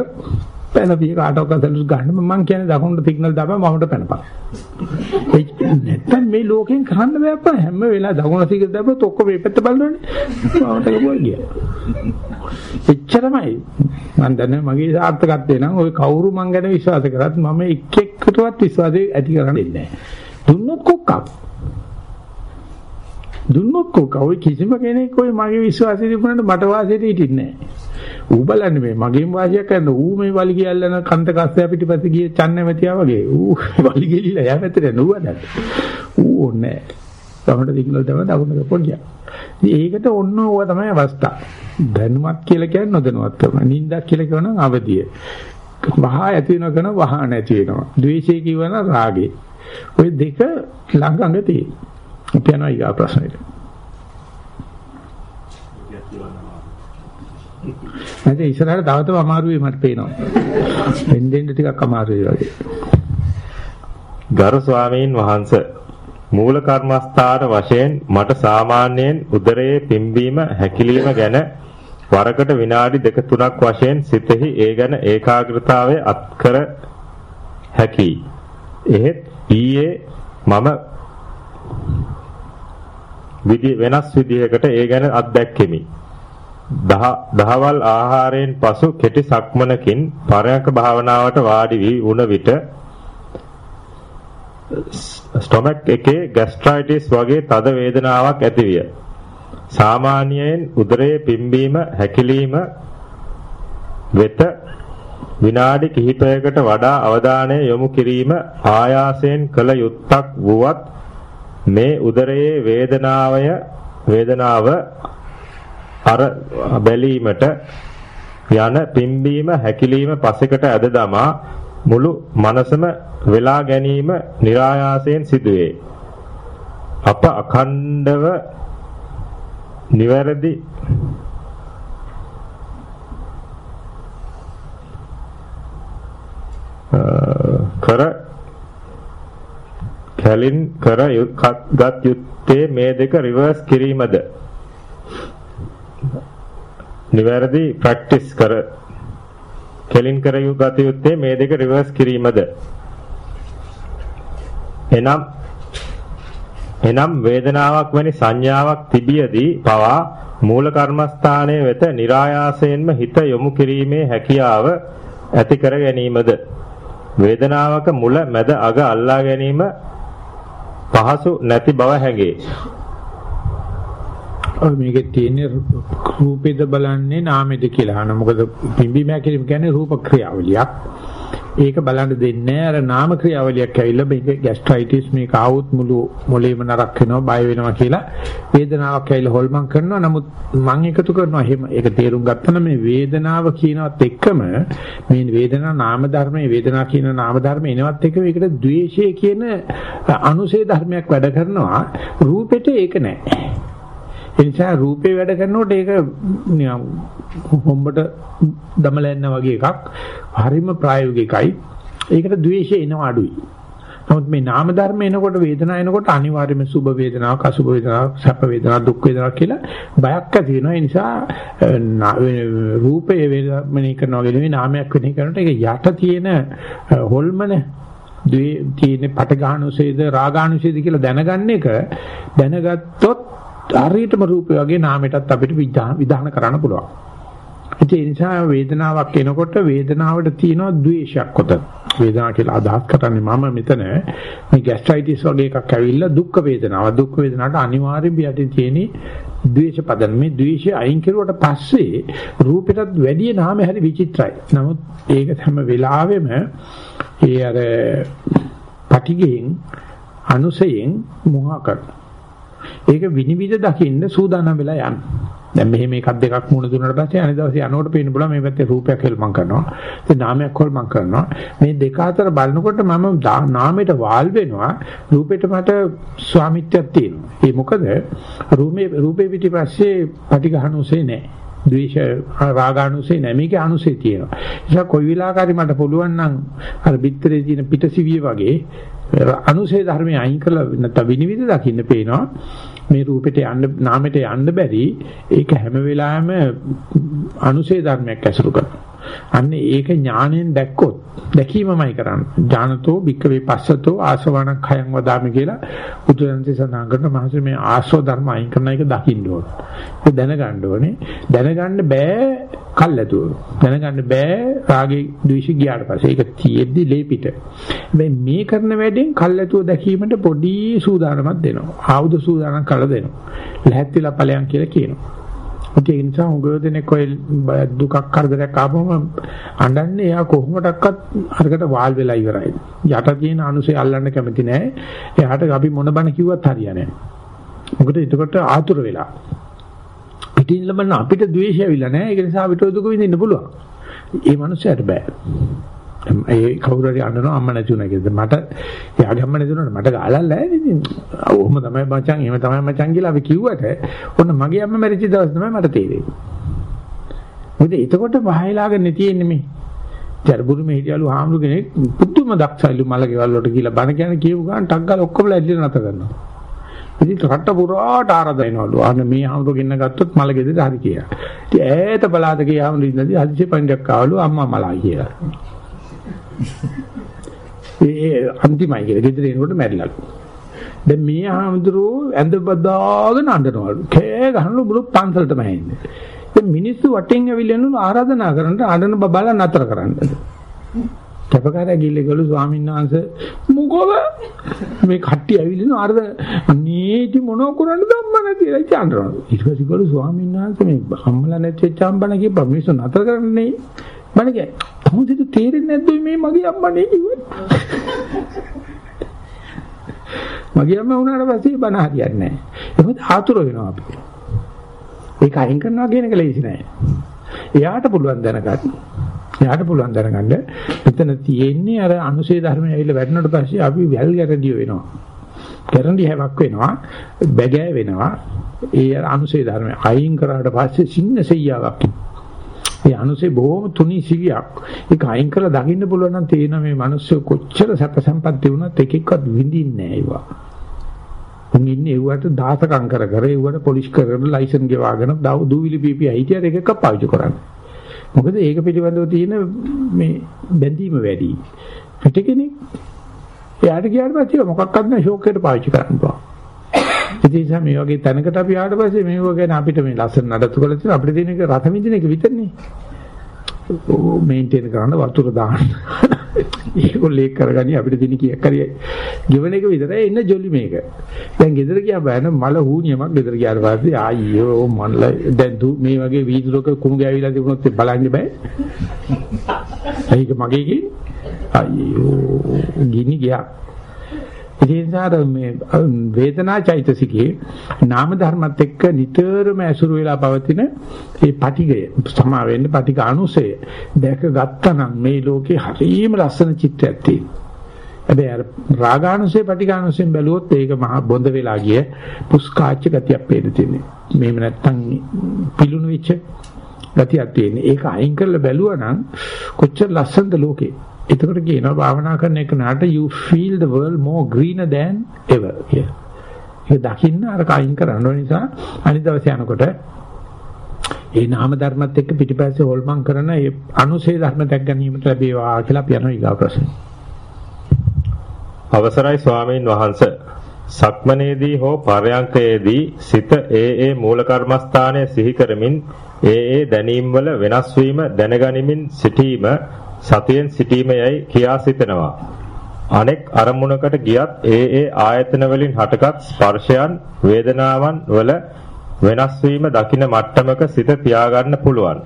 පැනපිය කාටවත් සැලුස් ගන්න මම කියන්නේ දකුණට සිග්නල් දාපන් වමට පැනපන්. ඒ නැත්තම් මේ ලෝකෙන් කරන්න බෑපා හැම වෙලාව දකුණ සිග්නල් දාපුවොත් ඔක්කොම මේ පැත්ත බලනවනේ. වමට ගියා ගියා. එච්චරමයි. මම දන්නේ මගේ සාර්ථකත්වය නම් ওই කවුරු මං ගැන විශ්වාස කරත් මම එක් එක්කටවත් විශ්වාසය ඇති කරන්නේ නැහැ. දුන්නොත් කොක්කක්. දුන්නොත් කොකවයි කිසිම කෙනෙක් ඔය මගේ විශ්වාසය තිබුණාට මට වාසියට හිටින්නේ නැහැ. ඌ බලන්නේ මේ මගේම වාසියක් කරන ඌ මේ වලි කියල්ලන කන්ත කස්සය පිටිපස්සේ ගියේ චන්නමැතියා වගේ. ඌ [laughs] වලි ගෙලිලා යා පැත්තට නුවණක්. ඌ ඕනේ නැහැ. සිග්නල් තමයි දකුණට පොඩ්ඩියක්. ඒකට ඔන්න ඕවා තමයි අවස්ථා. දැනුමත් කියලා කියන්නේ නොදැනුවත් කරන. නින්දක් කියලා කියනනම් අවදිය. වහා ඇති වෙන කරන වහා නැති වෙනවා. ද්වේෂය කියවන රාගේ. ওই දෙක ළඟඟ තියෙනවා. අපි යනවා ඊගා ප්‍රශ්නෙට. නැද ඉස්සරහට තව තව අමාරුයි මට පේනවා. වෙන්දෙන්න ටිකක් අමාරුයි වගේ. ගරු ස්වාමීන් වහන්සේ මූල කර්මස්ථාන වශයෙන් මට සාමාන්‍යයෙන් උදරයේ පිම්බීම හැකිලිම ගැන වරකට විනාඩි දෙක තුනක් වශයෙන් සිතෙහි ඒ ගැන ඒකාග්‍රතාවය අත්කර හැකි. එහෙත් ඊයේ මම විදි වෙනස් විදිහකට ඒ ගැන අත්දැක්කෙමි. දහවල් ආහාරයෙන් පසු කෙටි සක්මනකින් පරයන්ක භාවනාවට වාඩි වී උණ විට ස්ටොමක් එකේ ગેස්ට්‍රයිටිස් වගේ තද වේදනාවක් ඇතිවිය. සාමාන්‍යයෙන් උදරයේ පිම්බීම හැකිලිම වෙත විනාඩි කිහිපයකට වඩා අවධානය යොමු කිරීම ආයාසයෙන් කළ යුත්තක් වුවත් මේ උදරයේ වේදනාවය වේදනාව අර බැලීමට යන පිම්බීම හැකිලිම පසෙකට ඇද දමා මුළු මනසම වෙලා ගැනීම નિરાයාසයෙන් සිදුවේ. අප අඛණ්ඩව නිවැරදි කර කැලින් කර ගත් යුත්තේ මේ දෙක රිවර්ස් කිරීමද? නිවැරදි ප්‍රැක්ටිස් කර. කෙලින් කර ගත යුත්තේ මේ දෙක රිවර්ස් කිරීමද? එනම් එනම් වේදනාවක් වැනි සංඥාවක් තිබියදී පවා මූල කර්මස්ථානයේ වෙත નિરાයාසයෙන්ම හිත යොමු කිරීමේ හැකියාව ඇති කර ගැනීමද? වේදනාවක මුල මැද අග අල්ලා ගැනීම පහසු නැති බව හැඟේ. ඔය මේකේ තියෙන රූපෙද බලන්නේ නාමෙද කියලා අහන මොකද පිම්බීම හැකිරීම කියන්නේ රූප ක්‍රියාවලියක්. ඒක බලන්න දෙන්නේ අර නාම ක්‍රියාවලියක් ඇවිල්ලා මේක ગેස්ට්‍රයිටිස් මේක ආවුත් මුළු මොළේම නරක් වෙනවා බය වෙනවා කියලා වේදනාවක් ඇවිල්ලා හොල්මන් කරනවා. නමුත් මම එකතු කරනවා එහෙම. ඒක තේරුම් ගත්තම මේ වේදනාව කියනවත් එක්කම මේ වේදනා නාම ධර්මයේ වේදනා කියන නාම ධර්ම එනවත් එක්ක මේකට ද්වේෂය කියන අනුසේ ධර්මයක් වැඩ කරනවා. රූපෙට ඒක නැහැ ඒ නිසා රූපේ වැඩ කරනකොට ඒක හොම්බට දමලන්න වගේ එකක් හරිම ප්‍රායෝගිකයි. ඒකට ද්වේෂය එනවා අඩුයි. නමුත් මේ නාම ධර්ම එනකොට වේදනාව එනකොට අනිවාර්යයෙන්ම සුභ වේදනාවක් අසුභ වේදනාවක් සැප වේදනාවක් දුක් වේදනාවක් කියලා බයක් ඇති වෙනවා. ඒ නිසා රූපයේ වේදමනේ කරනවා වගේ නාමයක් වෙනේ කරනකොට ඒක යට තියෙන හොල්මන ද්වේ තියෙන පටගානුසේද රාගානුසේද කියලා දැනගන්න එක දැනගත්තොත් හරියටම රූපය වගේ නාමයටත් අපිට විධාන කරන්න පුළුවන්. ඒ නිසා වේදනාවක් එනකොට වේදනාවට තියෙනවා ද්වේෂයක් කොතන. වේදනාව කියලා අදහස් කරන්නේ මම මෙතන මේ ગેස්ට්‍රයිටිස් වගේ එකක් ඇවිල්ලා දුක් වේදනාව. දුක් වේදනාවට අනිවාර්යයෙන් යටි තියෙන ද්වේෂ පදන. මේ ද්වේෂය අයින් කරුවට පස්සේ රූපෙටත් වැඩි නාමය හරි විචිත්‍රයි. නමුත් ඒක හැම වෙලාවෙම ඒ අර පටිගෙන් අනුසයෙන් මොහා කරනවා. ඒක විනිවිද දකින්න සූදානම් වෙලා යන්න. දැන් මෙහෙම එකක් දෙකක් මුණ දුන්නාට පස්සේ අනිත් දවසේ යනකොට පේන්න පුළුවන් මේ පැත්තේ රූපයක් හෙල්මන් කරනවා. ඉතින් නාමයක් හොල්මන් කරනවා. මේ දෙක අතර බලනකොට මම නාමයට වාල් වෙනවා. රූපෙට මට ස්වාමිත්වයක් තියෙනවා. ඒ මොකද රූපේ රූපේ පිටිපස්සේ පටිඝහනුසේ නැහැ. ද්වේෂ රාගානුසේ නැහැ මේකේ අනුසේ තියෙනවා. ඒ නිසා කොයි වෙලාවකරි මට පුළුවන් නම් අර පිටරේ තියෙන පිටසිවිය වගේ අනුසේ ධර්මයේ අයින් කරලා නැත්නම් විනිවිද දකින්න පේනවා මේ රූපෙට යන්න නාමෙට යන්න බැරි ඒක හැම වෙලාවෙම අනුසේ ධර්මයක් ඇසුරු කරනවා. අන්න ඒක ඥාණයෙන් දැක්කොත් දැකීමමයි කරන්නේ. ඥානතෝ භික්කවේ පස්සතෝ ආසවණ khයං වදාමි කියලා බුදුරජාණන්සේ සඳහන් කරන මහසි මේ ආශ්‍රව ධර්ම අයින් කරන එක දකින්න ඕන. ඒක දැනගන්න ඕනේ. දැනගන්න බෑ කල්ැතුව. දැනගන්න බෑ රාගේ ද්වේෂي ගියාට පස්සේ. ඒක තියෙද්දි ලේපිට. මේ මේ කරන වැඩෙන් කල්ැතුව දැකීමට පොඩි සූදානමක් දෙනවා. ආයුධ සූදානම් කරලා දෙනවා. ලැහැත්තිලා ඵලයන් කියලා කියනවා. ඒ නිසා උගව දෙනෙක් ඔය දුකක් කරදරයක් ආවම අඬන්නේ එයා කොහොමඩක්වත් අරකට වාල් වෙලා ඉවරයි. යට තියෙන අනුසය අල්ලන්න කැමති නෑ. එයාට අපි මොන බණ කිව්වත් හරියන්නේ නෑ. මොකද එතකොට ආතුර වෙලා. පිටින් ලබන අපිට ද්වේෂය ඇවිල්ලා නෑ. ඒක නිසා අපිට දුක විඳින්න පුළුවන්. ඒ මනුස්සයාට බෑ. ඒ කවුරු හරි අඬනවා අම්ම නැති උනා කියද මට එයාගේ අම්ම නැති උනාට මට ගාලක් නැහැ ඉතින්. ඔහොම තමයි මචං එහෙම තමයි මචං කියලා අපි කිව්වට ඔන්න මගේ අම්ම මැරිච්ච දවස් තමයි මට තේරෙන්නේ. මොකද එතකොට වහයලාගෙන තියෙන්නේ මේ. ජර්බුරු මේ හිටියලු හාමුදුර කෙනෙක් පුදුම දක්ෂයිලු මල ගෙවල් වලට කියලා බණ කියන්නේ කියපු ගමන් ටක් ගාලා ඔක්කොම ඇල්ලලා නැත කරනවා. ඉතින් රට පුරාට ආරාධනවලු අන්න මේ හාමුදුර ගෙන්න ගත්තොත් මල ගෙදර හරි කියලා. ඉතින් ඈත බලාද ගිය හාමුදුර ඉඳලා හදිසි පණ්ඩයක් ආවලු අම්මා මලා කියලා. ඒ අන්තිමයි කියලා ගෙදර එනකොට මැරිලාලු. දැන් මේ ආමඳුරෝ ඇඳ බදාගෙන අඬනවලු. කෑ ගහනලු බුදු පන්සලටම ඇන්නේ. දැන් මිනිස්සු වටෙන් ඇවිල්ලානු ආරාධනා කරන්න අඬන බබාලා නතර කරන්න. කැපකාරය ගිල්ලේගලු ස්වාමීන් වහන්සේ මොකද මේ කට්ටිය ඇවිල්ලිනු අරද නීති මොනව කරන්නද අම්මලා කියලා චාන්දරන ඊට පස්සේ ගලු ස්වාමීන් වහන්සේ මේ අම්මලා නැති වෙච්ච අම්බණ කියපන් මිනිස්සු නතර කරන්නේ මම කිය කොහොමද තේරෙන්නේ නැද්ද මේ මගේ අම්මා නේ කිව්වේ? මගේ අම්මා වුණාට පස්සේ බණ හරියන්නේ නැහැ. ඒකත් ආතුර වෙනවා අපි. ඒක අයින් කරනවා කියන එක ලේසි නෑ. එයාට පුළුවන් දැනගන්න. එයාට පුළුවන් දැනගන්න මෙතන තියෙන්නේ අර අනුශේ ධර්මය ඇවිල්ලා වැඩනට පස්සේ අපි වැල් ගැරඩිය වෙනවා. ගැරන්ටි හැවක් වෙනවා. බැගෑ වෙනවා. ඒ අනුශේ ධර්මය අයින් කරාට පස්සේ සින්න සෙයියාවක් ඒ අනුසේ බොහොම තුනී සිවියක්. ඒක අයින් කරලා දකින්න පුළුවන් නම් තේරෙන මේ මිනිස්සු කොච්චර සැප සම්පත් තිබුණත් එක එක්කවත් විඳින්නේ නැහැ ඒවා. උන් ඉන්නේ ඒවට දාසකම් කර කර ඒවට පොලිෂ් කරගෙන ලයිසන් ගෙවාගෙන දූවිලි පීපී හිටියට එක එක පාවිච්චි කරන්නේ. මොකද ඒක පිළිබඳව තියෙන මේ බැඳීම වැඩි. පිට කෙනෙක් එයාට ගියාට පස්සේ මොකක්වත් නැහැ ෂෝක් එකට පාවිච්චි කරන්න පුළුවන්. ඉතින් මේ වගේ තැනකට අපි ආවට පස්සේ මේව ගැන අපිට මේ ලස්සන නඩත්තු කරලා තියෙන අපිට තියෙන එක රස විඳින එක විතරනේ. ඕ මේන්ටේන් කරන්න වතුර දාන්න. [laughs] ඒගොල්ලෝ කරගනි අපිට දෙන කීයක් හරි ගෙවන එක විතරයි එන්න ජොලි මේක. දැන් ගෙදර ගියා බෑන මල හූනියමක් ගෙදර ගියාට පස්සේ ආයියෝ මන්ල දැන් දු මේ වගේ වීදුරක කුණු ගෑවිලා තිබුණොත් බලන්න බෑ. [laughs] ඒක මගේ කි අයියෝ ගිනි ගියා. ඉතින් මේ වේදනා චෛතසිකේ නාම ධර්මත් එක්ක නිතරම ඇසුරු වෙලා පවතින මේ පටිගය සමා වෙන්න පටිඝ අනුසය දැක ගත්තනම් මේ ලෝකේ හරිම ලස්සන චිත්‍රයක් තියෙනවා. හැබැයි අර රාගානුසය පටිඝානුසයෙන් බැලුවොත් ඒක මහා බොඳ වෙලා ගිය පුස්කාච්ච ගතියක් පේන්න තියෙන්නේ. මේව නැත්තම් පිලුණු වෙච්ච ගතියක් තියෙන්නේ. ඒක අයින් කරලා බැලුවා නම් කොච්චර ලස්සනද ලෝකේ. එතකොට කියනවා භාවනා කරන එක නාට you feel the world more greener than ever කියලා. ඒක දකින්න අර කයින් කරන්න නිසා අනිත් දවසේ යනකොට ඒ නාම ධර්මත් එක්ක පිටිපස්සේ හොල්මන් කරන ඒ අනුසේ ධර්ම දැක් ගැනීමට ලැබේවා කියලා අපි යනවා ඊගා ප්‍රශ්න. අවසරයි ස්වාමීන් වහන්ස සක්මනේදී හෝ පරයන්කයේදී සිත ඒ ඒ මූල කර්මස්ථානයේ සිහි කරමින් ඒ ඒ දැනීම් වල වෙනස් වීම දැනගනිමින් සිටීම සතියෙන් සිටීමයයි කියා සිතනවා. අනෙක් අරමුණකට ගියත් ඒ ඒ ආයතන වලින් හටගත් ස්පර්ශයන් වේදනාවන් වල වෙනස් වීම දකින මට්ටමක සිත තියාගන්න පුළුවන්.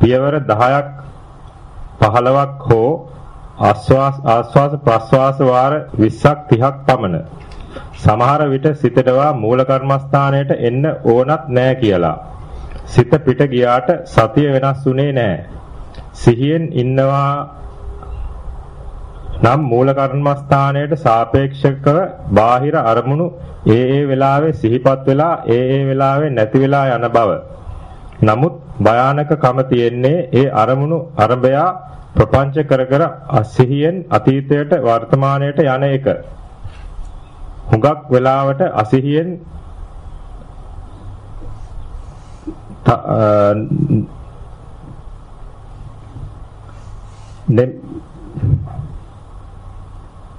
පියවර 10ක් 15ක් හෝ ආස්වාස් ආස්වාස ප්‍රස්වාස වාර 20ක් 30ක් පමණ. සමහර විට සිතටවා මූල කර්මස්ථානයට එන්න ඕනත් නෑ කියලා. සිත පිට ගියාට සතිය වෙනස් වුණේ නෑ. සිහියෙන් ඉන්නවා නම් මූල කර්මස්ථානයට සාපේක්ෂකව බාහිර අරමුණු ඒ ඒ වෙලාවේ සිහිපත් වෙලා ඒ ඒ වෙලාවේ නැති වෙලා යන බව. නමුත් භයානකකම තියෙන්නේ ඒ අරමුණු අරබයා ප්‍රපංච කර කර අසිහියෙන් අතීතයට වර්තමානයට යන එක. හුඟක් වෙලාවට අසිහියෙන්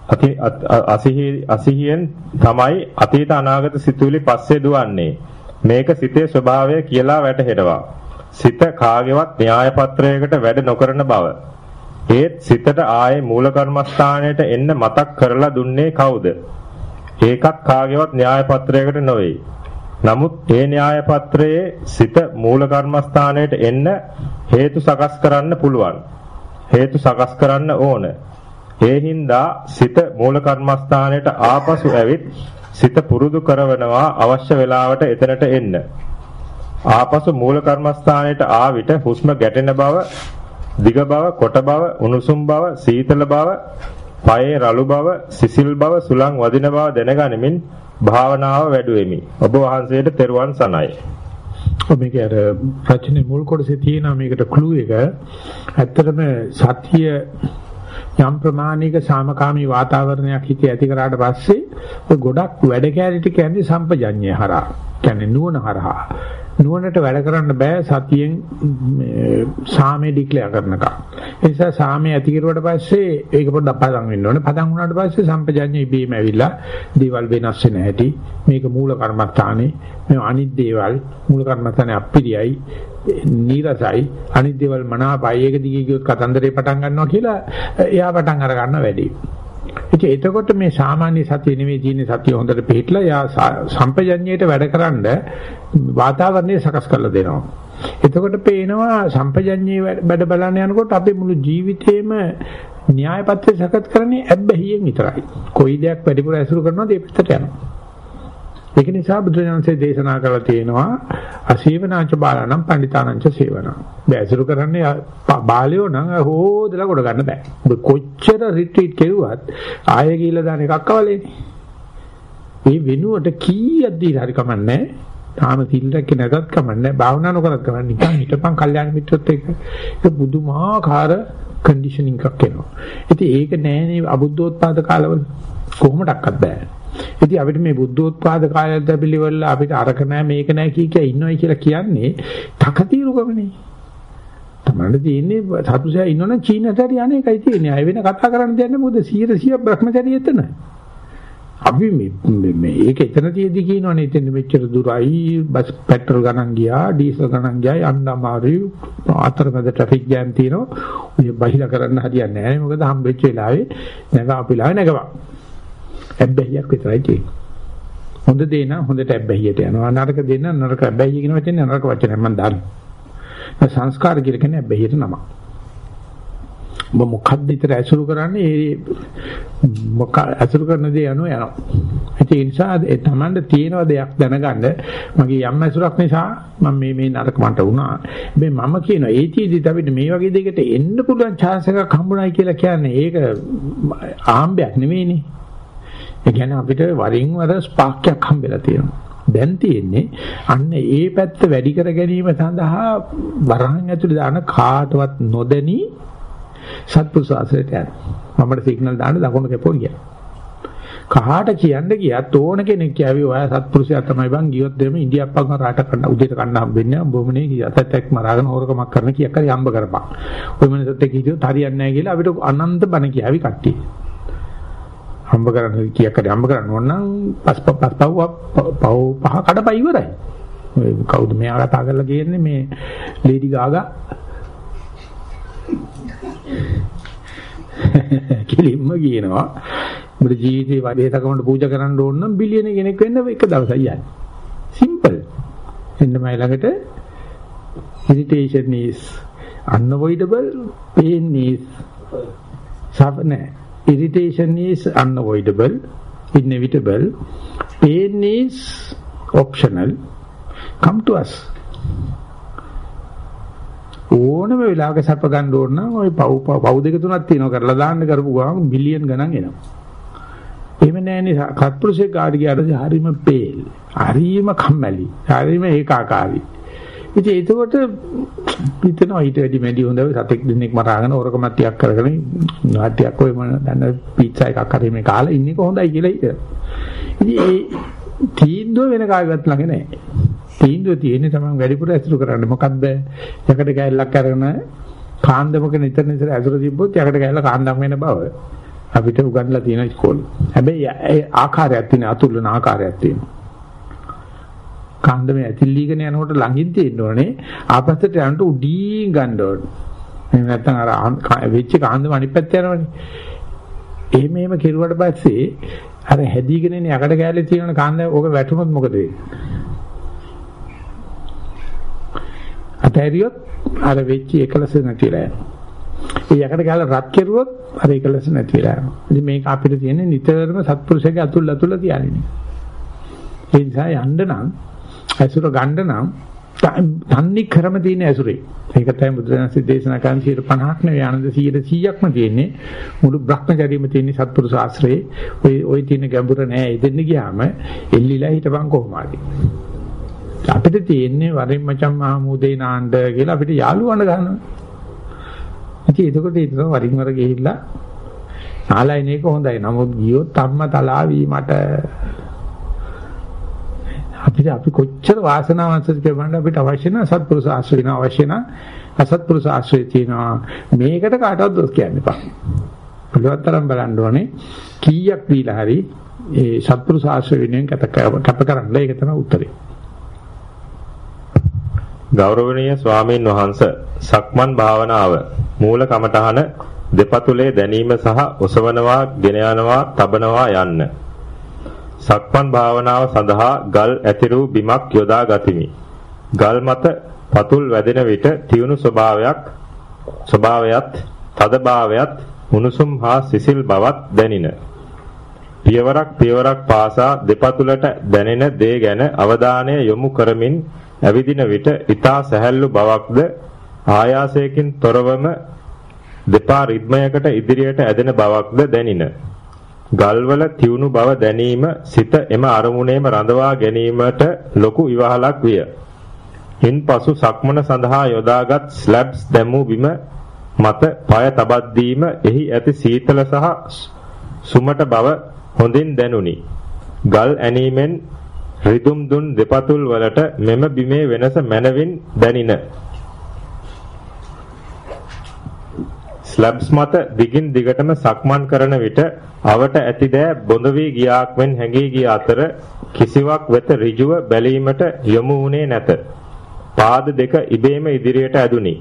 අති අසිහි අසිහියෙන් තමයි අතීත අනාගත සිතුවිලි පස්සේ දුවන්නේ. මේක සිතේ ස්වභාවය කියලා වැටහෙනවා. සිත කාගේවත් න්‍යාය පත්‍රයකට වැඩ නොකරන බව. ඒත් සිතට ආයේ මූල කර්මස්ථානයට එන්න මතක් කරලා දුන්නේ කවුද? ඒකත් කාගේවත් න්‍යාය පත්‍රයකට නොවේ. නමුත් ඒ න්‍යාය පත්‍රයේ සිත මූල කර්මස්ථානයට එන්න හේතු සකස් කරන්න පුළුවන්. හේතු සකස් කරන්න ඕන. ඒ හින්දා සිත මූල කර්මස්ථානයට ආපසු ඇවිත් සිත පුරුදු කරවනවා අවශ්‍ය වෙලාවට එතනට එන්න. ආපසු මූල කර්මස්ථානයට ආවිට හුස්ම ගැටෙන බව, දිග බව, කොට බව, උණුසුම් බව, සීතල බව, පයේ රළු බව, සිසිල් බව, සුලං වදින බව දැනගනිමින් භාවනාව වැඩුවෙමි. ඔබ වහන්සේට තෙරුවන් සනයි. මේක අර ප්‍රශ්නේ මුල් කොටසේ තියෙන මේකට ක්ලූ එක. ඇත්තටම සත්‍ය යම් ප්‍රමාණික සාමකාමී වාතාවරණයක් හිතේ ඇති කරාට පස්සේ ඔය ගොඩක් වැඩ කැරිට කියන්නේ සම්පජඤ්ඤය හරහා. කියන්නේ නුවණ හරහා. නුවණට වැඩ කරන්න බෑ සතියෙන් සාමේ ඩික්ලෙයාර් කරනකම්. ඒ නිසා සාමේ ඇති කරුවට පස්සේ ඒක පොඩ්ඩක් පදම් වෙන්න ඕනේ. පදම් වුණාට පස්සේ සම්පජඤ්ඤය ඉබේම ඇවිල්ලා දේවල් වෙනස් වෙන හැටි මේක මූල කර්මස්ථානේ මේ අනිත් දේවල් මූල කර්මස්ථානේ අප්පිරියයි නීරසයි අනිත් දේවල් මනාපයි ඒක දිගේ ගියොත් කතන්දරේ පටන් ගන්නවා කියලා එයා පටන් අර ගන්න වැඩි. ඉතින් එතකොට මේ සාමාන්‍ය සතිය නෙමෙයි තියෙන සතිය හොඳට පිළිట్లా යා සම්පජඤ්ඤයට වැඩකරනද වාතාවරණය සකස් කරලා දෙනවා. එතකොට පේනවා සම්පජඤ්ඤයේ වැඩ බලන්න යනකොට අපේ මුළු ජීවිතේම න්‍යාය පත්‍රය සකස් කරන්නේ ඇබ්බැහියෙන් විතරයි. කොයි දෙයක් වැඩිපුර ඇසුරු කරනවද ඒ පැත්තට යනවා. ඒක නිසා බුදුරජාණන්සේ දේශනා කරලා තියෙනවා අසීවනාච බාලනම් පණ්ඩිතානංච සේවන. බෑසුරු කරන්නේ බාලයෝ නම් හොදලා කොට ගන්න බෑ. ඔබ කොච්චර රිට්‍රීට් කෙරුවත් ආයෙ ගිහිල්ලා දාන එකක් අවලේනේ. මේ වෙනුවට කීයක් දීලා හරි කමන්නේ තාම සිල් රැක නැතත් කමන්නේ භාවනා නොකරත් කමන්නේ නිකන් හිටපන් කල්යාණ මිත්‍රොත් එක්ක. ඒක බුදුමාකාර කන්ඩිෂනින් එකක් එනවා. ඉතින් ඒක නෑනේ අබුද්ධෝත්පාද කාලවල. කොහොමඩක්වත් බෑ. ඉතින් අපිට මේ බුද්ධෝත්පාද කාලයක් ලැබිලිවල අපිට අරක නැහැ මේක නැහැ කිය කිය ඉන්නවයි කියලා කියන්නේ තකතිරුකමනේ. තමයි තියෙන්නේ සතුසයා ඉන්නවනම් චීනට හරි අනේකයි තියෙන්නේ. අය වෙන කතා කරන්න දෙන්නේ මොකද 100 බ්‍රහ්මචාරී එතන. අපි මේ මේ ඒක එතන තියදී කියනවනේ. එතන මෙච්චර දුරයි. බස් පෙට්‍රල් ගණන් ගියා ඩීසල් ගණන් ගියා. යන්න අමාරුයි. අතරමැද ට්‍රැෆික් ජෑම් තියෙනවා. ඔය බහිලා කරන්න හරියන්නේ නැහැ මොකද හම්බෙච්ච වෙලාවේ නැග අපිලා නැගවා. ඇබ්බැහියක් විතරයි තියෙන්නේ. හොඳ දේ නම් හොඳට ඇබ්බැහියට යනවා. නරක දේ නම් නරක ඇබ්බැහිය කියන වචනේ නරක වචනයක් මම දන්නවා. සංස්කාර කියලා කියන්නේ ඇබ්බැහියට නම. ඔබ මොකද්ද විතර ඇසුරු කරන්නේ ඒ මොක ඇසුරු කරන දේ යනවා යනවා. ඒ නිසා ඒ Tamanda තියෙන දෙයක් දැනගන්න මගේ යම් ඇසුරක් නිසා මම මේ මේ නරක මට වුණා. මේ මම කියනවා ඒතිෙදි අපිට මේ වගේ දෙයකට එන්න පුළුවන් chance එකක් හම්බුනායි කියලා කියන්නේ ඒක ආම්බයක් නෙවෙයිනේ. ඒ කියන්නේ අපිට වරින් වර ස්පාක්යක් හම්බෙලා තියෙනවා. දැන් තියෙන්නේ අන්න ඒ පැත්ත වැඩි කර ගැනීම සඳහා වරහන් ඇතුලේ දාන කාටවත් නොදැනි සත්පුරුෂාසයට යන. මමට සිග්නල් දාන්න දකුණු කැපෝ ගියා. කහාට කියන්න ගියත් ඕන කෙනෙක් කියාවි ඔයා සත්පුරුෂයා තමයි බං ගියොත් දෙම ඉන්දියාප්පන් රාට කන්න උදේට කන්න හම්බෙන්නේ බොමනේ කියතත් එක් මරාගෙන හොරකමක් කරන කීයක් හරි හම්බ කරපන්. ඔය මිනිස්සුත් එක්ක හිටියොත් හරියන්නේ නැහැ කියලා අපිට අනන්ත බණ කියාවි කට්ටිය. හම්බ කරන්න කීයක් හරි හම්බ කරන්න ඕන නම් පස් පස් පව පව පහ කඩපයි ඉවරයි. ඔය කවුද මෙයා කතා කරලා කියන්නේ මේ ලේඩි ගාගා කිලින්ම කියනවා ඔබේ ජීවිතේ වේතකමට පූජා කරන්න ඕන නම් බිලියන කෙනෙක් වෙන්න එක දවසයි යන්නේ. සිම්පල්. එන්න මයි ළඟට irritation is unavoidable pain is suffer නැහැ irritation is unavoidable, inevitable. Pain is optional. Come to us. ඕනම වෙලාවක සැප ගන්න ඕන නම් ওই පව් පව් දෙක තුනක් තියෙනවා කරලා දාන්න කරපු ගමන් බිලියන් ගණන් එනවා. එහෙම නැහැනේ කත්පුරුෂේ කාඩ් ගියාට හරීම පේල්. හරීම කම්මැලි. හරීම ඒකාකාරී. ඉතින් ඒකකොට හිතනවා ඊට වැඩි මැඩි හොඳයි සතෙක් දෙන්නෙක් මරාගෙන ඕරකමක් ටිකක් කරගෙන නාට්‍යයක් ඔය මම දන්න පීට්සා එකක් හරි මේ කාලා ඉන්නේ කොහොඳයි කියලා හිතනවා. ඉතින් ඒ තීන්දුව වෙන කාගවත් ළඟ නැහැ. තීන්දුව තියෙන්නේ තමයි වැඩිපුර ඇසුරු කරන්නේ. මොකද්ද? යකඩ කෑල්ලක් අරගෙන කාන්දමක නිතර නිතර ඇසුර තිබ්බොත් යකට ගහලා කාන්දම් වෙන බව අපිට උගන්ලා තියෙන ඉස්කෝලේ. හැබැයි ඒ ආකාරයක් තියෙන අතුල්ලන ආකාරයක් තියෙනවා. කාන්දමේ ඇතිල්ලීගෙන යනකොට ළඟින් තියෙන්න ඕනේ ආපස්සට යනට උඩින් ගන්න ඕනේ. එහෙම නැත්නම් අර වෙච්ච කාන්දම අනිත් පැත්ත යනවනේ. එහෙම එහෙම කෙරුවට පස්සේ අර හැදීගෙන ඉන්න යකඩ කෑල්ලේ තියෙන කාන්ද ඕක වැටුනොත් මොකද වෙන්නේ? අතහැරියොත් අර වෙච්ච එකලස නැතිලා යනවා. ඒ යකඩ කෑල්ල රත් කෙරුවොත් අර එකලස නැතිලා යනවා. ඉතින් මේක අපිට තියෙන්නේ නිතරම සත්පුරුෂයාගේ අතුල් අතුල්ල තියාගෙන. ඒ නිසා යන්න නම් ඇසුර ගන්න නම් තන්නේ ක්‍රම තියෙන ඇසුරේ. ඒක තමයි බුදුරජාණන්සේ දේශනා කරන 50ක් නෙවෙයි ආනන්ද 100%ක්ම තියෙන්නේ. මුළු භ්‍රමචර්යෙම තියෙන සත්පුරුෂ ආශ්‍රයේ ඔය ඔය තියෙන ගැඹුර නෑ. එදෙන්න ගියාම එල්ලිලා හිටපන් කොහොමද? අපිට තියෙන්නේ වරින් මචං මහමූදේ නාණ්ඩ කියලා අපිට යාළුවන්ට ගන්නවා. ඉතින් එතකොට ඒක වරින් වර ගිහිල්ලා නාලයින එක හොඳයි. නමුත් ගියොත් අම්මා තලා වීමට අපිට අපි කොච්චර වාසනාවන්තද කියලා බලන්න අපිට අවශ්‍ය නැ සත්පුරුෂ ආශ්‍රය වෙන අවශ්‍ය නැ අසත්පුරුෂ ආශ්‍රය තියෙනවා. මේකට කාටවත් දොස් කියන්න එපා. පුළුවන් තරම් බලන්න ඕනේ. කීයක් දීලා හරි ඒ සත්පුරුෂ ආශ්‍රය වෙනුවෙන් කැප කරන්න. ඒක තමයි උත්තරේ. ගෞරවනීය ස්වාමීන් වහන්ස සක්මන් භාවනාව මූල කමඨහන දෙපතුලේ දැනීම සහ ඔසවනවා ගෙන යනවා තබනවා යන්න. සක්මන් භාවනාව සඳහා ගල් ඇතිරු බිමක් යොදා ගතිමි. ගල් මත පතුල් වැදෙන විට තියුණු ස්වභාවයක් ස්වභාවයත් තදභාවයත් උණුසුම් හා සිසිල් බවක් දැනින. පියවරක් පියවරක් පාසා දෙපතුලට දැනෙන දේ ගැන අවධානය යොමු කරමින් ඇවිදින විට ඊතා සැහැල්ලු බවක්ද ආයාසයකින් තොරවම දෙපා රිද්මයකට ඉදිරියට ඇදෙන බවක්ද දැනින. ගල්වල තියුණු බව දැනීම සිත එම අරමුණේම රඳවා ගැනීමට ලොකු ඉවහලක් විය. ඉන්පසු සක්මන සඳහා යොදාගත් ස්ලැබ්ස් දැමූ බිම මත পায় තබද්දීම එහි ඇති සීතල සහ සුමට බව හොඳින් දැනුනි. ගල් ඇනීමෙන් රිදුම් දුන් දෙපතුල් වලට මෙම බිමේ වෙනස මනවින් දැනින. ස්ලැබ්ස් මත දිගින් දිගටම සක්මන් කරන විට අවට ඇති දෑ බොඳ වී ගියාක් මෙන් හැඟී ගිය අතර කිසිවක් වෙත ඍජුව බැලීමට යොමු වුණේ නැත. පාද දෙක ඉබේම ඉදිරියට ඇදුනි.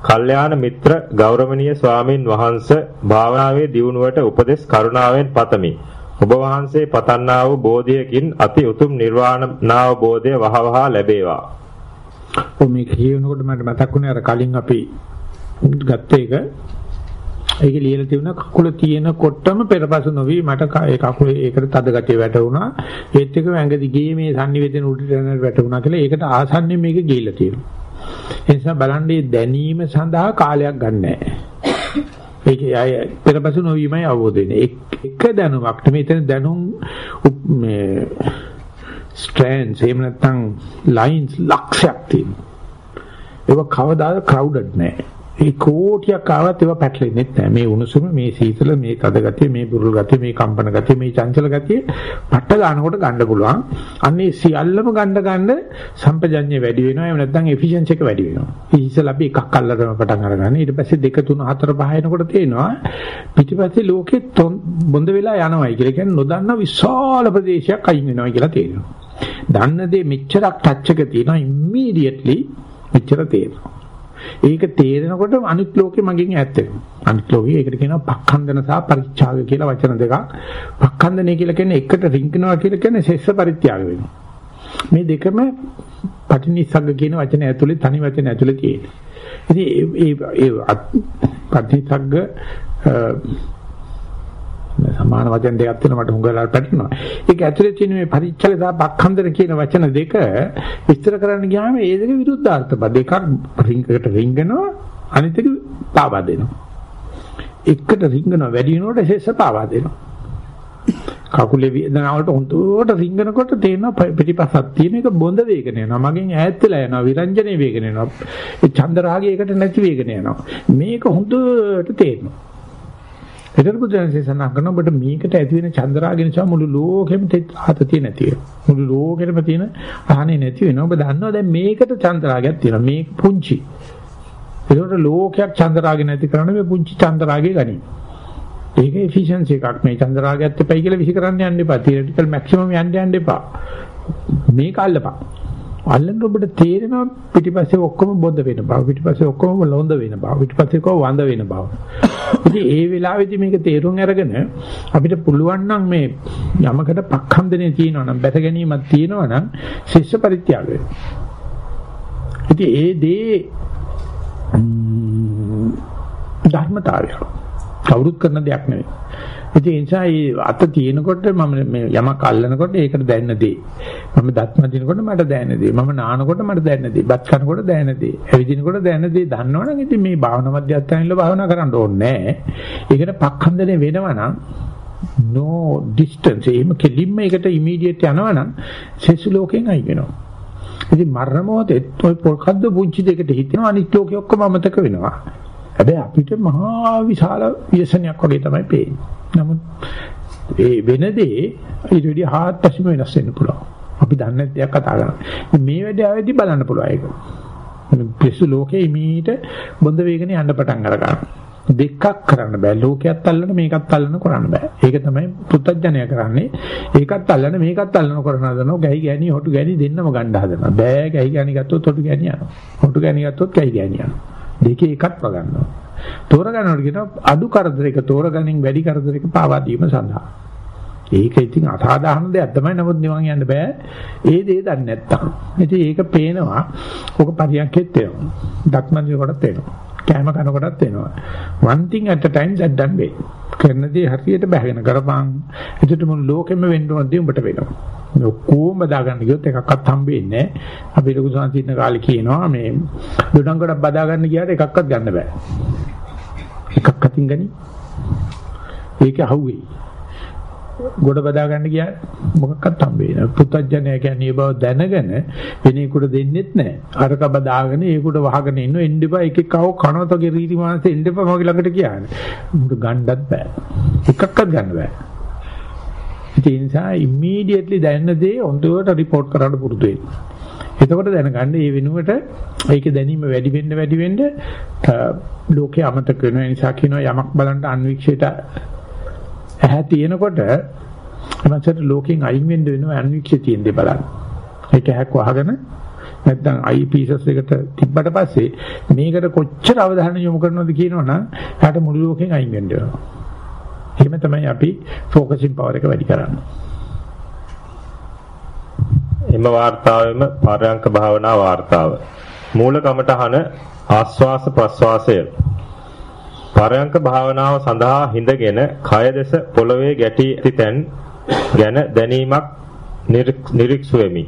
කල්යාණ මිත්‍ර ගෞරවනීය ස්වාමින් වහන්සේ භාවනාවේ දියුණුවට උපදෙස් කරුණාවෙන් පතමි. ඔබ වහන්සේ පතන්නා වූ බෝධියකින් අති උතුම් නිර්වාණාවබෝධය වහවහ ලැබේවා. ඔ මේ කියනකොට මට මතක් වුණේ අර කලින් අපි ගත්ත එක. ඒකේ ලියලා තිබුණා කකුල තියෙනකොටම පෙරපසු නොවි මට ඒ කකුලේ ඒකට තද ගතිය වැටුණා. ඒත් එක්කම ඇඟ දිගේ මේ sannivedana උඩට යන වැටුණා කියලා ඒකට ආසන්නෙ මේක ගිහිල්ලා තියෙනවා. ඒ නිසා බලන්නේ දැනීම සඳහා කාලයක් ගන්නෑ. ඒකේ අය පෙරපසු නොවීමයි අවබෝධ වෙන්නේ. එක දැනුමක් නෙමෙයි. එතන දැනුම් මේ ස්ට්‍රෑන්ඩ්ස් එහෙම නැත්නම් ලයින්ස් ලක්ෂයක් තියෙනවා. ඒක කවදාද ක්‍රවුඩඩ් නෑ. ඒ කෝටියක් ආවත් ඒවා පැටලෙන්නේ නැහැ. මේ උණුසුම, මේ සීතල, මේ තද ගතිය, මේ බුරුල් ගතිය, මේ කම්පන ගතිය, මේ චංචල ගතිය පට්ට ගන්නකොට ගන්න පුළුවන්. අන්නේ සියල්ලම ගන්න ගන්න සම්පජඤ්ඤය වැඩි වෙනවා. එහෙම නැත්නම් එෆිෂියන්සි එක වැඩි වෙනවා. ඉතින් අපි එකක් අල්ලගෙන පටන් අරගන්න. ඊට පස්සේ 2 3 4 5 එනකොට තේනවා පිටිපස්සේ ලෝකෙ බොඳ වෙලා යනවායි කියලා කියන්නේ නොදන්න විශාල ප්‍රදේශයක් අයින් වෙනවා කියලා තේරෙනවා. දන්න දේ මෙච්චරක් ටච් එක තියෙනවා ඉම්මීඩියට්ලි මෙච්චර තේරෙනවා. ඒක තේරෙනකොට අනිත් ලෝකෙ මගෙන් ඈත් වෙනවා. අනිත් ලෝකෙ ඒකට කියනවා පක්ඛන්දන සහ පරිත්‍යාග කියලා වචන දෙකක්. පක්ඛන්දනය කියලා කියන්නේ එකට රිංගනවා කියලා කියන්නේ ශෙස්ස පරිත්‍යාග වෙනවා. මේ දෙකම පටිනිස්සග්ග කියන වචන ඇතුලේ තනි වචන ඇතුලේ තියෙනවා. ඉතින් ඒ ඒ පටිනිස්සග්ග සමාන වචන දෙකක් තියෙනවා මට හුඟලාට පැටලෙනවා. ඒක ඇතුලේ තියෙන මේ පරිච්ඡල සහ පක්ඛන්දර කියන වචන දෙක විස්තර කරන්න ගියාම ඒ දෙක විරුද්ධාර්ථ බ දෙකක් රින්ගකට රින්ගනවා අනිත් එක පාවා දෙනවා. එකට රින්ගනවා වැඩි වෙනකොට ශේෂ පාවා දෙනවා. කකුලේ වේදනාවට හොඳට රින්ගනකොට තේරෙනවා පිටිපස්සක් තියෙන එක බොඳ වේගන යනවා. මගෙන් ඈත් වෙලා යනවා. විරංජනේ වේගන යනවා. ඒ චන්දරාගය එකට නැති වේගන යනවා. මේක හොඳට තේරෙනවා. එතන බුදුන්සේ සඳහන් කරන ඔබට මේකට ඇති වෙන චන්ද්‍රාගය නිසා මුළු ලෝකෙම ආතතිය නැති වෙනවා. මුළු ලෝකෙම තියෙන ආහනේ නැති වෙනවා. ඔබ දන්නවා දැන් මේකට චන්ද්‍රාගයක් තියෙනවා. මේක පුංචි. ඒකට ලෝකයක් චන්දරාගේ නැති කරන්න මේ පුංචි චන්දරාගේ ගනි. ඒක එෆිෂන්සි එකක් මේ චන්දරාගයත් එපයි කියලා විසි කරන්න යන්න එපා. තියරිටිකල් මැක්සිමම් යන්න යන්න එපා. මේක අල්ලපන්. අල්ලන්න ඔබට තේරෙනවා පිටිපස්සේ ඔක්කොම බොඳ වෙන බව පිටිපස්සේ ඔක්කොම ලොඳ වෙන බව පිටිපස්සේ කො වඳ වෙන බව. ඉතින් ඒ වෙලාවේදී මේක තේරුම් අරගෙන අපිට පුළුවන් නම් මේ යමකට පක්ඛන්දනේ තියෙනවා නම් බැස ගැනීමක් තියෙනවා නම් ශිෂ්‍ය පරිත්‍යාගය. ඉතින් ඒ දේ ධර්මතාවය. කවුරුත් කරන දෙයක් නෙවෙයි. ඉතින් ඒ නිසා මේ අත තියෙනකොට මම මේ යමක් අල්ලනකොට ඒකට දැනෙන දේ. මම දත් මදිනකොට මට දැනෙන දේ. මම නානකොට මට දැනෙන දේ. බත් කනකොට දැනෙන දේ. ඇවිදිනකොට දැනෙන දේ දන්නවනම් ඉතින් මේ භාවනා මධ්‍යස්ථානෙල භාවනා කරන්න ඕනේ නැහැ. ඒකට පක්ඛන්දනේ වෙනවනම් no distance එහෙම කෙලින්ම ඒකට ඉමීඩියට් යනවනම් සෙසු ලෝකෙන් අයි වෙනවා. ඉතින් මරණ මොහොතේ ඔය පොල්කද්ද පුංචි දෙයකට හිතෙනවා අනිත් ලෝකෙ ඔක්කොම අමතක වෙනවා. හැබැයි අපිට මහා විශාල ව්‍යසනයක් වගේ තමයි පේන්නේ. නමුත් ඒ වෙනදී ඊට වැඩි හාත්පසම වෙනස් වෙන්න පුළුවන්. අපි දන්නේ දෙයක් කතා කරනවා. මේ වැඩේ ආවේදී බලන්න පුළුවන් ඒක. පිස්සු ලෝකේ ඉමීට බොඳ වේගනේ යන්න පටන් අර ගන්නවා. දෙකක් කරන්න බෑ. ලෝකයක් අල්ලන මේකත් අල්ලන කරන්න බෑ. ඒක තමයි පුත්තජනය කරන්නේ. ඒකත් අල්ලන මේකත් අල්ලන කරන හදනවා. ගැහි ගෑණි හොටු ගෑණි දෙන්නම ගන්න හදනවා. බෑ ගැහි ගෑණි ගත්තොත් හොටු ගෑණි යනවා. හොටු ගෑණි ගත්තොත් ගැහි ගෑණි යනවා. දෙකේ එකක් වගන්නවා. තෝරගන්නවට කියනවා අඩු කරදරයක තෝරගනින් වැඩි කරදරයක පාවා දීම සඳහා. ඒක ඉතින් අසාධාරණ දෙයක් තමයි නමුත් නිවන් යන්න බෑ. ඒ දේ දන්නේ නැත්තම්. ඉතින් ඒක පේනවා. ඔක පරියන්කෙත් වෙනවා. දක්මන්දි කොටත් වෙනවා. කෑම කන කොටත් වෙනවා. one thing at a time that done way. කරන දේ හරියට බහගෙන කරපන්. එතකොට මුළු ලෝකෙම වෙන්න ඕන දේ උඹට වෙනවා. මේ ඔක්කොම බදාගන්න ගියොත් එකක්වත් හම්බෙන්නේ නැහැ. අපි ලොකු සංසිඳන කාලේ කියනවා මේ දොඩම් ගොඩක් බදාගන්න ගියාට එකක්වත් ගන්න බෑ. එකක් අතින් ගනි. ඒක අහුවේ. ගොඩ බදා ගන්න ගියා මොකක්වත් හම්බෙන්නේ නැහැ. පුත්තජනය කියන්නේ බව දැනගෙන වෙනේකට දෙන්නෙත් නැහැ. අරක බදාගෙන ඒකට වහගෙන ඉන්න එන්ඩපා එක එක කව කනතගේ රීති මානසේ එන්ඩපා මගේ ළඟට කියන්නේ. උඹට ගන්නවත් බෑ. එකක්වත් ගන්න බෑ. ඒ නිසා ඉමීඩියට්ලි දැනන දේ හොඳට report කරන්න පුරුදු වෙන්න. එතකොට දැනගන්න මේ වෙනුවට ඒකේ දැනීම වැඩි වෙන්න වැඩි වෙන්න ලෝකේ අමතක වෙන නිසා කියනවා යමක් බලන්න අන්වික්ෂයට ඇහැ තියෙනකොට එමන්සට ලෝකෙන් අයින් වෙන්න වෙනවා අන්වික්ෂය තියෙන දේ බලන්න. ඒක ඇහක් වහගෙන නැත්නම් අයි පීසස් එකට තිබ්බට පස්සේ මේකට කොච්චර අවධානය යොමු කරනවද කියනවනම් එයාට මුළු ලෝකෙන් අයින් වෙන්න වෙනවා. එහෙම තමයි අපි ફોකසින් පවර් එක වැඩි කරන්නේ. එම වார்த்தාවෙම පරයන්ක භාවනා වார்த்தාව. මූල කමඨහන ආස්වාස ප්‍රස්වාසය පරයන්ක භාවනාව සඳහා හිඳගෙන කය දෙස පොළවේ ගැටී ඇති තැන් ගැන දැනීමක් නිරීක්ෂ වෙමි.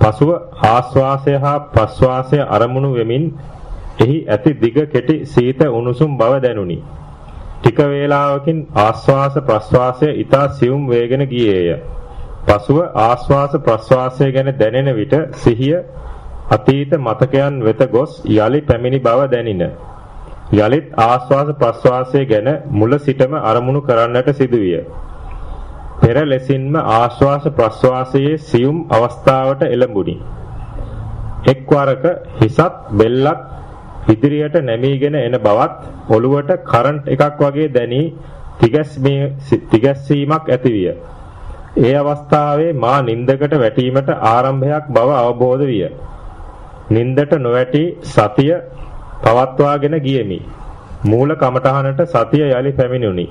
පසුව ආස්වාසය හා ප්‍රස්වාසය අරමුණු වෙමින් එහි ඇති දිග කෙටි සීත උණුසුම් බව දැනුනි. ටික වේලාවකින් ආස්වාස ප්‍රස්වාසය ඊතා සියුම් වේගෙන ගියේය. පසුව ආස්වාස ප්‍රස්වාසය ගැන දැනෙන විට සිහිය අතීත මතකයන් වෙත ගොස් යලි පැමිණි බව දැනින. යලිත් ආස්වාස ප්‍රස්වාසය ගැන මුල සිටම අරමුණු කරන්නට සිදුවිය. පෙර ලෙසින්ම ආශ්වාස ප්‍රශ්වාසයේ සියුම් අවස්ථාවට එළඹුණි. එක්වරක හිසත් බෙල්ලත් ඉදිරියට නැමීගෙන එන බවත් ඔළුවට කරන්ට් එකක් වගේ දැනී තිගැස්සීමක් ඇතිවිය. ඒ අවස්ථාවේ මා නින්දකට වැටීමට ආරම්භයක් බව අවබෝධ විය. නින්දට නොවැටි සතිය පවත්වාගෙන ගියෙමි. මූල කමඨහනට සතිය යලි පැමිණුනි.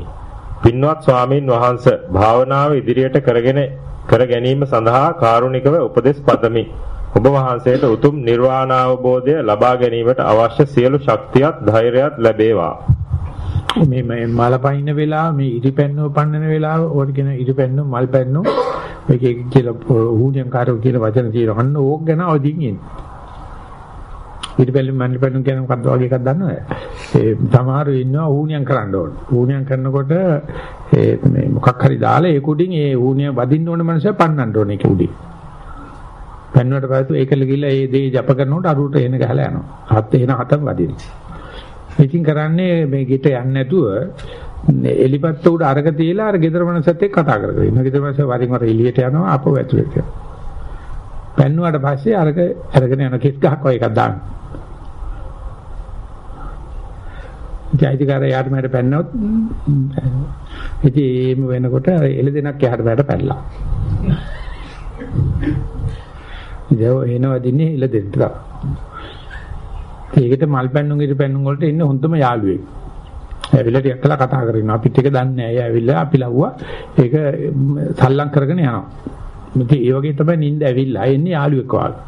පින්වත් ස්වාමීන් වහන්ස භාවනාව ඉදිරියට කරගෙන කර ගැනීම සඳහා කාරුණිකව උපදෙස් පතමි. ඔබ වහන්සේට උතුම් නිර්වාණ අවබෝධය ලබා ගැනීමට අවශ්‍ය සියලු ශක්තියත් ධෛර්යයත් ලැබේවා. මේ මේ මල පයින්න වෙලාව මේ ඉරිපැන්නෝ පන්නන වෙලාව ඕකට කියන ඉරිපැන්නෝ මල් පැන්නෝ මේක කියලා හුණියන් කාරෝ කියලා වචන තියෙනවා. අන්න ඕක ගැන අවදින් ඉන්නේ. ඉරිපැල්ලි මල් පැන්නෝ කියන මොකක්ද වගේ එකක් දන්නවද? ඒ සමහරව ඉන්නවා හුණියන් කරන්න ඕන. හුණියන් කරනකොට ඒ මේ මොකක් හරි දාලා ඒ කුඩින් ඒ හුණිය වදින්න ඕන මනුස්සය පන්නන්න ඕන ඒක උඩින්. පන්නවට පස්සේ ඒකල ගිහලා ඒ දේ ජප කරනකොට අරුවට එන ගහලා යනවා. හත් එන හතම වදිනවා. ඉතින් කරන්නේ මේ ගෙට යන්නේ නැතුව එලිපත්ත උඩ අරක තියලා අර ගෙදර මනසත් එක්ක කතා කරගෙන ඉන්නවා. ගෙදර මනස වරින් වර එළියට යනවා ආපහු ඇතුළට යනවා. පැන්නුවාට පස්සේ අරක අරගෙන යන කෙස් ගහක් වගේ එකක් දාන්න. ඉතින් අයිතිකාරය යාට මට පැන්නොත් ඉතින් මේ වෙනකොට එළ දෙනක් යහට පැට පැනලා. ඉතින් එනවා දින්නේ එළ දෙන්න. ඒකට මල් පැන්නුම් ඉර පැන්නුම් වලට ඉන්න හොඳම යාළුවෙක්. ඇවිල්ලා ටිකක් කළා කතා කරගෙන අපිත් එක දන්නේ නැහැ. ඇවිල්ලා අපි ලව්වා ඒක සල්ලම් කරගෙන යනවා. ඉතින් ඒ වගේ තමයි නිින්ද ඇවිල්ලා එන්නේ යාළුවෙක් වාගේ.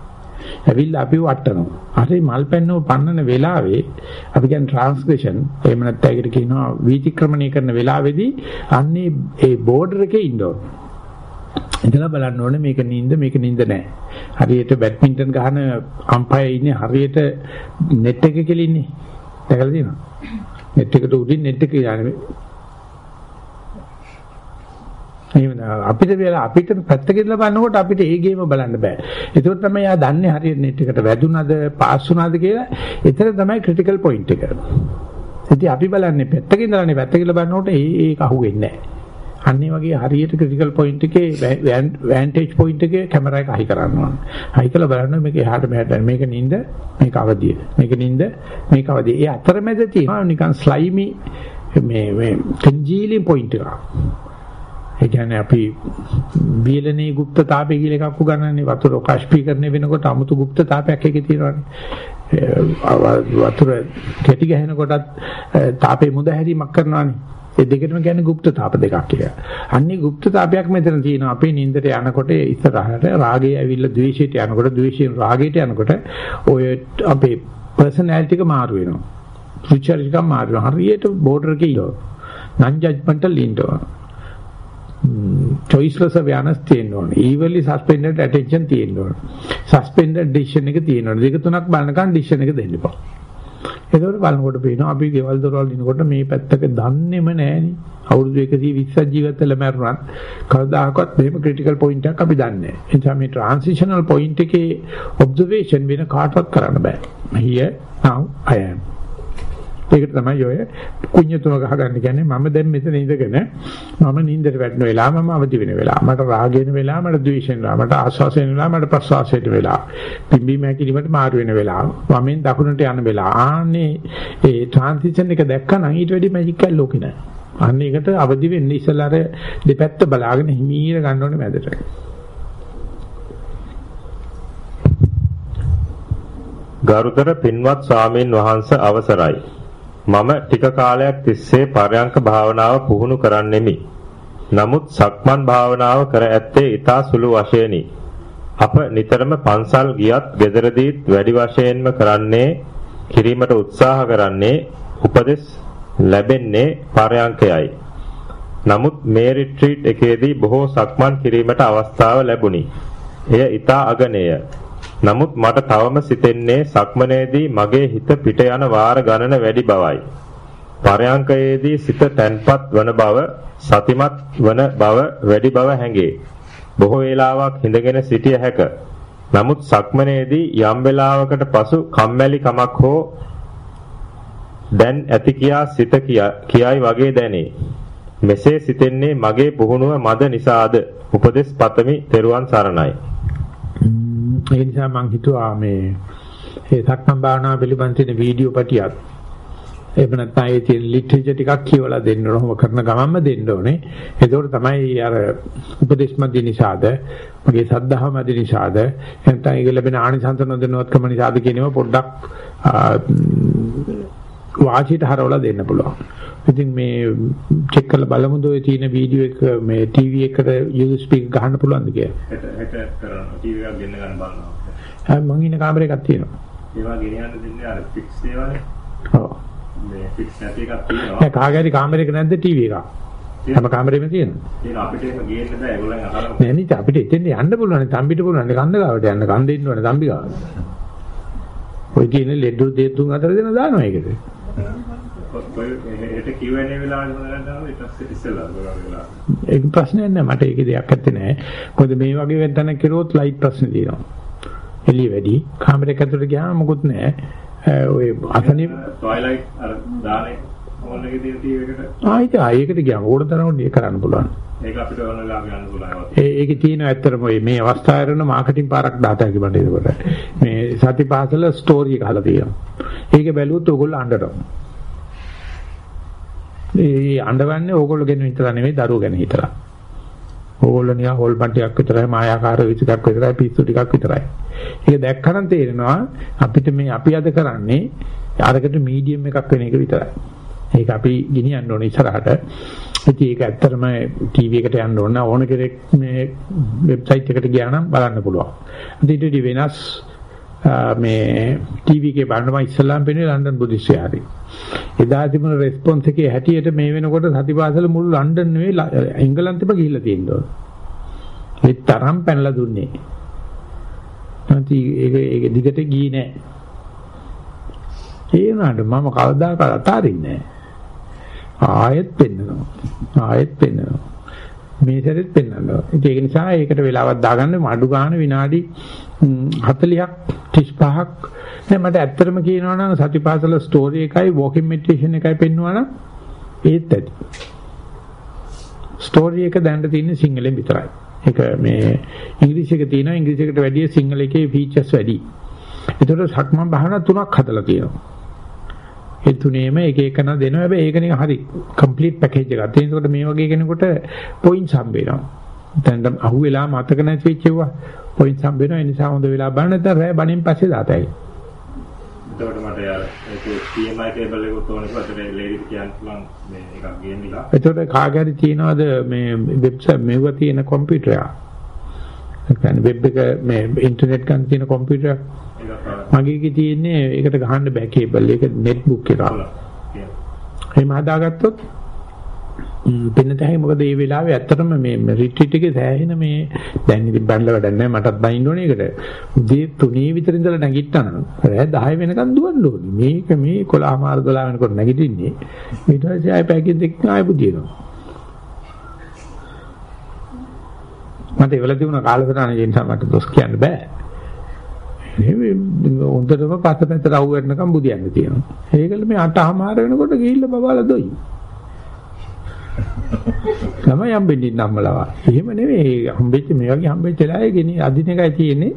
ඇවිල්ලා අපිව වටනවා. හරි මල් පැන්නව පන්නන වෙලාවේ අපි කියන්නේ ට්‍රාන්ස්ක්‍රිප්ෂන් එහෙම නැත්නම් ඒකට කියනවා වීතික්‍රමණය කරන වෙලාවේදී අන්නේ ඒ බෝඩර් එකේ ඉන්නවා. ඉතලා බලන්න ඕනේ මේක නිින්ද මේක නිින්ද නෑ. හරියට බැඩ්මින්ටන් ගහන අම්පයර් ඉන්නේ හරියට net එක කෙලින්නේ. දැකලා තියෙනවද? net එකට උඩින් net එක යන්නේ එහෙම අපිට වෙලා අපිට පැත්තකින්ලා බලනකොට අපිට ඒ ගේම බලන්න බෑ. ඒකෝ තමයි යා දන්නේ හරියට net එකට වැදුනද පාස් වුණාද කියලා. එතන තමයි ක්‍රිටිකල් පොයින්ට් එක. ඉතින් අපි බලන්නේ පැත්තකින්ලානේ පැත්තකින්ලා බලනකොට ඒ ඒක අහුවෙන්නේ නැහැ. අන්න ඒ වගේ හරියට ක්‍රිටිකල් පොයින්ට් එකේ වැන්ටේජ් පොයින්ට් එකේ කැමරා එක හයි කරන්න ඕන. හයි කළා බලන්න මේක එහාට මෙහාට මේක නිින්ද මේක අවදිය. මේක නිින්ද මේක අවදිය. ඒ අතරමැද තියෙනවා නිකන් ස්ලයිමි මේ මේ කන්ජීලින් පොයින්ට් එකක්. ඒ කියන්නේ අපි වියලනේ গুপ্ত තාපය කියලා එකක් උගන්වන්නේ වතුර කාශ්පීකරණය වෙනකොට අමුතු গুপ্ত තාපයක් එකේ තියෙනවානේ. වතුර කැටි ගහනකොටත් තාපේ මුද හැරීමක් කරනවානේ. ඒ දෙකටම කියන්නේ গুপ্ত තාප දෙකක් කියලා. අන්නේ গুপ্ত තාපයක් මෙතන තියෙනවා. අපේ නින්දට යනකොට ඉස්සරහට රාගය ඇවිල්ලා ද්වේෂයට යනකොට ද්වේෂයෙන් රාගයට යනකොට ඔය අපේ පර්සනැලිටි එක මාරු වෙනවා. ෆිචර් එක මාරු වෙනවා. හරියට බෝඩර් එකේ ඉන්නවා. non judgmental ඉන්නවා. Choiceless awareness තියෙන්න ඕනේ. evenly suspended attention තියෙන්න ඕනේ. suspended decision එක තියෙන්න ඕනේ. දෙක තුනක් බලනකන් decision එක දෙන්න එපා. ඒකවල බලනකොට පේනවා අපි ගෙවල් දොරවල් දිනකොට මේ පැත්තක දන්නේම නැහෙනි. අවුරුදු 120ක් ජීවත් වෙලා මැරුණත් කවදාකවත් මෙහෙම critical point එකක් අපි දන්නේ නැහැ. ඒ නිසා මේ transitional point එකේ observation වෙන කාටවත් කරන්න බෑ. here now I am ඒකට තමයි ඔය කුඤ්ඤතුම ගහගන්න කියන්නේ. මම දැන් මෙතන ඉඳගෙන මම නිින්දට වැටෙන වෙලාව මම අවදි වෙන වෙලාව. මට රාග වෙන වෙලාව මට ද්වේෂ වෙන වෙලාව මට ආස්වාස වෙන වෙලාව මට ප්‍රසවාස වෙන වෙලාව. පිම්බි මැකිලිමට මාරු වෙන වෙලාව. වමෙන් දකුණට යන වෙලාව. ආන්නේ ඒ ට්‍රාන්සිෂන් එක දැක්කම ඊට වැඩි මැජික් එකක් ලෝකේ නැහැ අන්න ඒකට අවදි වෙන්න ඉස්සලා අර දෙපැත්ත බලාගෙන හිමීර ගන්න ඕනේ මැදට. ගරුතර පින්වත් ස්වාමීන් වහන්සේ අවසරයි. මම ටික කාලයක් තිස්සේ පරයන්ක භාවනාව පුහුණු කරන්නෙමි. නමුත් සක්මන් භාවනාව කර ඇත්තේ ඊතා සුළු වශයෙනි. අප නිතරම පන්සල් ගියත් ගෙදරදීත් වැඩි වශයෙන්ම කරන්නේ කිරීමට උත්සාහ කරන්නේ උපදෙස් ලැබෙන්නේ පරයන්කයයි. නමුත් මේ රිට්‍රීට් එකේදී බොහෝ සක්මන් කිරීමට අවස්ථාව ලැබුණි. එය ඊතා අගනේය. නමුත් මට තවම සිතෙන්නේ සක්මනේදී මගේ හිත පිට යන වාර ගණන වැඩි බවයි. පරයන්කයේදී සිත තැන්පත් වන බව, සතිමත් වන බව වැඩි බව හැඟේ. බොහෝ වේලාවක් හිඳගෙන සිටිය හැක. නමුත් සක්මනේදී යම් වේලාවකට පසු කම්මැලි කමක් හෝ දැන් ඇති කියා සිත කියයි වගේ දැනේ. මෙසේ සිතෙන්නේ මගේ පුහුණුව මද නිසාද? උපදෙස් පතමි. තෙරුවන් සරණයි. ඒ නිසා මම හිතුවා මේ ඒ සක්මන් භාවනාව පිළිබඳ තියෙන වීඩියෝ පටියක් එහෙම නැත්නම් ඒ තියෙන ලිටරේචර් ටිකක් කියවලා දෙන්න ඕනම කරන ගමන්ම දෙන්න ඕනේ. ඒකෝර තමයි අර උපදේශ මැදි නිසාද මගේ සද්ධාව මැදි නිසාද නැත්නම් ඒක ලැබෙන ආනිසංස නොදැනුවත්කම නිසාද කියනව පොඩ්ඩක් වාචිත හරවලා දෙන්න පුළුවන්. ඉතින් මේ චෙක් කරලා බලමුද ඔය තියෙන වීඩියෝ එක මේ ටීවී එකට USB ගහන්න පුළුවන්ද කියලා. හෙට හෙට කරනවා ටීවී එකක් ගෙන්න ගන්න බලනවා. හා මං ඉන්න කාමරේ එකක් තියෙනවා. ඒවා ගෙනියන්න දෙන්නේ අර ෆික්ස් ඒවානේ. ඔව්. මේ ෆික්ස් නැති එකක් තියෙනවා. නෑ කාගේරි කාමරේක නැද්ද ටීවී එකක්? හැම කාමරේම තියෙනවා. තියෙන අපිට එහෙම ගේන්න බෑ ඒගොල්ලන් අහලා. නෑ නීත අපිට එතෙන් යන්න පුළුවන් තම්බිට පුළුවන් කන්ද ගාවට යන්න කන්ද ඉන්න ඕනේ තම්බි ගාවට. ඔය කියන්නේ ලෙඩු දෙතුන් අතර දෙන දානවා ඒකද? Q&A වෙලාවට මොනවද දාන්නේ ඊට පස්සේ ඉස්සෙල්ලා වෙලා. ඒක ප්‍රශ්නයක් නෑ මට ඒකේ දෙයක් නැත්තේ නෑ. මොකද මේ වගේ වෙනතන කෙරුවොත් ලයිට් ප්‍රශ්න තියෙනවා. එළිය වැඩි. කාමරේක ඇතුළට ගියාම මොකුත් නෑ. ඔය අතනේ ටොයිලට් අර දානේ ඕල් එකේ තියෙන ටීවී එකට ආයිත් ආයෙකට ගියාම ඕන තරම් කරන්න පුළුවන්. ඒක අපිට ඕන වෙලාව ගන්න පුළුවන්. ඒකේ තියෙන ඇත්තටම මේ අවස්ථාවේ කරන මාකටිං පාරක් හැකි බඩ ඒකට. මේ සතිපාසල ස්ටෝරි එක හදලා තියෙනවා. ඒක බැලුවොත් ඔයගොල්ලෝ අඬනවා. ඒ අඬවන්නේ ඕගොල්ලෝ ගැන විතර නෙවෙයි දරුවෝ ගැන හිතලා. ඕගොල්ලෝ නිකන් හොල්මන් ටිකක් විතරයි මායාකාර විචිතක් විතරයි පිස්සු ටිකක් විතරයි. ඒක දැක්කනම් තේරෙනවා අපිට මේ අපි අද කරන්නේ අරකට මීඩියම් එකක් වෙන එක විතරයි. ඒක අපි ගෙනියන්න ඕනේ ඉස්සරහට. ඉතින් ඒක ඇත්තටම ටීවී එකට යන්න ඕන ඕන කෙනෙක් මේ වෙබ්සයිට් එකට ගියා නම් බලන්න පුළුවන්. ඊට වඩා වෙනස් මේ ටීවී එකේ බලනවා ඉස්ලාම් පෙනේ ලන්ඩන් බුද්දිස්ට් විහාරේ. එදා තිබුණ රෙස්පොන්ස් එකේ හැටියට මේ වෙනකොට සතිපාසල මුළු ලන්ඩන් නෙවෙයි එංගලන්තෙම ගිහිල්ලා තියෙනවා. ඒ තරම් පැනලා දුන්නේ. නැති ඒක ඒක දිගට ගියේ නෑ. ඒ වුණාට මම කවදාකවත් අතාරින්නේ නෑ. ආයෙත් පෙන්නනවා. ආයෙත් පෙන්නනවා. මේ සැරෙත් පෙන්වනවා. ඒක නිසා ඒකට වෙලාවක් දාගන්න අඩු ගන්න විනාඩි 40ක් 35ක් දැන් මට ඇත්තටම කියනවා නම් සතිපාසල ස්ටෝරි එකයි වොකින් මෙඩිටේෂන් එකයි පෙන්වනවා නම් ඒත් ඇති. ස්ටෝරි එක දැනට තියෙන්නේ සිංහලෙන් විතරයි. ඒක මේ ඉංග්‍රීසි එක තියෙනවා ඉංග්‍රීසි එකට වැඩිය සිංහල එකේ ෆීචර්ස් වැඩි. ඒතකොට සක්මන් භාවනා තුනක් හදලා තියෙනවා. ඒ තුනේම එක එකන දෙනවා. හැබැයි ඒක නිකන් හරි කම්ප්ලීට් පැකේජ් එකක්. ඒකකොට මේ වගේ කෙනෙකුට පොයින්ට්ස් හම්බ වෙනවා. දැන් අහුවෙලා මතක නැති වෙච්ච ඒවා පොයින්ට්ස් හම්බ වෙනවා. ඒ නිසා හොඳ වෙලා බලන්න නැත්නම් රෑ බණෙන් පස්සේ දාතයි. එතකොට මට යාර ඒකේ PMI කේබල් එකක් ඕනේ කොහොමද ලේඩි කියන්න පුළුවන් මේ එකක් ගේන්නලා. එතකොට කාගේ හරි තියනවාද මේ වෙබ්සයිට් මේව තියෙන කම්පියුටර් එක? ඒ කියන්නේ වෙබ් එක මේ ඉන්ටර්නෙට් ගන්න තියෙන කම්පියුටර් එක මගේ එකේ තියෙන්නේ ඒකට ගහන්න බෑ කේබල් ඒක net book එකක්. එහෙම හදාගත්තොත් පින්නතයි මොකද මේ වෙලාවේ ඇත්තටම මේ රිට්‍රීට් එකේ සෑහෙන මේ දැන් ඉතින් බණ්ඩල වැඩක් නැහැ මටත් බයින්න ඕනේ ඒකට. උදේ 3 විතර ඉඳලා නැගිට්ටා නම් රෑ 10 වෙනකන් දුවන්න ඕනේ. මේක මේ 11 මාර 12 වෙනකොට නැගිටින්නේ. ඊට පස්සේ ආයෙ පැකින් දෙක ආයෙ බුදිනවා. මට ඒවල තිබුණ කාලසටහන ඒ නිසා මට දොස් කියන්න බෑ. මේ හොඳටම පස්සපැත්තට අවු වෙනකම් බුදියන්න තියෙනවා. ඒකල මේ අටහමාර වෙනකොට ගිහිල්ලා බබාලා දොයි. [laughs] තමයි හම්බෙන්නේ නම්මලවා. එහෙම නෙවෙයි හම්බෙච්ච මේ වගේ හම්බෙච්ච වෙලාවේ ගෙනි අදින එකයි තියෙන්නේ.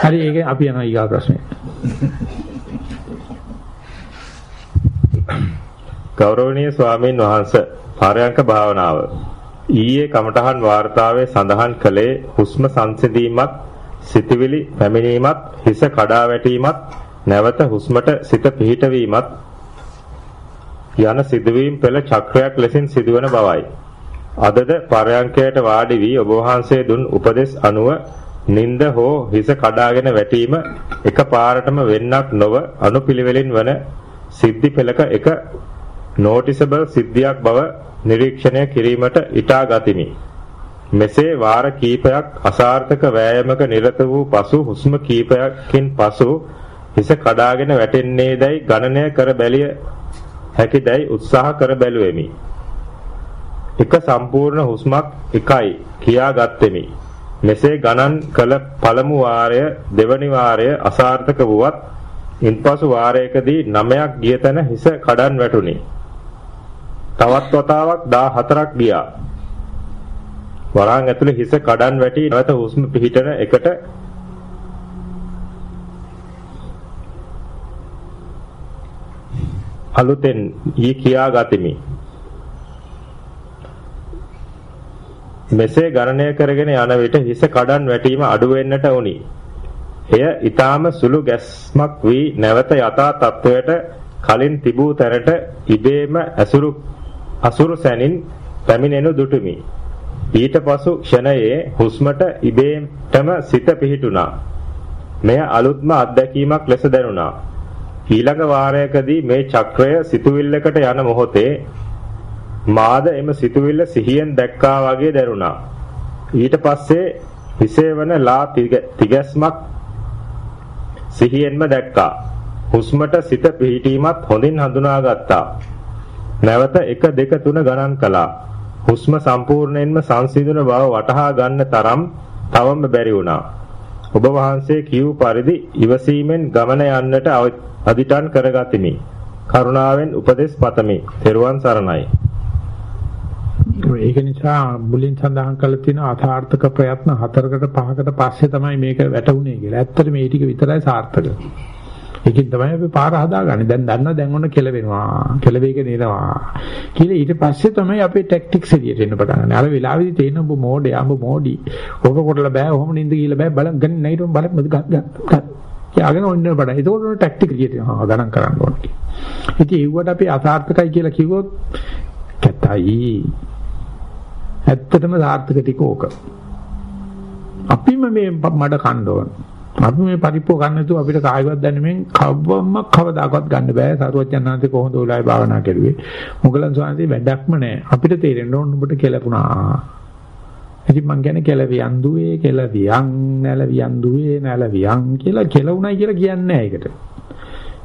හරි ඒක අපි යනවා ඊගා ප්‍රශ්නේ. [coughs] ගෞරවනීය ස්වාමීන් වහන්සේ පාරයන්ක භාවනාව ඊයේ කමඨහන් වාර්තාවේ සඳහන් කළේ හුස්ම සංසිඳීමත් සිතවිලි පැමිණීමත් හිස කඩා වැටීමත් නැවත හුස්මට සිත පිහිටවීමත් යන සිදුවීම් පෙළ චක්‍රයක් ලෙසින් සිදුවන බවයි. අදද පරයන්කයට වාඩි වී ඔබ වහන්සේ දුන් උපදෙස් අනුව නිନ୍ଦ හෝ හිස කඩාගෙන වැටීම එක පාරටම වෙන්නක් නොව අනුපිළිවෙලින් වන සිද්ධි පෙළක එක නෝටිසබල් සිද්ධියක් බව නිරීක්ෂණය කිරීමට ඉටා ගතිමි. මෙසේ වාර කීපයක් අසාර්ථක වෑයමක නිරත වූ පසු හුස්ම කීපයකින් පසු හිස කඩාගෙන වැටෙන්නේදයි ගණනය කර බැලිය හැකිදයි උත්සාහ කර බැලුවෙමි. එක සම්පූර්ණ හුස්මක් එකයි කියා ගත්ෙමි. මෙසේ ගණන් කළ පළමු වාරය දෙවනි වාරය අසාර්ථක වුවත් ඉන්පසු වාරයකදී 9ක් ගිය තැන හිස කඩන් වැටුණි. තවත් වතාවක් 14ක් ගියා. වරාන් ඇතුලේ හිස කඩන් වැටි නැවත හුස්ම පිහිටන එකට අලුතෙන් ඊ කියා ගතිමි. මෙසේ ගණනය කරගෙන යන විට හිස කඩන් වැටීම අඩු වෙන්නට උනි. එය ඊටාම සුළු ගැස්මක් වී නැවත යථා තත්වයට කලින් තිබූ තැනට ඉබේම ඇසුරු අසුරු සැනින් පැමිණෙනු දුටුමි. ඊට පසු ක්ෂණයේ හුස්මට ඉබේටම සිත පිහිටුණා. මෙය අලුත්ම අත්දැකීමක් ලෙස දැනුණා. ඊළඟ වාරයකදී මේ චක්‍රය සිතුවිල්ලකට යන මොහොතේ මාද එම සිතුවිල්ල සිහියෙන් දැක්කා වගේ දැනුණා. ඊට පස්සේ හිසේ වන ලා තිගැස්මක් සිහියෙන්ම දැක්කා. හුස්මට සිත පිහිටීමත් හොඳින් හඳුනාගත්තා. නැවත 1 2 3 ගණන් කළා. හුස්ම සම්පූර්ණයෙන්ම සංසිඳුන බව වටහා ගන්න තරම් තවම බැරි වුණා. ඔබ වහන්සේ කියූ පරිදි ඉවසීමෙන් ගමන යන්නට අදිටන් කරගතිමි. කරුණාවෙන් උපදෙස් පතමි. තෙරුවන් සරණයි. ඒක නිසා මුලින් සඳහන් කරලා තියෙන අසාර්ථක ප්‍රයත්න හතරකට පහකට පස්සේ තමයි මේක වැටුනේ කියලා. ඇත්තට මේ ටික විතරයි සාර්ථක. ඒකෙන් තමයි අපි පාර හදාගන්නේ. දැන් දන්නවා දැන් ඔන්න කෙලවෙනවා. කෙලවේගෙන එනවා. කියලා ඊට පස්සේ තමයි අපේ ටැක්ටික්ස් එළියට එන්න පටන් ගන්න. අර වෙලාවෙදි තේින ඔබ මෝඩේ, ඔබ මෝඩි. ඕක කොටලා බෑ, ඔහොම නින්ද කියලා බෑ. බලන් ගන්න නැයිටම බලන් මද ගන්න. යාගෙන ඔන්න පඩ. ඒකෝට ටැක්ටික් එළියට එනවා. ගණන් කරන්න ඕනේ. ඉතින් ඒවට අපි අසාර්ථකයි කියලා කිව්වොත් කැතයි. ඇත්තටම සාර්ථක ටික ඕක. අපිම මේ මඩ කන්න ඕන. අපි මේ පරිප්පුව ගන්න නැතුව අපිට කායිවත් දැනෙමින් කවවම කවදාකවත් ගන්න බෑ. සරුවචනාන්තේ කොහොමද උලායි භාවනා කරුවේ? මොගලන් ස්වාමීන් වැඩක්ම නැහැ. අපිට තේරෙන්න ඕන ඔබට කෙලපුණා. ඉතින් මං කියන්නේ කෙලවියන් දුවේ කෙලවියන් නැලවියන් දුවේ නැලවියන් කියලා කෙලුණයි කියලා කියන්නේ නැහැ ඒකට.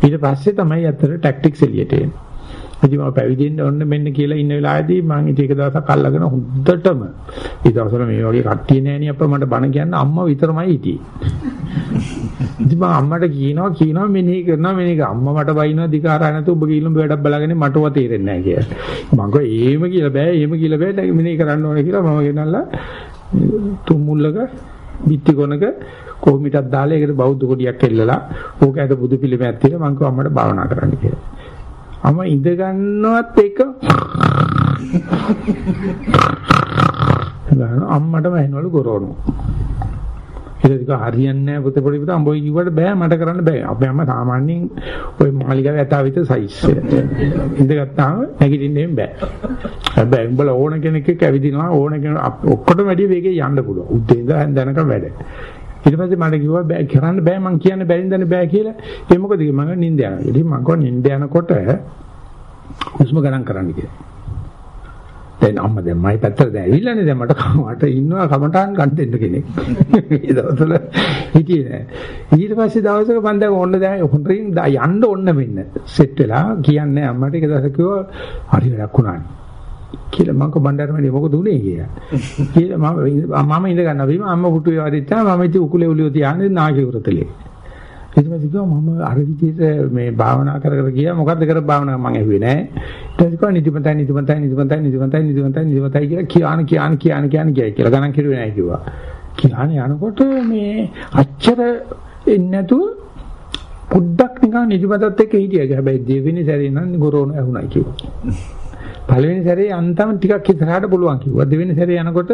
ඊට පස්සේ තමයි අතර ටැක්ටික්ස් එළියට එන්නේ. ඉතින් මම පැවිදෙන්න ඕන්න මෙන්න කියලා ඉන්න වෙලාවේදී මම ඉතින් එක දවසක් අල්ලගෙන හොද්දටම ඒ දවස්වල මේ වගේ කට්ටිය නෑනේ අප්පා මට බණ කියන්න අම්මා විතරමයි හිටියේ. ඉතින් මම අම්මට කියනවා කියනවා මෙනෙහි කරනවා මෙනෙහි කර අම්මා මට බයිනවා දිකාරා නැතු ඔබ කියලා වැඩක් බලාගෙන මටව තේරෙන්නේ නැහැ කියලා. මම කිව්වා එහෙම කියලා බෑ එහෙම කියලා බෑ මෙනෙහි කරන්න ඕනේ කියලා මම ගෙනල්ලා තුමුල්ලක බිත්ති කොනක කොහොමිටක් දාලා ඒකට බෞද්ධ කොටියක් එල්ලලා ඕක ඇද බුදු පිළිමයක් තියලා මම කිව්වා අම්මට භාවනා කරන්න කියලා. අම ඉඳ ගන්නවත් එක ගන්න අම්මටම ඇහෙනවලු ගොරවනු. ඒක දික හරියන්නේ නැහැ පුතේ පොඩි පුතා අම්බෝයි කිව්වට බෑ මට කරන්න බෑ. අපේ අම්මා සාමාන්‍යයෙන් ওই මාලිගාවේ ඇතා විතර සයිස්. ඉඳගත්තාම නැගිටින්න බෑ. හැබැයි උඹලා ඕන කෙනෙක් එක්ක ඇවිදිනවා ඕන කෙනෙක් ඔක්කොටම වැඩි වේගෙන් යන්න පුළුවන්. උදේ ඉඳන් දැනකම් වැඩ. ඊට පස්සේ මට කිව්වා බෑ කරන්න බෑ මං කියන්න බැරින්දනේ බෑ කියලා. ඒ මොකද මම නිින්ද යනවා. ඉතින් මං කිව්වා නිින්ද යනකොට හුස්ම ගණන් කරන්න කියලා. දැන් අම්මා දැන් මයි පැත්තට දැන් ඇවිල්ලානේ දැන් මට කමට ඉන්නවා කමටහන් ගන්න දෙන්න කෙනෙක්. [laughs] ඒ දවස්වල හිටියේ නෑ. ඊට පස්සේ දවසක මම දැන් ඕන්න දැන් හොඳින් යන්න ඕන්න මෙන්න. සෙට් වෙලා කියන්නේ අම්මට එක දවසක් කිව්වා හරි වැඩක් වුණානේ. කියලා මම කො බණ්ඩාරමණිය මොකද උනේ කියලා. කියලා මම මම ඉඳ ගන්නවා බීම අම්මා පුටුවේ වදිච්චා මම ඉතින් උකුලේ උලිය තියාන්නේ නාගේ උරතලේ. ඊට පස්සේ කිව්වා මම අර විදිහට මේ භාවනා කර කර ගියා මොකද්ද කර භාවනාව මම ඇහුවේ නෑ. ඊට පස්සේ කිව්වා නිදිමතයි නිදිමතයි නිදිමතයි නිදිමතයි නිදිමතයි නිදිමතයි කියලා කියාන කියාන කියාන කියාන ගියයි කියලා ගණන් කිරුවේ නෑ කිව්වා. කියාන යනකොට මේ අච්චර එන්නේ නැතුව පොඩ්ඩක් නිකන් නිදිමතත් එක්ක හිටියා. හැබැයි දෙවෙනි සැරේ නම් ගොරෝන ඇහුණයි කිව්වා. පළවෙනි සැරේ අන්තම ටිකක් ඉස්සරහට පුළුවන් කිව්වා. දෙවෙනි සැරේ යනකොට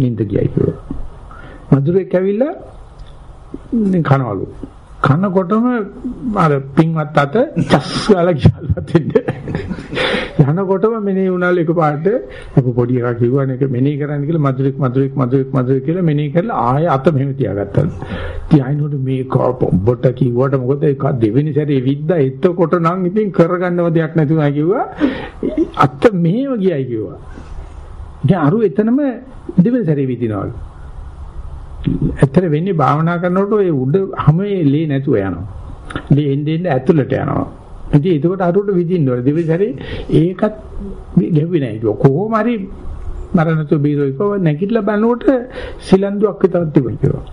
නිින්ද ගියයි කිව්වා. මధుරෙක් ඇවිල්ලා කනවලු. කනකොටම අර පින්වත් අත චස්සල ගියල්වත් ඉන්නේ. යනකොටම මෙනේ උනාල එකපාරට ඒක පොඩි එකා කිව්වනේ ඒක මෙනේ කරන්න කියලා මధుරෙක් මధుරෙක් මధుරෙක් මధుර කියලා මෙනේ කරලා ආයෙ අත මෙහෙම තියාගත්තා. තියාිනකොට මේ කොබ්බට කිව්වට මොකද ඒක දෙවෙනි සැරේ විද්දා එතකොට නම් ඉතින් කරගන්නව දෙයක් නැතුණා කිව්වා. අත මෙහෙම ගියයි කිව්වා. දැන් අරු එතනම දෙවෙනි සැරේ විදිනවලු. ඇත්තට වෙන්නේ භාවනා කරනකොට ඔය උඩ හැමේ ලේ නැතුව යනවා. ලේ එන්නේ එන්නේ ඇතුළට යනවා. ඉතින් ඒකට අරුට විදින්න ඕනේ. දෙවෙනි සැරේ ඒකත් ගැහුවේ නැහැ කිව්වා. කොහොම හරි මරණතු බීරෝයිකව නැගිටලා බලනකොට සිලන්දුවක් විතරක් තිබුණා කිව්වා.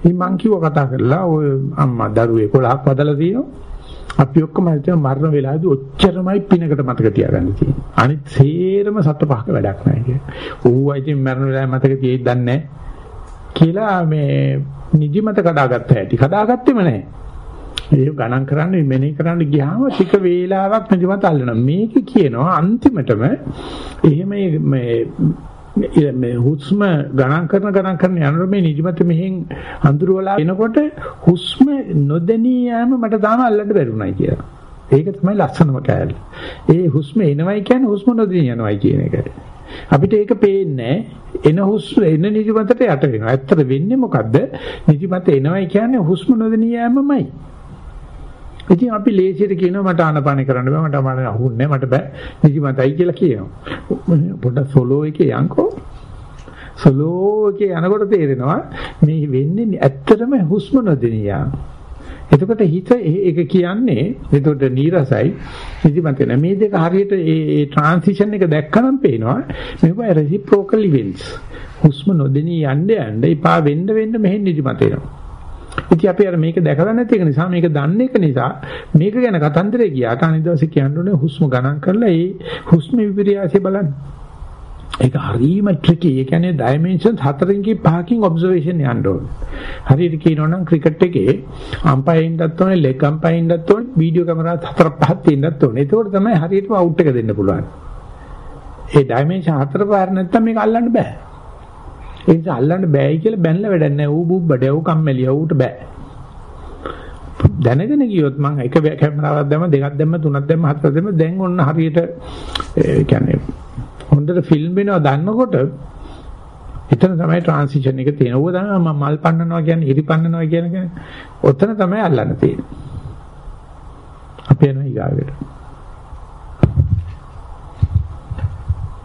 ඉතින් මං කිව්වා කතා කරලා ඔය අම්මා දරුවේ 11ක් වදලා තියෙනවා. අපි ඔක්කොම හිතන මරණ වෙලාවේදී ඔච්චරමයි පිනකට මතක තියාගන්න තියෙන්නේ. අනිත් සේරම සත්‍ය පහක වැඩක් නැහැ කිය. ඌවා ඉතින් මරණ වෙලාවේ මතක තියෙයිද දන්නේ නැහැ. කියලා මේ නිදිමත කඩාගත්ත හැටි. කඩාගත්තෙම නැහැ. ඒක ගණන් කරන්නේ මෙනේ කරන්න ගියාම ටික වේලාවක් නිදිමත අල්ලනවා. මේක කියනවා අන්තිමටම එහෙම මේ මේ හුස්ම ගණන් කරන ගණන් කරන යනකොට මේ නිදිමත මෙහෙන් අඳුරවලා එනකොට හුස්ම නොදෙනී යෑම මට තාම අල්ලන්න බැරුණයි කියලා. ඒක තමයි ලස්සනම කෑල්ල. ඒ හුස්ම එනවයි කියන්නේ හුස්ම නොදෙනී යනවයි කියන එකයි. අපිට ඒක පේන්නේ එන හුස්ම එන නිදිමතට යට වෙනවා. ඇත්තට වෙන්නේ මොකද්ද? නිදිමත එනවයි කියන්නේ හුස්ම නොදෙනී යෑමමයි. ඉතින් අපි ලේසියට කියනවා මට ආනපාන කරන්න බෑ මට මම අහුන්නේ මට බෑ නිදිමතයි කියලා කියනවා. පොඩ්ඩක් සොලෝ එකේ යන්කෝ. සොලෝ එකේ යනකොට තේරෙනවා මේ වෙන්නේ ඇත්තටම හුස්ම නොදෙනී යාම. එතකොට හිත ඒක කියන්නේ එතකොට නීරසයි. නිදිමත වෙන මේ දෙක හරියට ඒ ඒ ට්‍රාන්සිෂන් එක දැක්කනම් පේනවා. මේක රෙසිප්‍රොකල් ඉවෙන්ට්ස් හුස්ම නොදෙනී යන්න යන්න එපා වෙන්න වෙන්න මෙහෙන් නිදිමත එනවා ඉතින් අපි අර මේක දැකලා නැති එක නිසා මේක දන්න එක නිසා මේක ගැන කතන්දරේ ගියාට අනිත් දවසේ කියන්න ඕනේ හුස්ම ගණන් කරලා ඒ හුස්ම විපර්යාසය බලන්න. ඒක හරීම ට්‍රිකි. ඒ කියන්නේ ඩයිමන්ෂන් හතරකින් පහකින් ඔබ්සර්වේෂන් යන්න ඕනේ. හරියට කියනවනම් ක්‍රිකට් එකේ අම්පයර් ඉන්නත් ඕනේ, ලෙග් අම්පයර් ඉන්නත් ඕනේ, වීඩියෝ කැමරා හතර පහක් තියෙන්නත් ඕනේ. ඒකෝට තමයි හරියටම අවුට් එක දෙන්න පුළුවන්. ඒ ඩයිමන්ෂන් හතර පාර නැත්තම් මේක අල්ලන්න බෑ. ඒ නිසා අල්ලන්න බෑයි කියලා බැනලා වැඩක් නැහැ. ඌ බුබ්බඩේ ඌ කම්මැලිය ඌට බෑ. දැනගෙන ගියොත් මම එක කැමරාවක් දැම්ම දෙකක් දැම්ම තුනක් දැම්ම හතරක් දැම්ම දැන් ඔන්න හරියට ඒ කියන්නේ හොඳට ෆිල්ම් වෙනවා දන්නකොට එතන තමයි ට්‍රාන්සිෂන් එක තියෙන. ඕක තමයි මම මල් පන්නනවා කියන්නේ ඉරි පන්නනවා කියන්නේ. ඔතන තමයි අල්ලන්න තියෙන්නේ. අපි යනවා ඊගාවට.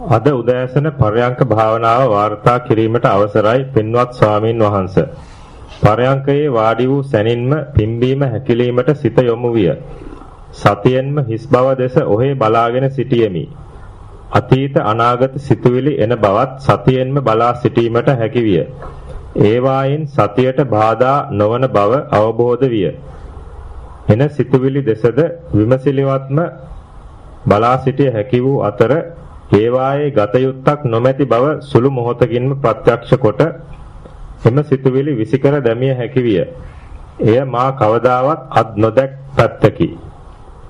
අද උදෑසන පරයන්ක භාවනාව වාර්තා කිරීමට අවසරයි පින්වත් ස්වාමින් වහන්සේ. පරයන්කයේ වාඩි වූ සැනින්ම පිම්බීම හැකිලීමට සිත යොමු විය. සතියෙන්ම හිස් බව දෙස ඔහේ බලාගෙන සිටියෙමි. අතීත අනාගත සිතුවිලි එන බවත් සතියෙන්ම බලා සිටීමට හැකි විය. ඒවායින් සතියට බාධා නොවන බව අවබෝධ විය. එන සිතුවිලි දෙසද විමසිලිවත්ම බලා සිටිය හැකි වූ අතර ඒවායේ ගත යුත්තක් නොමැති බව සුළු මොහොතකින්ම ප්‍රත්‍යක්ෂ කොට එම සිතුවිලි විසිකර දැමිය හැකි විය. එය මා කවදාවත් අත් නොදැක් පැත්තකි.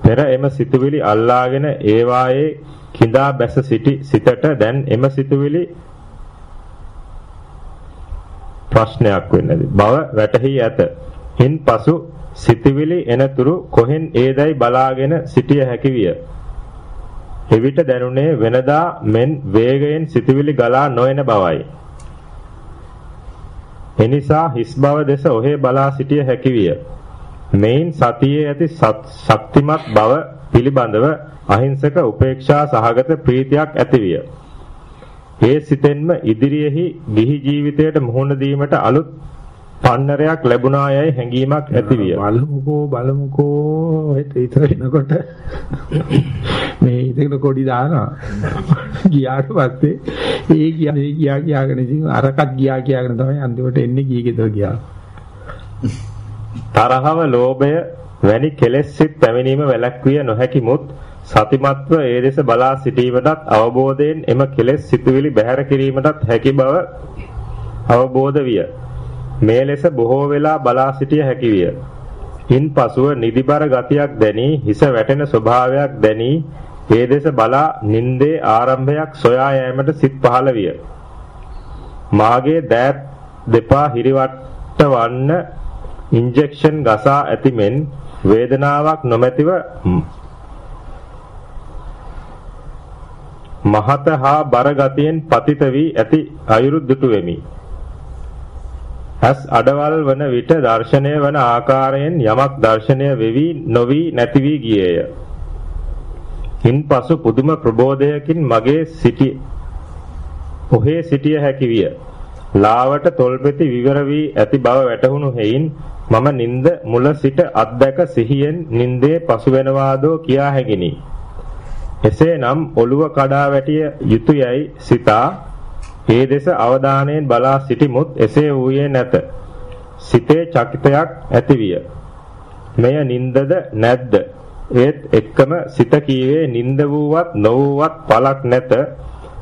පෙර එම සිතුවිලි අල්ලාගෙන ඒවායේ කිඳා බැස සිටි සිතට දැන් එම සිතුවිලි ප්‍රශ්නයක් වෙන්නද බව වැටහි ඇත. ඉන්පසු සිතුවිලි එනතුරු කොහෙන් ඒදයි බලාගෙන සිටිය හැකි විය. එවිට දැනුනේ වෙනදා මෙන් වේගයෙන් සිතුවිලි ගලා නොයන බවයි. එනිසා හිස් බව දෙස ඔහේ බලා සිටිය හැකි විය. මෙයින් සතියේ ඇති ශක්තිමත් බව පිළිබඳව අහිංසක උපේක්ෂා සහගත ප්‍රීතියක් ඇතිවිය. ඒ සිතෙන්ම ඉදිරියෙහි ගිහි ජීවිතයට මුහුණ දීමට අලුත් පන්නරයක් ලැබුණා යයි හැඟීමක් ඇතිවිය. [laughs] බලමුකෝ බලමුකෝ ඉතර එනකොට මේ ඉතේන කොඩි දානවා. ගියාට පස්සේ ඒ කියන්නේ ගියා කියාගෙන ඉතින් අරකට ගියා කියාගෙන තමයි අන්තිමට එන්නේ ගියේ ගෙදර ගියා. තරහව ලෝභය වැනි කෙලෙස් සිත් පැමිණීම වැළැක්විය නොහැකි මුත් සතිමත්ව ඒ දෙස බලා සිටීමටත් අවබෝධයෙන් එම කෙලෙස් සිතුවිලි බැහැර කිරීමටත් හැකි බව අවබෝධ විය. මේ ලෙස බොහෝ වෙලා බලා සිටිය හැකි විය. ඉන්පසුව නිදිබර ගතියක් දැනී හිස වැටෙන ස්වභාවයක් දැනී ඒ දෙස බලා නින්දේ ආරම්භයක් සොයා යෑමට සිත් පහළ විය. මාගේ දෑත් දෙපා හිරිවට වන්න ඉන්ජෙක්ෂන් ගසා ඇතිමෙන් වේදනාවක් නොමැතිව මහත හා බර ගතියෙන් පතිත වී ඇති අයුරු දුටු වෙමි. ඇස් අඩවල් වන විට දර්ශනය වන ආකාරයෙන් යමක් දර්ශනය වෙවි නොවි නැති වී ගියේය. ඉන්පසු පුදුම ප්‍රබෝධයකින් මගේ සිටි ඔහේ සිටිය හැකි විය. ලාවට තොල්පෙති විවර වී ඇති බව වැටහුණු හේයින් මම නිନ୍ଦ මුල සිට අත්දැක සිහියෙන් නින්දේ පසු වෙනවාදෝ කියා හැකිනි. එසේනම් ඔළුව කඩා වැටිය යුතුයයි සිතා ඒ දෙස අවධානයෙන් බලා සිටිමුත් එසේ වූයේ නැත. සිතේ චකිතයක් ඇතිවිය. මෙය නින්දද නැද්ද? ඒත් එක්කම සිත කීවේ නින්ද වූවත් නොවූවත් පළක් නැත.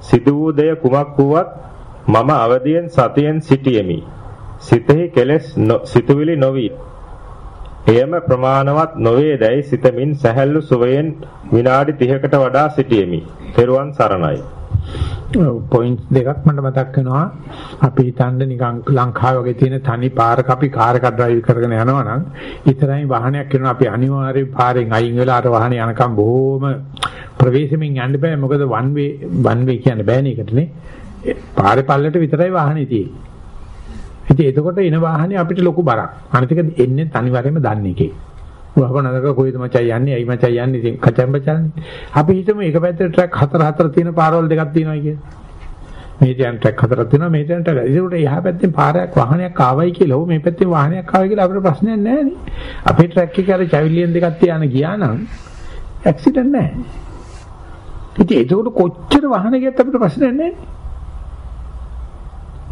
සිදු වූ දෙය කුමක් වූවත් මම අවදියෙන් සතියෙන් සිටියෙමි. සිතෙහි කෙලෙස් සිතුවිලි නොවි. එයම ප්‍රමාණවත් නොවේදැයි සිතමින් සැහැල්ලු සුවයෙන් විනාඩි 30කට වඩා සිටියෙමි. පෙරුවන් සරණයි. පොයින්ට් දෙකක් මට මතක් වෙනවා. අපි හිතන්නේ නිකන් ලංකාවේ වගේ තියෙන තනි පාරක අපි කාර් එක ඩ්‍රයිව් කරගෙන යනවා නම් ඉතරයි වාහනයක් කරනවා අපි අනිවාර්යයෙන් පාරෙන් අයින් වෙලා අර වාහනේ යනකම් බොහොම ප්‍රවේශමින් යන්න බෑ. මොකද වන් වේ වන් වේ කියන්නේ බෑනේ ඒකටනේ. පාරේ පල්ලට විතරයි වාහනේ තියෙන්නේ. ඉතින් එතකොට එන වාහනේ අපිට ලොකු බරක්. අනිතික එන්නේ අනිවාර්යයෙන්ම දන්නේ එකේ. වහවනක කොයිද මචං යන්නේ? ඇයි මචං යන්නේ? ඉතින් කචම් බචන්නේ. අපි හිතමු එක පැත්තේ ට්‍රැක් හතර හතර තියෙන පාරවල් දෙකක් තියෙනවා කියලා. මේ දැන් ට්‍රැක් හතරක් තියෙනවා මේ දැන් ට්‍රැක්. ඒකට එහා පැත්තෙන් පාරයක් වාහනයක් ආවයි කියලා හෝ මේ පැත්තෙන් වාහනයක් ආවයි කියලා අපිට ප්‍රශ්නයක් නැහැ නේ. අපේ ට්‍රැක් එකේ අර චැවිලියන් දෙකක් තියාන ගියා නම් ඇක්සිඩන්ට් නැහැ. ඉතින් ඒකට කොච්චර වාහන ගියත් අපිට ප්‍රශ්නයක් නැහැ.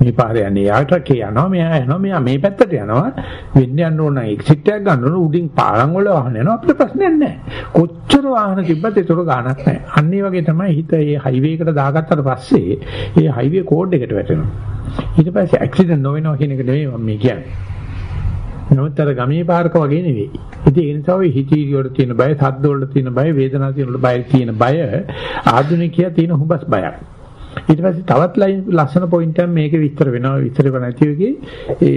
මේ පාරේ යන්නේ යාට කියනවා මෙයා යනවා මෙයා මේ පැත්තට යනවා. වෙන්න යන්න ඕන එක්සිට් එකක් ගන්න ඕන උඩින් පාරම් වල වාහන යනවා. අපිට ප්‍රශ්නයක් නැහැ. කොච්චර වාහන තිබ්බත් ඒතර ගාණක් නැහැ. අන්න ඒ වගේ තමයි හිත මේ හයිවේ එකට දාගත්තට පස්සේ ඒ හයිවේ කෝඩ් එකට වැටෙනවා. ඊට පස්සේ ඇක්සිඩන්ට් නොවෙනවා කියන එක නෙමෙයි මම කියන්නේ. නමුත් අර ගමේ පාරක වගේ නෙවෙයි. ඉතින් ඒ නිසා ඔය හිතීරි වල තියෙන බය, සද්ද වල තියෙන බය, වේදනාව තියෙන වල බය තියෙන බය ආධුනිකයා තියෙන හුඹස් බයක්. ඊට පස්සේ තවත් ලස්සන පොයින්ට් එකක් මේකේ විස්තර වෙනවා විස්තර කරන්න නැති එකේ ඒ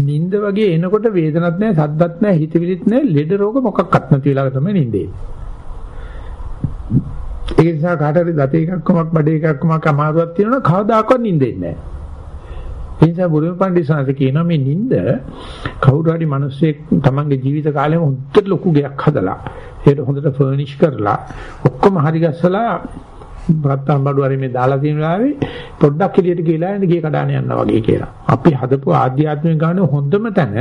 නිින්ද වගේ එනකොට වේදනක් නැහැ සද්දත් නැහැ හිතවිලිත් නැහැ ලෙඩ රෝග මොකක්වත් නැති වෙලාවක තමයි නිින්දේ. ඒ නිසා කාට හරි දත එකක්කමක් බඩ එකක්කමක් අමාරුවක් තියෙනවා කවදාකවත් නිින්දෙන්නේ නැහැ. ඒ නිසා බුදුම පඬිස්සාංශ කියනවා මේ නිින්ද කවුරු හරි මිනිස්සෙක් තමන්ගේ ජීවිත කාලෙම හොඳට ලොකු ගයක් හදලා ඒක හොඳට ෆර්නිෂ් කරලා ඔක්කොම හරි ගස්සලා බ්‍රත්තම් බඩුවරි මේ දාලා තියෙන වෙලාවේ පොඩ්ඩක් එළියට ගිහලා යන්න ගිය කඩාන යනවා වගේ කියලා. අපි හදපු ආධ්‍යාත්මික ගාන හොඳම තැන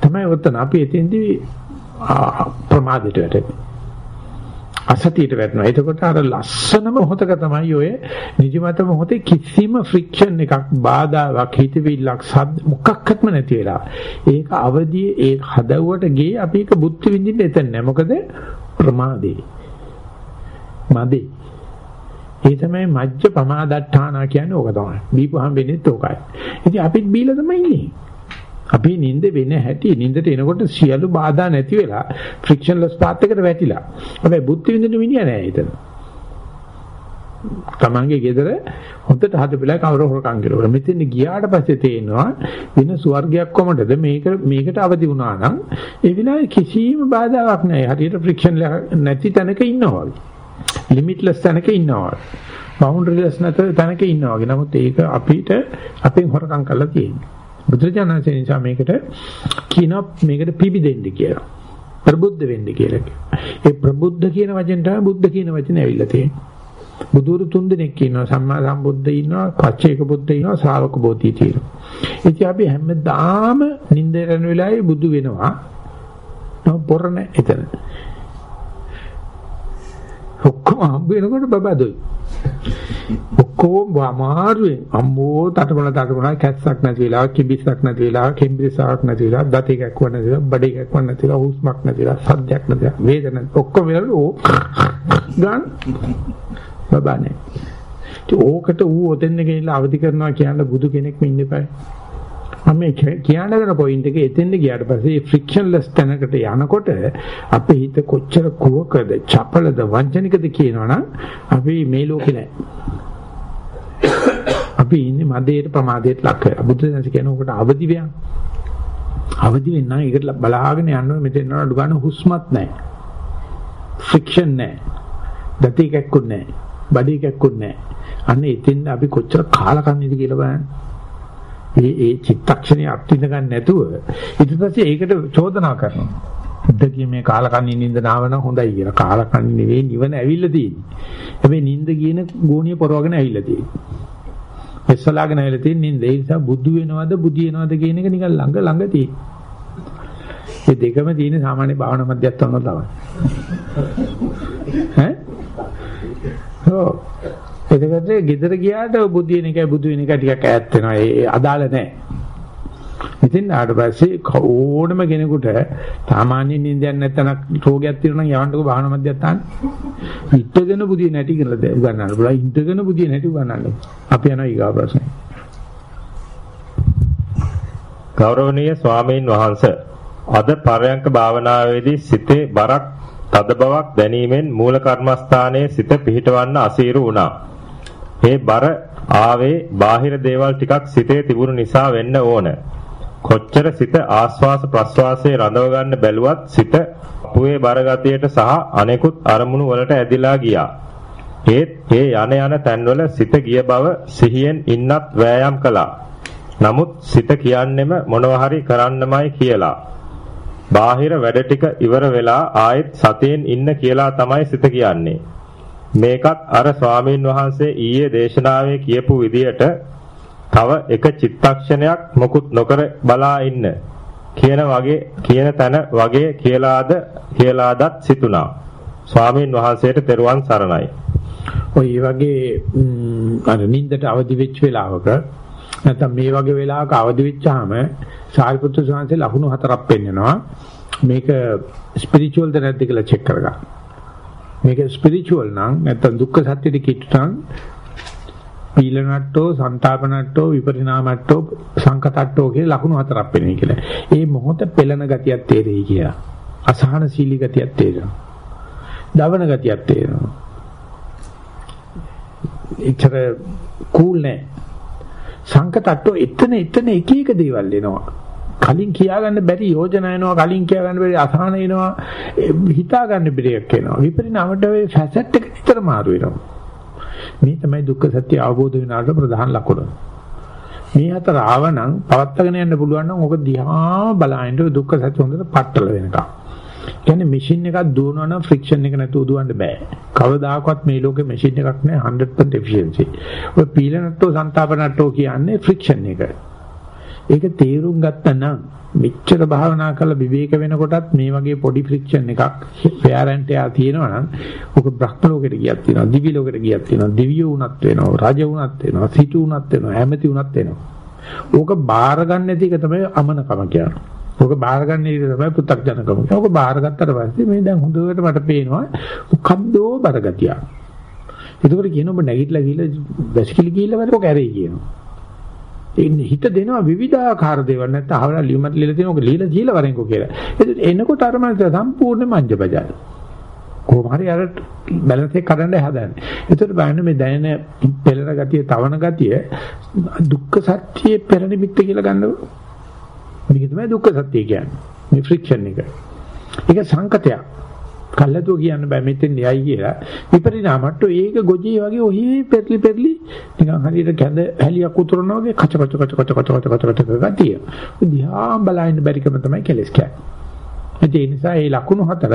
තමයි ඔතන. අපි එතෙන්දී ප්‍රමාදයට වැටෙන්නේ. අසතියට වැටෙනවා. එතකොට අර ලස්සනම මොහොතක තමයි ඔය නිදිමත මොහොතේ කිසිම ෆ්‍රික්ෂන් එකක් බාධාවක් හිතවිල්ලක් සද්ද මොකක්වත්ම නැති වෙලා. ඒක අවදියේ ඒ හදවුවට ගියේ අපි ඒක බුද්ධ විඳින්න එතන නෑ. මොකද ප්‍රමාදේ. මදේ. ඒ තමයි මජ්ජ පමාදට්ඨානා කියන්නේ ඕක තමයි. බීපුවහම වෙන්නේත් ඕකයි. ඉතින් අපිත් බීලා තමයි ඉන්නේ. අපි නිින්ද වෙන හැටි නිින්දට එනකොට සියලු බාධා නැති වෙලා ෆ්‍රික්ෂන්ලස් පාත් එකට වැටිලා. හැබැයි බුද්ධ විඳින්න මිනිහා නෑ එතන. තමන්ගේ ගෙදර හොඳට හදපිලා කවුරු හොරකම් කරුවා. මෙතෙන් ගියාට පස්සේ තේනවා වෙන ස්වර්ගයක් කොමඩද මේක මේකට අවදි වුණා නම් ඒ විලාවේ කිසිම බාධාවක් නැහැ. හරියට ෆ්‍රික්ෂන් නැති තැනක ඉන්නවා වගේ. ලිමිට්ලස් තැනක ඉන්නවා. බවුන්ඩරිලස් නැත තැනක ඉන්නවා වගේ. නමුත් ඒක අපිට අපෙන් හොරකම් කරලා තියෙනවා. බුදුරජාණන්සේ නිසා මේකට කියනවා මේකට පිබි දෙන්න කියලා. ප්‍රබුද්ධ වෙන්න කියලා. ඒ ප්‍රබුද්ධ කියන වචෙන් තමයි බුද්ධ කියන වචනේ ඇවිල්ලා තියෙන්නේ. බුදුරු තුන් දෙනෙක් ඉන්නවා සම්මා සම්බුද්ධ ඉන්නවා පච්චේක බුද්ධ ඉන්නවා ශ්‍රාවක බෝධි තියෙනවා. ඉතින් අපි හැමදාම නින්දේරන වෙලාවේ බුදු වෙනවා. නෝ පොරණ එතන. ඔක්කොම හම්බ වෙනකොට බබදොයි. ඔක්කොම අමාරුවෙන් අම්මෝ තටමන තටමන කැස්සක් නැති වෙලාව කිබිස්සක් නැති වෙලාව කෙම්බිසාවක් නැති වෙලාව දත එකක් වන්න නැති වෙලාව බඩ එකක් වන්න නැති වෙලාව හුස්මක් නැති වෙලාව සද්දයක් නැති වේදන ඔක්කොම වෙලාවට ඕ ගන්න බබානේ ඕකට ඌ ඔතෙන් ගෙනිලා අවදි කරනවා කියන බුදු කෙනෙක්ම ඉන්න එපා මම කියන්න දෙන පොයින්ට් එක එතෙන්ද ගියාට පස්සේ ෆ්‍රික්ෂන්ලස් තැනකට යනකොට අපේ හිත කොච්චර කුවකද චපලද වංචනිකද කියනවනම් අපි මේ ලෝකේ නැහැ. අපි ඉන්නේ මදේට ප්‍රමාදයට ලක් වෙලා. බුදු දහම කියන උකට අවදි වෙන. අවදි වෙන්න ඒකට බලාගෙන යනවා මෙතන නඩු ගන්න හුස්මත් නැහැ. ෆ්‍රික්ෂන් නැහැ. දති එකක්කුත් නැහැ. බඩ එකක්කුත් නැහැ. අන්න එතෙන් අපි කොච්චර කාලකන්නිද කියලා බලන්න. ඒ ඒ චිත්තක්ෂණේ අත්විඳ ගන්න නැතුව ඊට පස්සේ ඒකට චෝදනා කරනවා. බුද්ධකී මේ කාලකන්ණි නින්ද නාවන හොඳයි කියලා. කාලකන්ණි නෙවෙයි නිවන ඇවිල්ලා තියෙන්නේ. හැබැයි නින්ද කියන ගෝණිය පොරවගෙන ඇවිල්ලා තියෙන්නේ. එස්සලාගෙන ඇවිල්ලා තියෙන නින්ද. ඒ නිසා බුදු වෙනවද බුදි වෙනවද කියන එක නිකන් ළඟ ළඟ තියෙන්නේ. මේ දෙකම තියෙන සාමාන්‍ය භාවනා මධ්‍යස්ථාන වල තමයි. ඈ? ඔව්. එතකොට ගෙදර ගියාට බුද්ධ වෙන එකයි බුදු වෙන එකයි ටිකක් ඈත් වෙනවා. ඒ අදාළ නැහැ. ඉතින් ආට පස්සේ ඕනම කෙනෙකුට සාමාන්‍ය නිින්දයක් නැත්නම් රෝගයක් තියෙනවා නම් යවන්නකෝ භාවනා මධ්‍යස්ථාන. හිටගෙන බුදිය නැටි කියලා උගන්නන්න පුළුවන්. හිටගෙන බුදිය නැටි උගන්නන්න. අපි යනවා ඊගා ප්‍රශ්නේ. ගෞරවනීය ස්වාමීන් වහන්සේ අද පරයන්ක භාවනාවේදී සිතේ බරක් තද බවක් දැනීමෙන් මූල කර්මස්ථානයේ සිත පිහිටවන්න අසීරු වුණා. මේ බර ආවේ බාහිර දේවල් ටිකක් සිතේ තිබුණු නිසා වෙන්න ඕන. කොච්චර සිත ආස්වාස ප්‍රස්වාසයේ රඳව ගන්න බැලුවත් සිත අපුවේ බර ගතියට සහ අනෙකුත් අරමුණු වලට ඇදිලා ගියා. ඒත් ඒ යන යන තැන්වල සිත ගිය බව සිහියෙන් ඉන්නත් වෑයම් කළා. නමුත් සිත කියන්නෙම මොනවා හරි කරන්නමයි කියලා. බාහිර වැඩ ටික ඉවර වෙලා ආයෙත් සතියෙන් ඉන්න කියලා තමයි සිත කියන්නේ. මේකත් අර ස්වාමීන් වහන්සේ ඊයේ දේශනාවේ කියපු විදියට තව එක චිත්තක්ෂණයක් මොකුත් නොකර බලා ඉන්න කියන වගේ කියන තැන වගේ කියලාද කියලාදත් සිතුණා. ස්වාමීන් වහන්සේට තෙරුවන් සරණයි. ඔය වගේ අර නින්දට අවදි වෙච්ච වෙලාවක නැත්නම් මේ වගේ වෙලාවක අවදි වෙච්චාම සාරිපුත්‍ර ස්වාමීන් ලකුණු හතරක් පෙන්නනවා. මේක ස්පිරිචුවල්ද නැද්ද කියලා චෙක් කරගන්න. මේක ස්පිරිචුවල් නම් නැත්නම් දුක්ඛ සත්‍යෙට කිට්ටම් පීලනට්ටෝ, සන්තාපනට්ටෝ, විපරිණාමට්ටෝ, සංකතට්ටෝ කියලා ලකුණු හතරක් පෙනේ කියලා. ඒ මොහොත පෙළෙන ගතියක් තේරෙයි කියලා. අසහනශීලී ගතියක් තේරෙනවා. දවන ගතියක් තේරෙනවා. එච්චර කූල් නෑ. සංකතට්ටෝ එතන එතන එක එක දේවල් එනවා. කලින් කියාගන්න බැරි යෝජනා එනවා කලින් කියාගන්න බැරි අසහන එනවා හිතාගන්න බැරි එකක් එනවා විපරිණාමයට ඔය ෆැසට් එක විතර මාරු වෙනවා මේ තමයි දුක්ඛ සත්‍ය අවබෝධ වෙනාට ප්‍රධාන ලකුණ මේ හතර ආවනම් පවත්වාගෙන යන්න පුළුවන් නම් ඕක දිහා බලහින්න දුක්ඛ සත්‍ය හොඳට පట్టල වෙනකම් කියන්නේ මැෂින් එකක් දුවනවා නම් ෆ්‍රික්ෂන් එක නැතුව දුවන්න බෑ. කවදාකවත් මේ ලෝකේ මැෂින් එකක් නෑ 100% efficiency. ඔය පීලනට්ටෝ සන්තාපනට්ටෝ කියන්නේ ෆ්‍රික්ෂන් එක. ඒක තේරුම් ගත්තා නම් මෙච්චර භාවනා කරලා විවේක වෙනකොටත් මේ වගේ පොඩි ෆ්‍රික්ෂන් එකක් ෆෙයාර් ඇන්ට් එයා තියෙනවා නම් ඔක බ්‍රහ්ම ලෝකෙට ගියක් තියෙනවා දිවි ලෝකෙට ගියක් තියෙනවා දිව්‍ය උනත් වෙනවා රජ උනත් වෙනවා සිටු උනත් වෙනවා ඇමති උනත් වෙනවා ඕක බාර ගන්න නැති එක තමයි අමනකම කියන්නේ ඕක බාරගන්න ඉර තමයි පු탁ජනකම. ඕක බාරගත්තට පස්සේ මේ දැන් හොඳට මට පේනවා මොකද්දෝ බරගතිය. ඒකෝට කියන ඔබ නැගිටලා ගිහලා බැසිකලි ගිහලා වැඩ ඔක ඇරෙයි කියනවා. ඒ හිත දෙනවා විවිධාකාර දේවල් නැත්නම් අහවලා ලියුමත් ලියලා තියෙනවා ඔක ලියලා දීලා වරෙන්කෝ කියලා. එනකොට අර මනස සම්පූර්ණ මංජබජල්. කොහොම හරි අර බැලන්ස් එක කඩන්න හදන්නේ. ඒකට බලන්න මේ දැනෙන පෙළන ගතිය, තවන ගතිය දුක්ඛ සත්‍යයේ පෙරනිමිත්ත කියලා ගන්නකො. මේක තමයි දුක්ඛ සත්‍ය කියන්නේ. මේ ෆ්‍රික්ෂන් එක. ඒක සංකතයක්. කල්ලාතුව කියන්න බෑ මෙතෙන් යයි කියලා. විපරිණාමට්ට ඒක ගොජේ වගේ ඔහි පෙරලි පෙරලි නිකන් හරියට කැඳ හැලියක් උතුරනවා වගේ කච කච කච කච කච කච කච කච ගතිය. දිහා බලන්න බැරිකම තමයි කෙලස් කියන්නේ. ඒ නිසා මේ ලකුණු හතර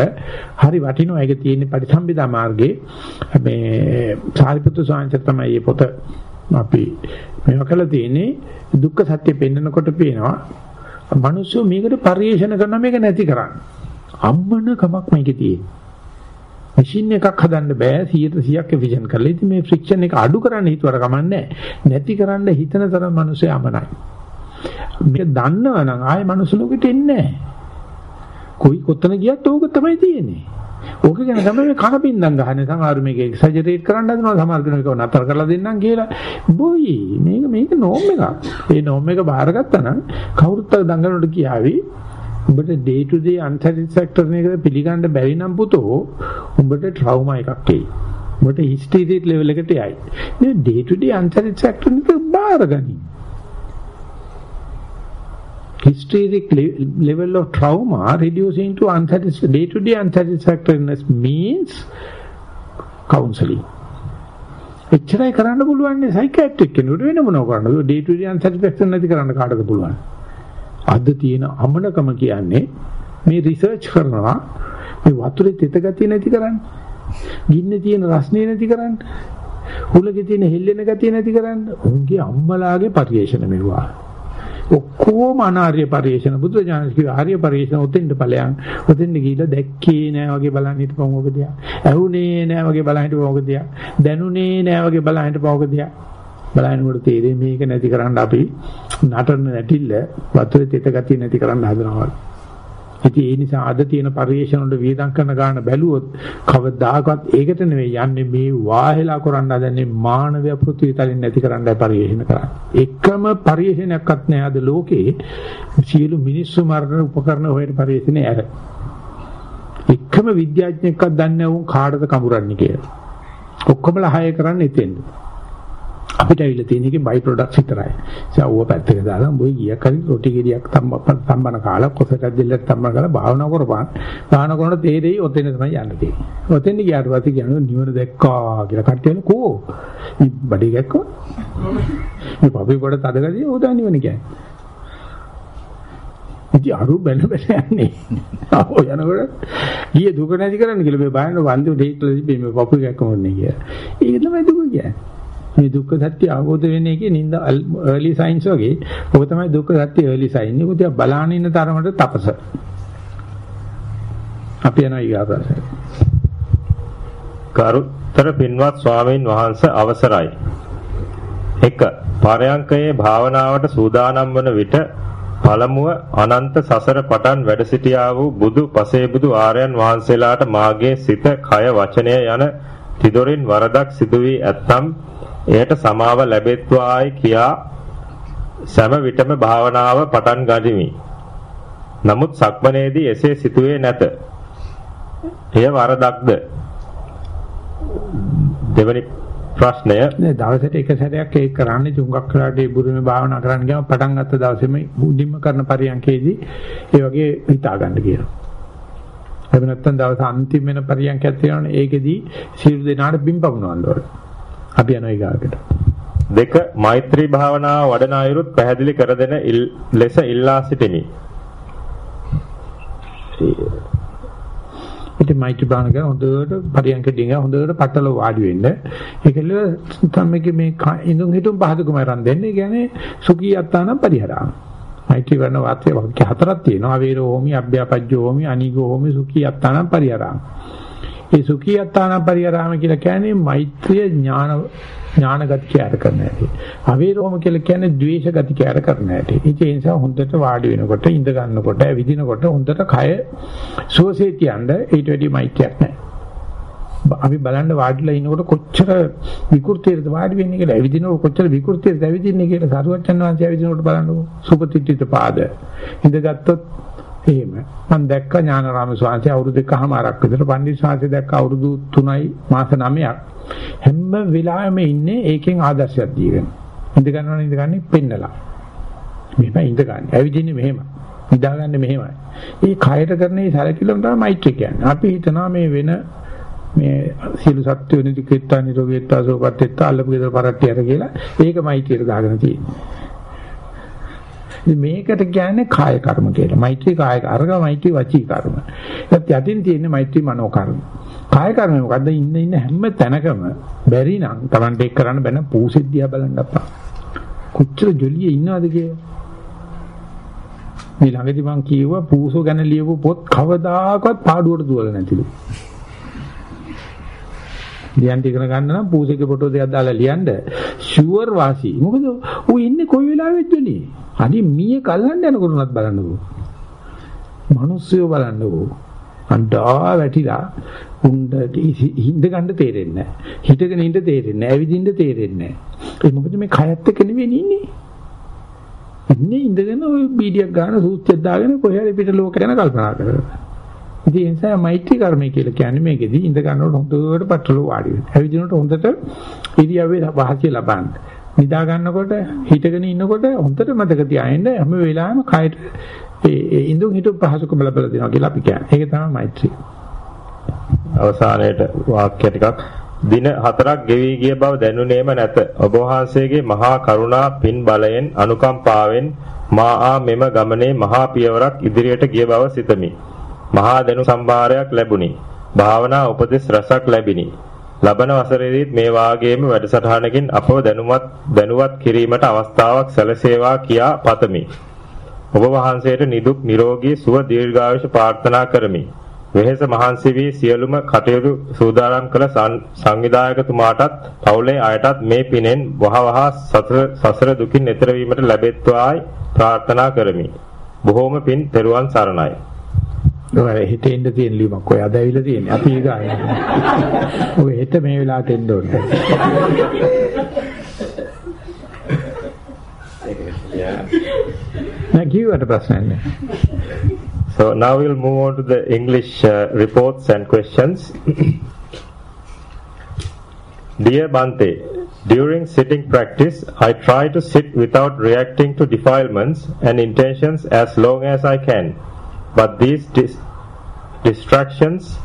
හරි වටිනවා. ඒක තියෙන්නේ පරිසම්බිදා මාර්ගයේ මේ සාරිපුත්තු සාංශ තමයි මේ පොත අපි මේවා කළා තියෙන්නේ දුක්ඛ සත්‍ය පෙන්නකොට පේනවා මිනිස්සු මේකට පරිේෂණ කරන මේක නැති කරන්න. අම්මන කමක් මේකේ තියෙන්නේ. මැෂින් එකක් හදන්න බෑ 100%ක් එෆිෂන්ට් කරලා. ඉතින් මේ ෆ්‍රික්ෂන් එක අඩු කරන්න හිතුවර කමන්නේ නැති කරන්න හිතන තරම් මිනිස්සු යමනයි. මේක දන්නවනම් ආයේ මිනිස්සු ලෝකෙට එන්නේ නැහැ. කොයි කොතන ගියත් ඕක තමයි තියෙන්නේ. ඕක ගැන තමයි මේ කන බින්දම් ගහන්නේ සමහර මේක එක්සැජරේට් කරන්න හදනවා සමහර කෙනෙක් ඒක නතර කරලා දෙන්නම් කියලා බොයි මේක මේක නෝම් එකක් ඒ නෝම් එක බාරගත්තා නම් කවුරුත් දඟලනට කියාවි උඹට day to day unsatisfactory එකද පිළිගන්න බැරි නම් පුතෝ උඹට ට්‍රවුමා එකක් එයි. උඹට හිස්ටරි ලෙවල් එකට යයි. මේ day to day unsatisfactory එක බාරගනි hysteric level of trauma reducing to unsatisfactory day-to-day unsatisfactoriness means counseling. එච්චරයි කරන්න පුළුවන් නේ සයිකියාට්‍රික් කෙනෙකුට වෙන මොනව කරන්නද? ඩේ ටු ඩේ අන්සැටිස්ෆැක්ෂන් නැති කරන්න කාටද පුළුවන්? අද තියෙන අමනකම කියන්නේ මේ රිසර්ච් කරනවා මේ වතුරේ තෙත ගතිය නැති කරන්න ගින්නේ තියෙන රස්නේ නැති කරන්න හුලගේ තියෙන හෙල්ලෙන ගතිය නැති කරන්න උන්ගේ අම්මලාගේ පරිේශන මෙවුවා. ඔක්කොම අනාර්ය පරිේශන. බුදුරජාණන් කිව්ව ආර්ය පරිේශන උතෙන්ද ඵලයන්. උතෙන්ද ගිහිල්ලා දැක්කේ නෑ වගේ බලන් හිටපන් ඕක දිහා. ඇහුනේ නෑ වගේ බලන් හිටපන් ඕක දිහා. දැනුනේ නෑ වගේ බලන් හිටපන් ඕක දිහා. බලනකොට තේරෙන්නේ මේක නැති කරන්න අපි නටන නැටිල්ල වතුරේ තෙත ගතිය නැති කරන්න හදනවා ඉතින් ඒ නිසා අද තියෙන පරිේශන වල වේදම් කරන ගාන බැලුවොත් කවදාකවත් ඒකට නෙවෙයි යන්නේ මේ වාහෙලා කරන්න හදන්නේ මානවය පෘථිවි තලින් නැති කරන්නයි පරිේශන කරන්නේ. එකම පරිේශනයක්වත් නැහැ අද ලෝකේ සියලු මිනිස්සු මරණ උපකරණ හොයන පරිේශනේ ඇර. එකම විද්‍යාඥයෙක්වත් දන්නේ නැහැ උන් කාටද කඹරන්නේ කියලා. ඔක්කොමලා හය කරන්නේ එතෙන්ද. අපිට ඇවිල්ලා තියෙන එකේ බයි ප්‍රොඩක්ට්ස් විතරයි. ඒ ඌව පැත්තක දාලා උඹේ ගියක් හරි රොටි ගෙඩියක් තම්බන කාලා කොසටක් දෙල්ලක් තම්බන කාලා භාවනා කරපන්. භාවනා කරනකොට තේරෙයි ඔතෙන් තමයි යන්න තියෙන්නේ. ඔතෙන් ගියාට පස්සේ කියනවා නිවන දැක්කා කියලා කට්ටියන කෝ. මේ බඩේ ගැක්කෝ. මේ පපේ කොට තදගදී ඕදා නිවන කියන්නේ. ඉතින් අරු බැල බැල යන්නේ. ආවෝ යනකොට ගියේ දුක නැති කරන්න කියලා මේ බයන වන්දු දෙයිట్లా තිබ්බේ මේ පපු ගැක්කම ඕනේ කියලා. ඒක තමයි දුක කියන්නේ. මේ දුක්ඛ සත්‍ය අවබෝධ වෙන එකේ නින්ද early signs වගේ ඔක තමයි දුක්ඛ සත්‍ය early sign. ඒක තියා බලාන ඉන්න තරමට තපස. අපි යනවා ඊගාපස්සේ. කරුතර පින්වත් ස්වාමීන් වහන්සේ අවසරයි. 1. පරයන්කයේ භාවනාවට සූදානම් වන විට පළමුව අනන්ත සසර පටන් වැඩ සිටියා වූ බුදු පසේබුදු ආර්යයන් වහන්සේලාට මාගේ සිත, කය, වචනය යන තිදොරින් වරදක් සිදු වී ඇත්නම් එයට සමාව ලැබෙත්වායි කියා සෑම විටම භාවනාව පටන් ගනිමි. නමුත් සක්මනේදී එසේ සිතුවේ නැත. එය වරදක්ද? දෙවනි ප්‍රශ්නය නෑ දවසට එක සැරයක් ඒක කරන්නේ තුඟක් කරාට ඒ බුරුමේ භාවනා කරන්න ගියාම පටන් ගත්ත දවසේම මුදින්ම කරන පරියන්කේදී ඒ වගේ හිතා ගන්න කියනවා. එහෙම නැත්නම් දවස් අන්තිම වෙන පරියන්කයක් තියෙනවනේ ඒකෙදී සියලු දෙනාට බිම් පමුණවන්න ඕනේ. අපි යනවා ඊගාකට. දෙක මෛත්‍රී භාවනාව වඩන අයුරුත් පැහැදිලි කර දෙන ලෙස ඉල්ලා සිටිමි. ඉතින් මෛත්‍රී භාවනාව හොඳට පරියන්ක ඩිංග හොඳට පట్టල වාඩි වෙන්න. ඒකල තමයි මේ ඉඳුන් හිටුම් පහදකුම අරන් දෙන්නේ. කියන්නේ සුඛී අත්තානම් පරිහරා. මෛත්‍රී කරන වාක්‍ය හතරක් තියෙනවා. අවේරෝ හෝමි, අභ්‍යාපජ්ජෝ හෝමි, අනිගෝ හෝමි, සුඛී අත්තානම් පරිහරා. ඒ සුඛී අත්තානම් පරිහරාම කියලා කියන්නේ මෛත්‍රිය ඥාන ඥාන ගති කැර කරන හැටි. අවේරෝම කියලා කියන්නේ ද්වේෂ ගති කැර කරන හැටි. ඒ නිසා හොඳට වාඩි වෙනකොට ඉඳ ගන්නකොට විදිනකොට හොඳට කය සුවසේ තියන්න ඊට වැඩි මෛත්‍රියක් නැහැ. අපි බලන්න වාඩිලා ඉනකොට කොච්චර විකෘතියද වාඩි වෙන්නේ කියලා ඇවිදිනකොට කොච්චර විකෘතියද ඇවිදින්නේ කියලා සරුවච්චන් වහන්සේ ඇවිදිනකොට බලන්නකො සුපතිත්‍ිත පාද ඉඳගත්තුත් එහෙම. මම දැක්ක ඥානාරාම ස්වාමීන් වහන්සේ අවුරුදු දෙකමාරක් විතර පණ්ඩිත ස්වාමීන් දැක්ක අවුරුදු 3යි මාස 9ක් හැම වෙලාවෙම ඉන්නේ ඒකෙන් ආදර්ශයක් දීගෙන. ඉඳ ගන්නවනේ ඉඳ ගන්නේ පෙන්නලා. මෙහෙම ඉඳ ගන්න. ඇවිදින්නේ මෙහෙම. නිදාගන්නේ මෙහෙමයි. ඒ කයර කරන මේ සැලකිල්ලම තමයි මෛත්‍රිය කියන්නේ. අපි හිතනවා මේ වෙන මේ සියලු සත්ත්ව නිදිකෙත්තා නිරෝගීත්වා සෝපත්ත්වා අල්ලපු ගෙදර පරට්ටියර කියලා. ඒක මෛත්‍රියට දාගෙන තියෙන්නේ. මේකට කියන්නේ කාය කර්ම කියලා. මෛත්‍රී කාය අරග මෛත්‍රී වචී කර්ම. ඒත් යටින් තියෙන්නේ මෛත්‍රී මනෝ කර්ම. කාය කර්ම මොකද්ද ඉන්න ඉන්න හැම තැනකම බැරි නම් Tamanට ඒක කරන්න බැන පූසෙද්දියා බලන්න අප්පා. කොච්චර ජොලියේ ඉන්නවද කියලා. මේ ළඟදී මං කිව්වා පූසෝ ගැන ලියපු පොත් කවදාකවත් පාඩුවට දුවල නැතිලු. ලියන්න ඉගෙන ගන්න නම් පූසේගේ ෆොටෝ දෙකක් දාලා ලියන්න ෂුවර් වාසි. මොකද ඌ ඉන්නේ කොයි වෙලාවෙත් ජොලියේ. අනේ මීයේ කල්හන් යන කරුණක් බලන්නකෝ. මිනිස්සුયો බලන්නකෝ. අඬා වැටිලා උණ්ඩ හිඳ ගන්න තේරෙන්නේ නැහැ. හිටගෙන හිඳ තේරෙන්නේ නැහැ. ඇවිදින්න තේරෙන්නේ නැහැ. ඒ මොකද මේ කයත් එක්ක නෙවෙයි ඉන්නේ. ඉන්නේ ඉඳගෙන ওই බීඩියක් ගන්න සූත්‍රයක් දාගෙන කොහේ හරි පිට ලෝක ගැන කල්පනා කරනවා. ඉතින් ඒ නිසා මෛත්‍රී කර්මය කියලා කියන්නේ මේකෙදි ඉඳ ගන්නකොට හොඳට පටල වාඩි වෙනවා. ඇවිදිනකොට හොඳට ඉරියව්වේ වාසිය ලබන්න. නිදා ගන්නකොට හිටගෙන ඉන්නකොට හොඳට මතක තියාගන්න හැම වෙලාවෙම කයට ඒ ඉඳුන් හිටු පහසුකම ලැබලා දෙනවා කියලා අපි කියන්නේ. ඒක තමයි මෛත්‍රී. අවසානයේට වාක්‍ය ටිකක් දින හතරක් ගෙවි ගිය බව දැනුනේම නැත. ඔබ වහන්සේගේ මහා කරුණා පින් බලයෙන් අනුකම්පාවෙන් මා ආ මෙම ගමනේ මහා පියවරක් ඉදිරියට ගිය බව සිතමි. මහා දැනු සම්භාරයක් ලැබුණි. භාවනා උපදෙස් රසක් ලැබිනි. ලබන වසරේදීත් මේ වාගේම වැඩසටහනකින් අපව දැනුවත් දැනුවත් කිරීමට අවස්ථාවක් සැලසේවා කියා පතමි. ඔබ වහන්සේට නිදුක් නිරෝගී සුව දීර්ඝායුෂ ප්‍රාර්ථනා කරමි. වෙහෙස මහන්සි වී සියලුම කටයුතු සූදානම් කළ සංවිධායකතුමාටත් පවුලේ අයටත් මේ පිනෙන් වහවහ සසර දුකින් එතර වීමට ලැබෙත්වායි ප්‍රාර්ථනා කරමි. බොහෝම පින් තෙරුවන් සරණයි. ඔය හෙට එන්න තියෙන ලියුමක් ඔය අද ඇවිල්ලා තියෙන්නේ. අපි ඊගාය. ඔය හෙට මේ වෙලාවට එන්න ඕනේ. නෑ කිව්වට ප්‍රශ්නයක් නෑ. So now we'll move on to the English uh, reports and questions. Dear Bante, during sitting practice, I try to sit without reacting to defilements and intentions as long as I can. But these dis distractions,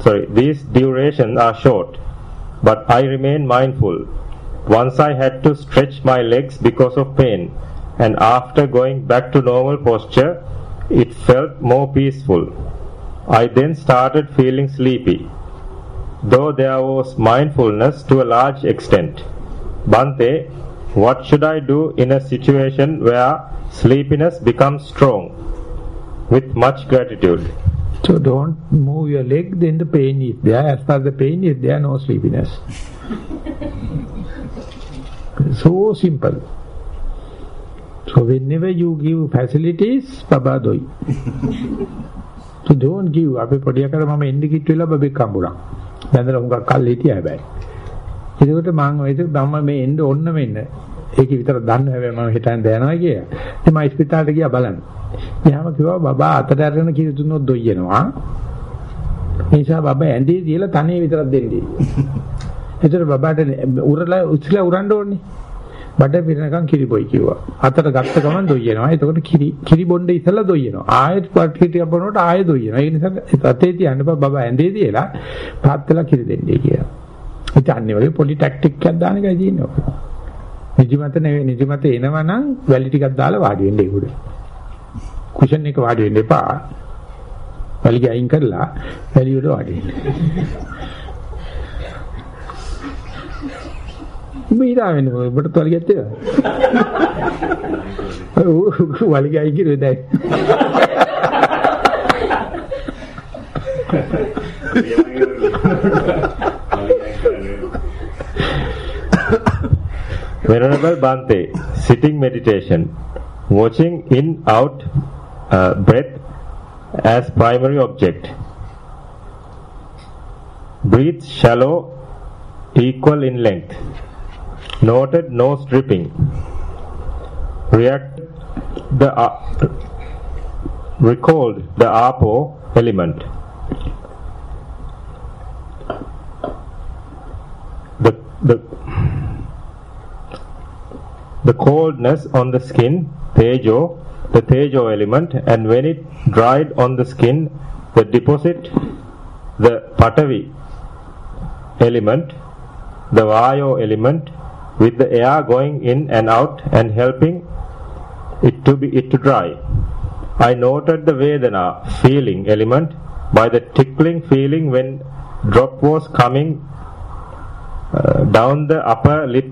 sorry, these durations are short, but I remain mindful. Once I had to stretch my legs because of pain, and after going back to normal posture, it felt more peaceful. I then started feeling sleepy, though there was mindfulness to a large extent. Bante, what should I do in a situation where sleepiness becomes strong? With much gratitude. So don't move your leg, then the pain is there. As far as the pain is there, no sleepiness. [laughs] So simple. So whenever you give facilities, Baba doi. [laughs] so don't give. අපි පොඩි අකර මම එන්න කිට් වෙලා බබෙක් හම්බුණා. බැඳලා හුඟක් කල් හිටියා හැබැයි. ඒකට මම ඒක ධම්ම මේ එන්න ඕන්න මෙන්න. ඒක විතර දන්න හැබැයි මම හිතන්නේ දැනනවා කියලා. ඉතින් මම ස්පිතාලට ගියා බලන්න. එයාම කිව්වා බබා අතට අරගෙන කිරි දුන්නොත් දොයිනවා. ඒ නිසා බබා ඇඳේ තියලා තනේ විතරක් දෙන්නේ. ඒතර බබාට උරලා උස්ලා උරන්න ඕනේ. බඩ පිරනකම් කිරි බොයි කිව්වා. අතට ගත්ත ගමන් දොයිනවා. එතකොට කිරි කිරි බොණ්ඩ ඉස්සලා දොයිනවා. ආයෙත් පටි ටිකක් බොනකොට ආයෙ දොයිනවා. ඒ නිසා අතේ තියන්න බබා ඇඳේ තියලා පාත් වෙලා කිරි දෙන්නේ කියලා. ඉතින් අන්නේ වගේ පොඩි ටැක්ටික් එකක් දාන එකයි තියෙන්නේ. නිදිමත නෙවෙයි නිදිමත එනවනම් වැලි ටිකක් දාලා වාඩි වෙන්න ඒකට. කුෂන් එක වාඩි වෙන්න එපා. වැලි ගයින් කරලා වැලි වල වාඩි වෙන්න. ඉරා වෙන්නේ ඔබට තොලියක් තියෙනවා. ඔව් වලිගයි කිරුවේ දැන්. Venerable Bante, sitting meditation, watching in out uh, breath as primary object. Breathe shallow, equal in length. Noted no stripping. React the uh, recalled the apo element. The the the coldness on the skin, tejo, the tejo element, and when it dried on the skin, the deposit, the patavi element, the vayo element, with the air going in and out and helping it to be it to dry. I noted the Vedana feeling element by the tickling feeling when drop was coming uh, down the upper lip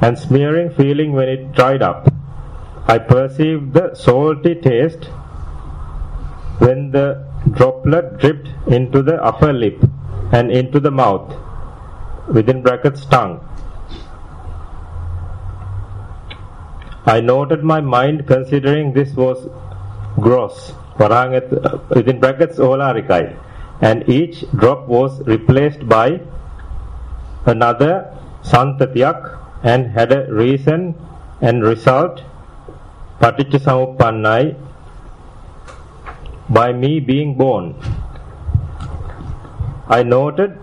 and smearing feeling when it dried up. I perceived the salty taste when the droplet dripped into the upper lip and into the mouth within brackets tongue. I noted my mind considering this was gross, uh, within brackets olarikai, and each drop was replaced by another santatiyak and had a reason and result paticca by me being born. I noted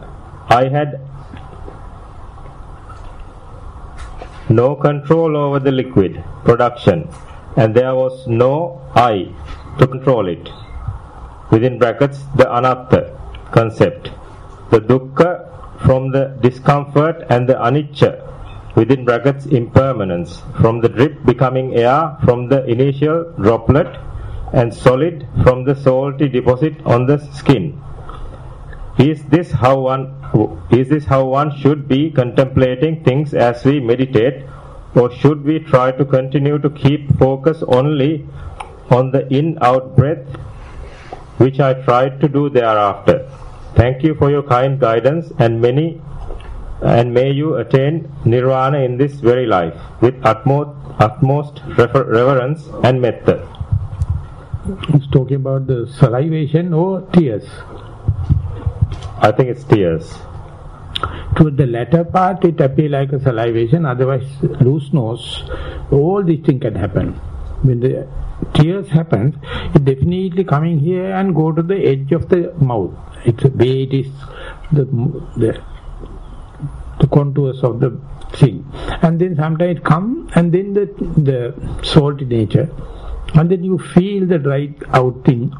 I had no control over the liquid production and there was no I to control it. Within brackets, the anatta concept. The dukkha from the discomfort and the anicca within brackets impermanence. From the drip becoming air from the initial droplet and solid from the salty deposit on the skin. Is this how one is this how one should be contemplating things as we meditate or should we try to continue to keep focus only on the in out breath which I tried to do thereafter? Thank you for your kind guidance and many and may you attain nirvana in this very life with utmost utmost reverence and metta He's talking about the salivation or tears I think it's tears. To the latter part, it appears like a salivation, otherwise loose nose. All these things can happen. When the tears happen, it definitely coming here and go to the edge of the mouth. It's a way it is the, the, the contours of the thing. And then sometimes it come and then the, the salty nature. And then you feel the dried out thing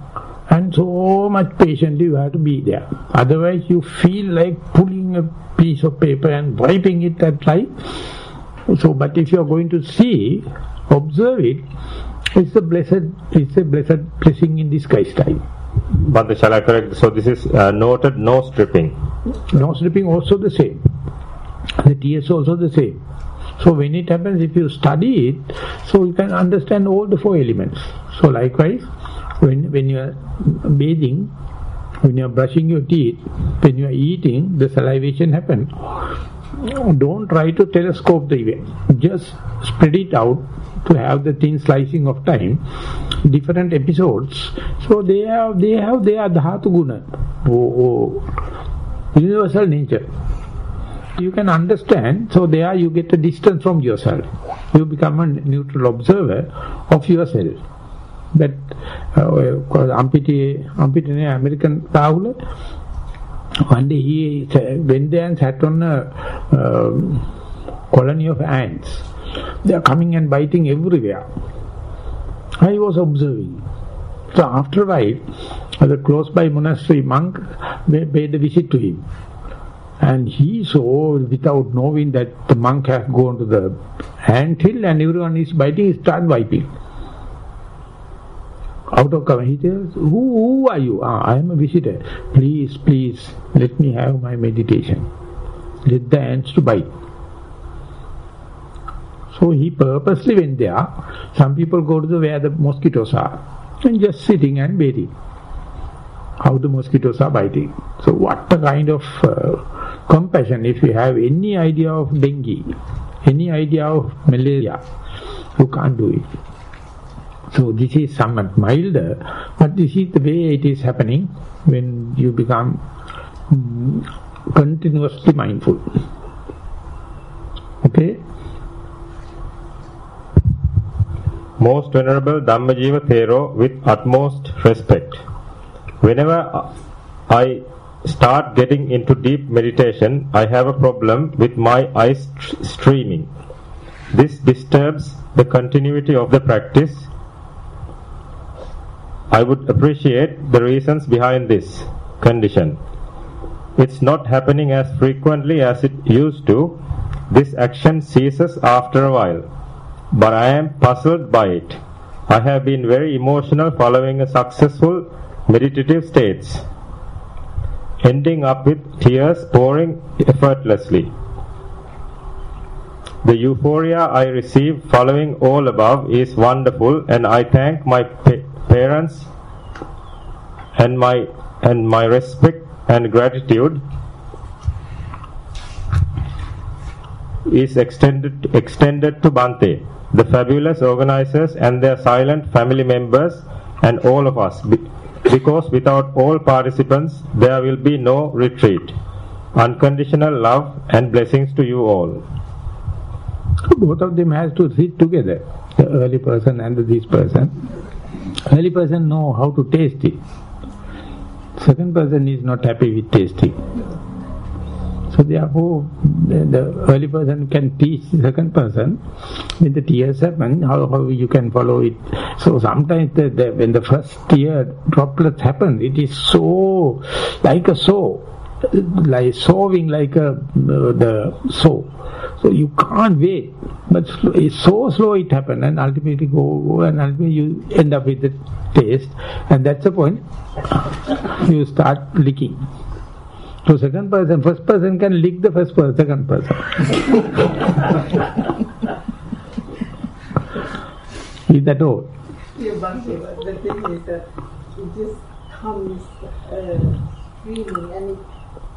and so much patiently you have to be there. Otherwise you feel like pulling a piece of paper and wiping it at right. So, but if you are going to see, observe it, it's a blessed, it's a blessed blessing in disguise time. But shall I correct? So this is uh, noted no stripping. No stripping also the same. The TS also the same. So when it happens, if you study it, so you can understand all the four elements. So likewise, when, when you are bathing, when you are brushing your teeth, when you are eating, the salivation happens. don't try to telescope the event. Just spread it out to have the thin slicing of time, different episodes. So they have they have their dhatu guna, or, oh, or oh. universal nature. You can understand, so there you get a distance from yourself. You become a neutral observer of yourself. But uh, Ampiti, Ampiti American Rahula, one day he went there and sat on a uh, colony of ants. They are coming and biting everywhere. I was observing. So after a while, the close by monastery monk paid a visit to him. And he saw, without knowing that the monk has gone to the ant hill and everyone is biting, he start wiping. Out of cover, he tells, who, who are you? Ah, I am a visitor. Please, please, let me have my meditation. Let the ants to bite. So he purposely went there. Some people go to the where the mosquitoes are and just sitting and waiting. How the mosquitoes are biting. So what a kind of uh, compassion if you have any idea of dengue, any idea of malaria, you can't do it. So this is somewhat milder, but this is the way it is happening when you become mm, continuously mindful. Okay? Most Venerable Dhammajiva Thero, with utmost respect. Whenever I start getting into deep meditation, I have a problem with my eyes streaming. This disturbs the continuity of the practice. I would appreciate the reasons behind this condition. It's not happening as frequently as it used to. This action ceases after a while but I am puzzled by it. I have been very emotional following a successful meditative states, ending up with tears pouring effortlessly. The euphoria I receive following all above is wonderful and I thank my pa- parents and my and my respect and gratitude is extended extended to Bante the fabulous organizers and their silent family members and all of us because without all participants there will be no retreat. Unconditional love and blessings to you all. Both of them has to sit together, the early person and this person. Early person know how to taste it. Second person is not happy with tasting. So therefore, the, early person can teach the second person when the tears happen, how, how you can follow it. So sometimes the, the, when the first tear droplets happen, it is so like a saw, like sowing like a uh, the saw. So you can't wait, but it's so slow it happen, and ultimately go and ultimately you end up with the taste, and that's the point. You start licking. So second person, first person can lick the first person, second person. [laughs] is that all? Yeah, but the thing is that it just comes uh, freely and it,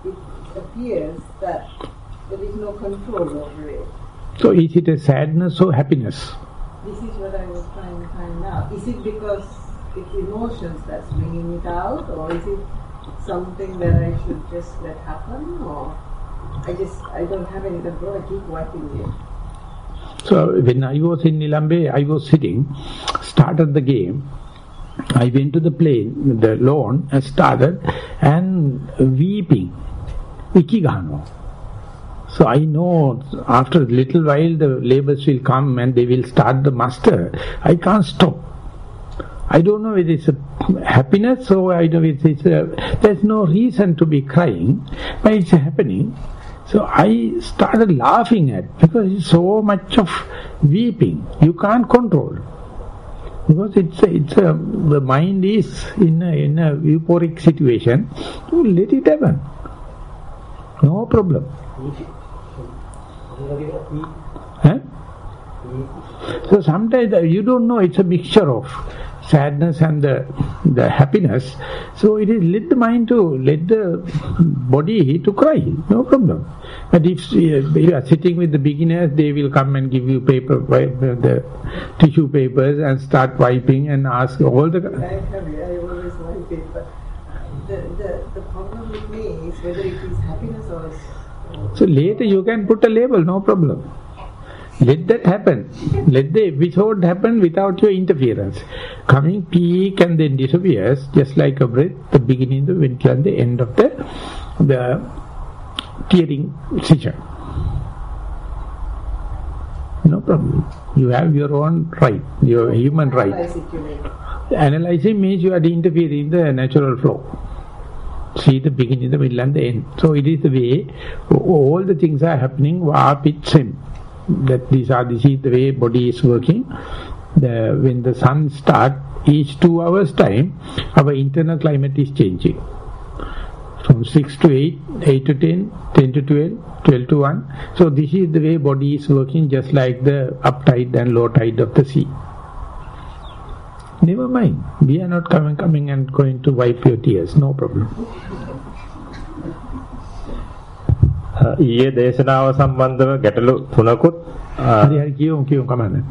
it appears that there is no control over it. So is it a sadness or happiness? This is what I was trying to find out. Is it because it's emotions that's bringing it out or is it something that I should just let happen or I just I don't have any control, I keep wiping it. So when I was in Nilambe, I was sitting, started the game, I went to the plane, the lawn, and started and weeping. Ikigano. So I know after a little while the labours will come and they will start the muster. I can't stop. I don't know whether it's a happiness or I don't know it's, it's a, there's no reason to be crying, but it's happening. So I started laughing at because it's so much of weeping. You can't control. Because it's a, it's a, the mind is in a, in a euphoric situation. Let it happen. No problem. Huh? So sometimes you don't know it's a mixture of sadness and the, the happiness. So it is let the mind to, let the body to cry, no problem. But if you are sitting with the beginners, they will come and give you paper, the tissue papers and start wiping and ask all the... I always wipe paper. Uh, the, the, the problem with me is whether it is happiness or... So later you can put a label, no problem. Let that happen. Let the episode happen without your interference. Coming peak and then disappears, just like a breath, the beginning, the middle and the end of the, the tearing session. No problem. You have your own right, your human right. Analyzing means you are interfering in the natural flow. See the beginning, the middle and the end. So it is the way all the things are happening, vapit sim that these are this is the way body is working. The, when the sun start each two hours time our internal climate is changing. From 6 to 8 8 to 10 10 to 12 12 to 1 so this is the way body is working just like the up tide and low tide of the sea. Never mind. We are not coming coming and going to wipe your tears. No problem ඊයේ දේශනාව සම්බන්ධව ගැටලු තුනකුත් හරි හරි කියමු කියමු කමන්නේ.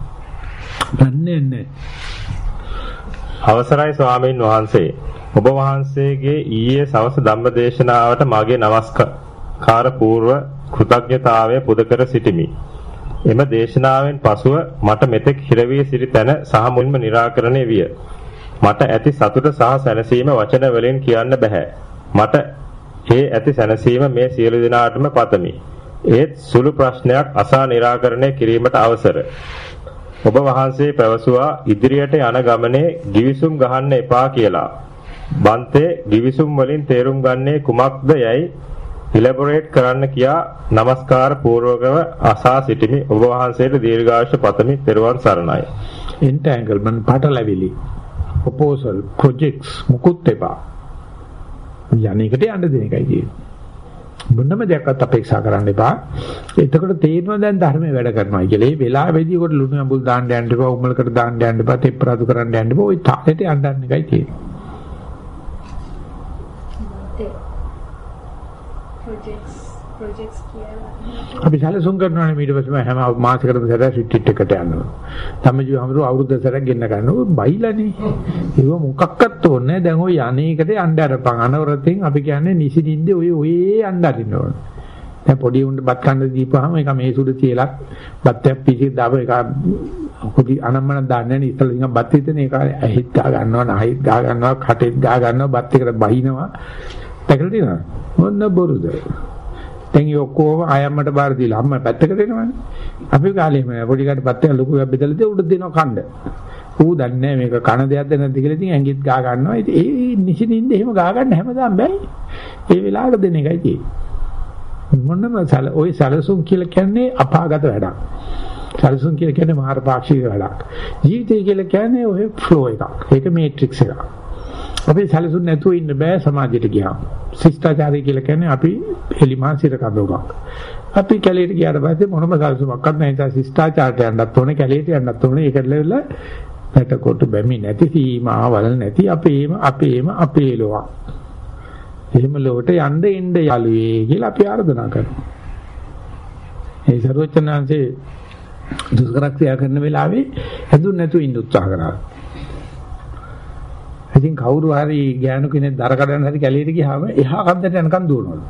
දන්නේ නැහැ. අවසරයි ස්වාමීන් වහන්සේ. ඔබ වහන්සේගේ ඊයේ සවස ධම්ම දේශනාවට මාගේ নমස්කාර පූර්ව කෘතඥතාවය පුද කර සිටිමි. එම දේශනාවෙන් පසුව මට මෙතෙක් හිරවී සිටි තැන සහ මුල්ම निराකරණය විය. මට ඇති සතුට සහ සැනසීම වචන වලින් කියන්න බෑ. මට හේ ඇති සැනසීම මේ සියලු දෙනාටම පතමි. ඒත් සුළු ප්‍රශ්නයක් අසා निराකරණය කිරීමට අවසර. ඔබ වහන්සේ පැවසුවා ඉදිරියට යන ගමනේ givisum ගහන්න එපා කියලා. බන්තේ givisum වලින් තේරුම් ගන්නේ කුමක්ද යයි ඉලැබොරේට් කරන්න කියා নমස්කාර පූර්වකව අසා සිටිමි ඔබ වහන්සේට දීර්ඝාෂ පතමි පෙරවන් සරණයි entanglement පටලැවිලි proposal projects මුකුත් එපා යන්නේකට යන්න දෙන එකයි කියන්නේ. මොනම දෙයක්වත් අපේක්ෂා කරන්න එපා. එතකොට තේරෙනවා දැන් ධර්මයේ වැඩ කරනවා කියලා. ඒ වෙලාවේදී කොට ලුණු අඹුල් දාන්න යන්න එපා, උමලකට දාන්න යන්න එපා, තෙප්පරාදු කරන්න යන්න එපා. ওই තාලෙට යන්න එකයි තියෙන්නේ. projects projects කියලා අපි සැලසුම් කරනවානේ ඊට පස්සේ හැම මාසයකටම සැරයක් රිට්‍රීට් එකට යනවා. තමජීව හැමෝම අවුරුද්ද සැරයක් ගෙන්න ගන්නවා. බයිලානේ. ඒව මොකක්වත් ඕනේ දැන් ওই අනේකට යන්න අරපන්. අනවරතෙන් අපි කියන්නේ නිසි නිින්ද ඔය ඔය යන්න අරින්න ඕන. දැන් පොඩි උන්ට බත් කන්න දීපුවාම ඒක මේ සුදු තියලා බත්යක් පිසි දාව ඒක පොඩි අනම්මන දාන්නේ නේ ඉතල නිකන් බත් හිතන ඒක ඇහිත් ගා ගන්නවා නහිත් ගා ගන්නවා කටෙත් ගා ගන්නවා බත් එකට බහිනවා. දැකලා තියෙනවද? මොන බොරුද? දැන් ඒ ඔක්කොම ආයම්මට බාර දීලා අම්මා පැත්තකට එනවනේ. අපි කාලේ මේ පොඩි කට පත්තේ ලොකු බෙදලා දේ උඩ දෙනවා කණ්ඩ. ඌ දන්නේ මේක කන දෙයක්ද නැද්ද කියලා ඉතින් ඇඟිත් ගා ගන්නවා. ඉතින් ඒ නිසින්ින්ද එහෙම ගා ගන්න හැමදාම බෑ. ඒ වෙලාවට දෙන එකයි තියෙන්නේ. මොනම සල ওই සලසුම් කියලා කියන්නේ අපාගත වැඩක්. සලසුම් කියලා කියන්නේ මාර පාක්ෂික වැඩක්. ජීවිතය කියලා කියන්නේ ඔය ෆ්ලෝ එකක්. ඒක මේට්‍රික්ස් එකක්. අපි සැලසුම් නැතුව ඉන්න බෑ සමාජයට ගියාම. ශිෂ්ටාචාරය කියලා කියන්නේ අපි එලිමාසිර කඳවුරක්. අපි කැලේට ගියාට පස්සේ මොනම සැලසුමක්වත් නැහැ. ඒ ශිෂ්ටාචාරයට යන්නත් ඕනේ, කැලේට යන්නත් ඕනේ. ඒක ලෙවල පැටකොට බැමි නැති සීමාවල් නැති අපේම අපේම අපේ ලෝක. එහෙම ලෝකට යන්න එන්න යාළුවේ කියලා අපි ආරාධනා කරනවා. ඒ සර්වචනාංශේ දුෂ්කරක්‍රියා කරන වෙලාවේ හැදුන් නැතුව ඉන්න උත්සාහ කරා. ඉතින් කවුරු හරි ගෑනු කෙනෙක් දර කඩන හරි කැලේට ගියාම එහා කන්දට යනකම් දුවනවලු.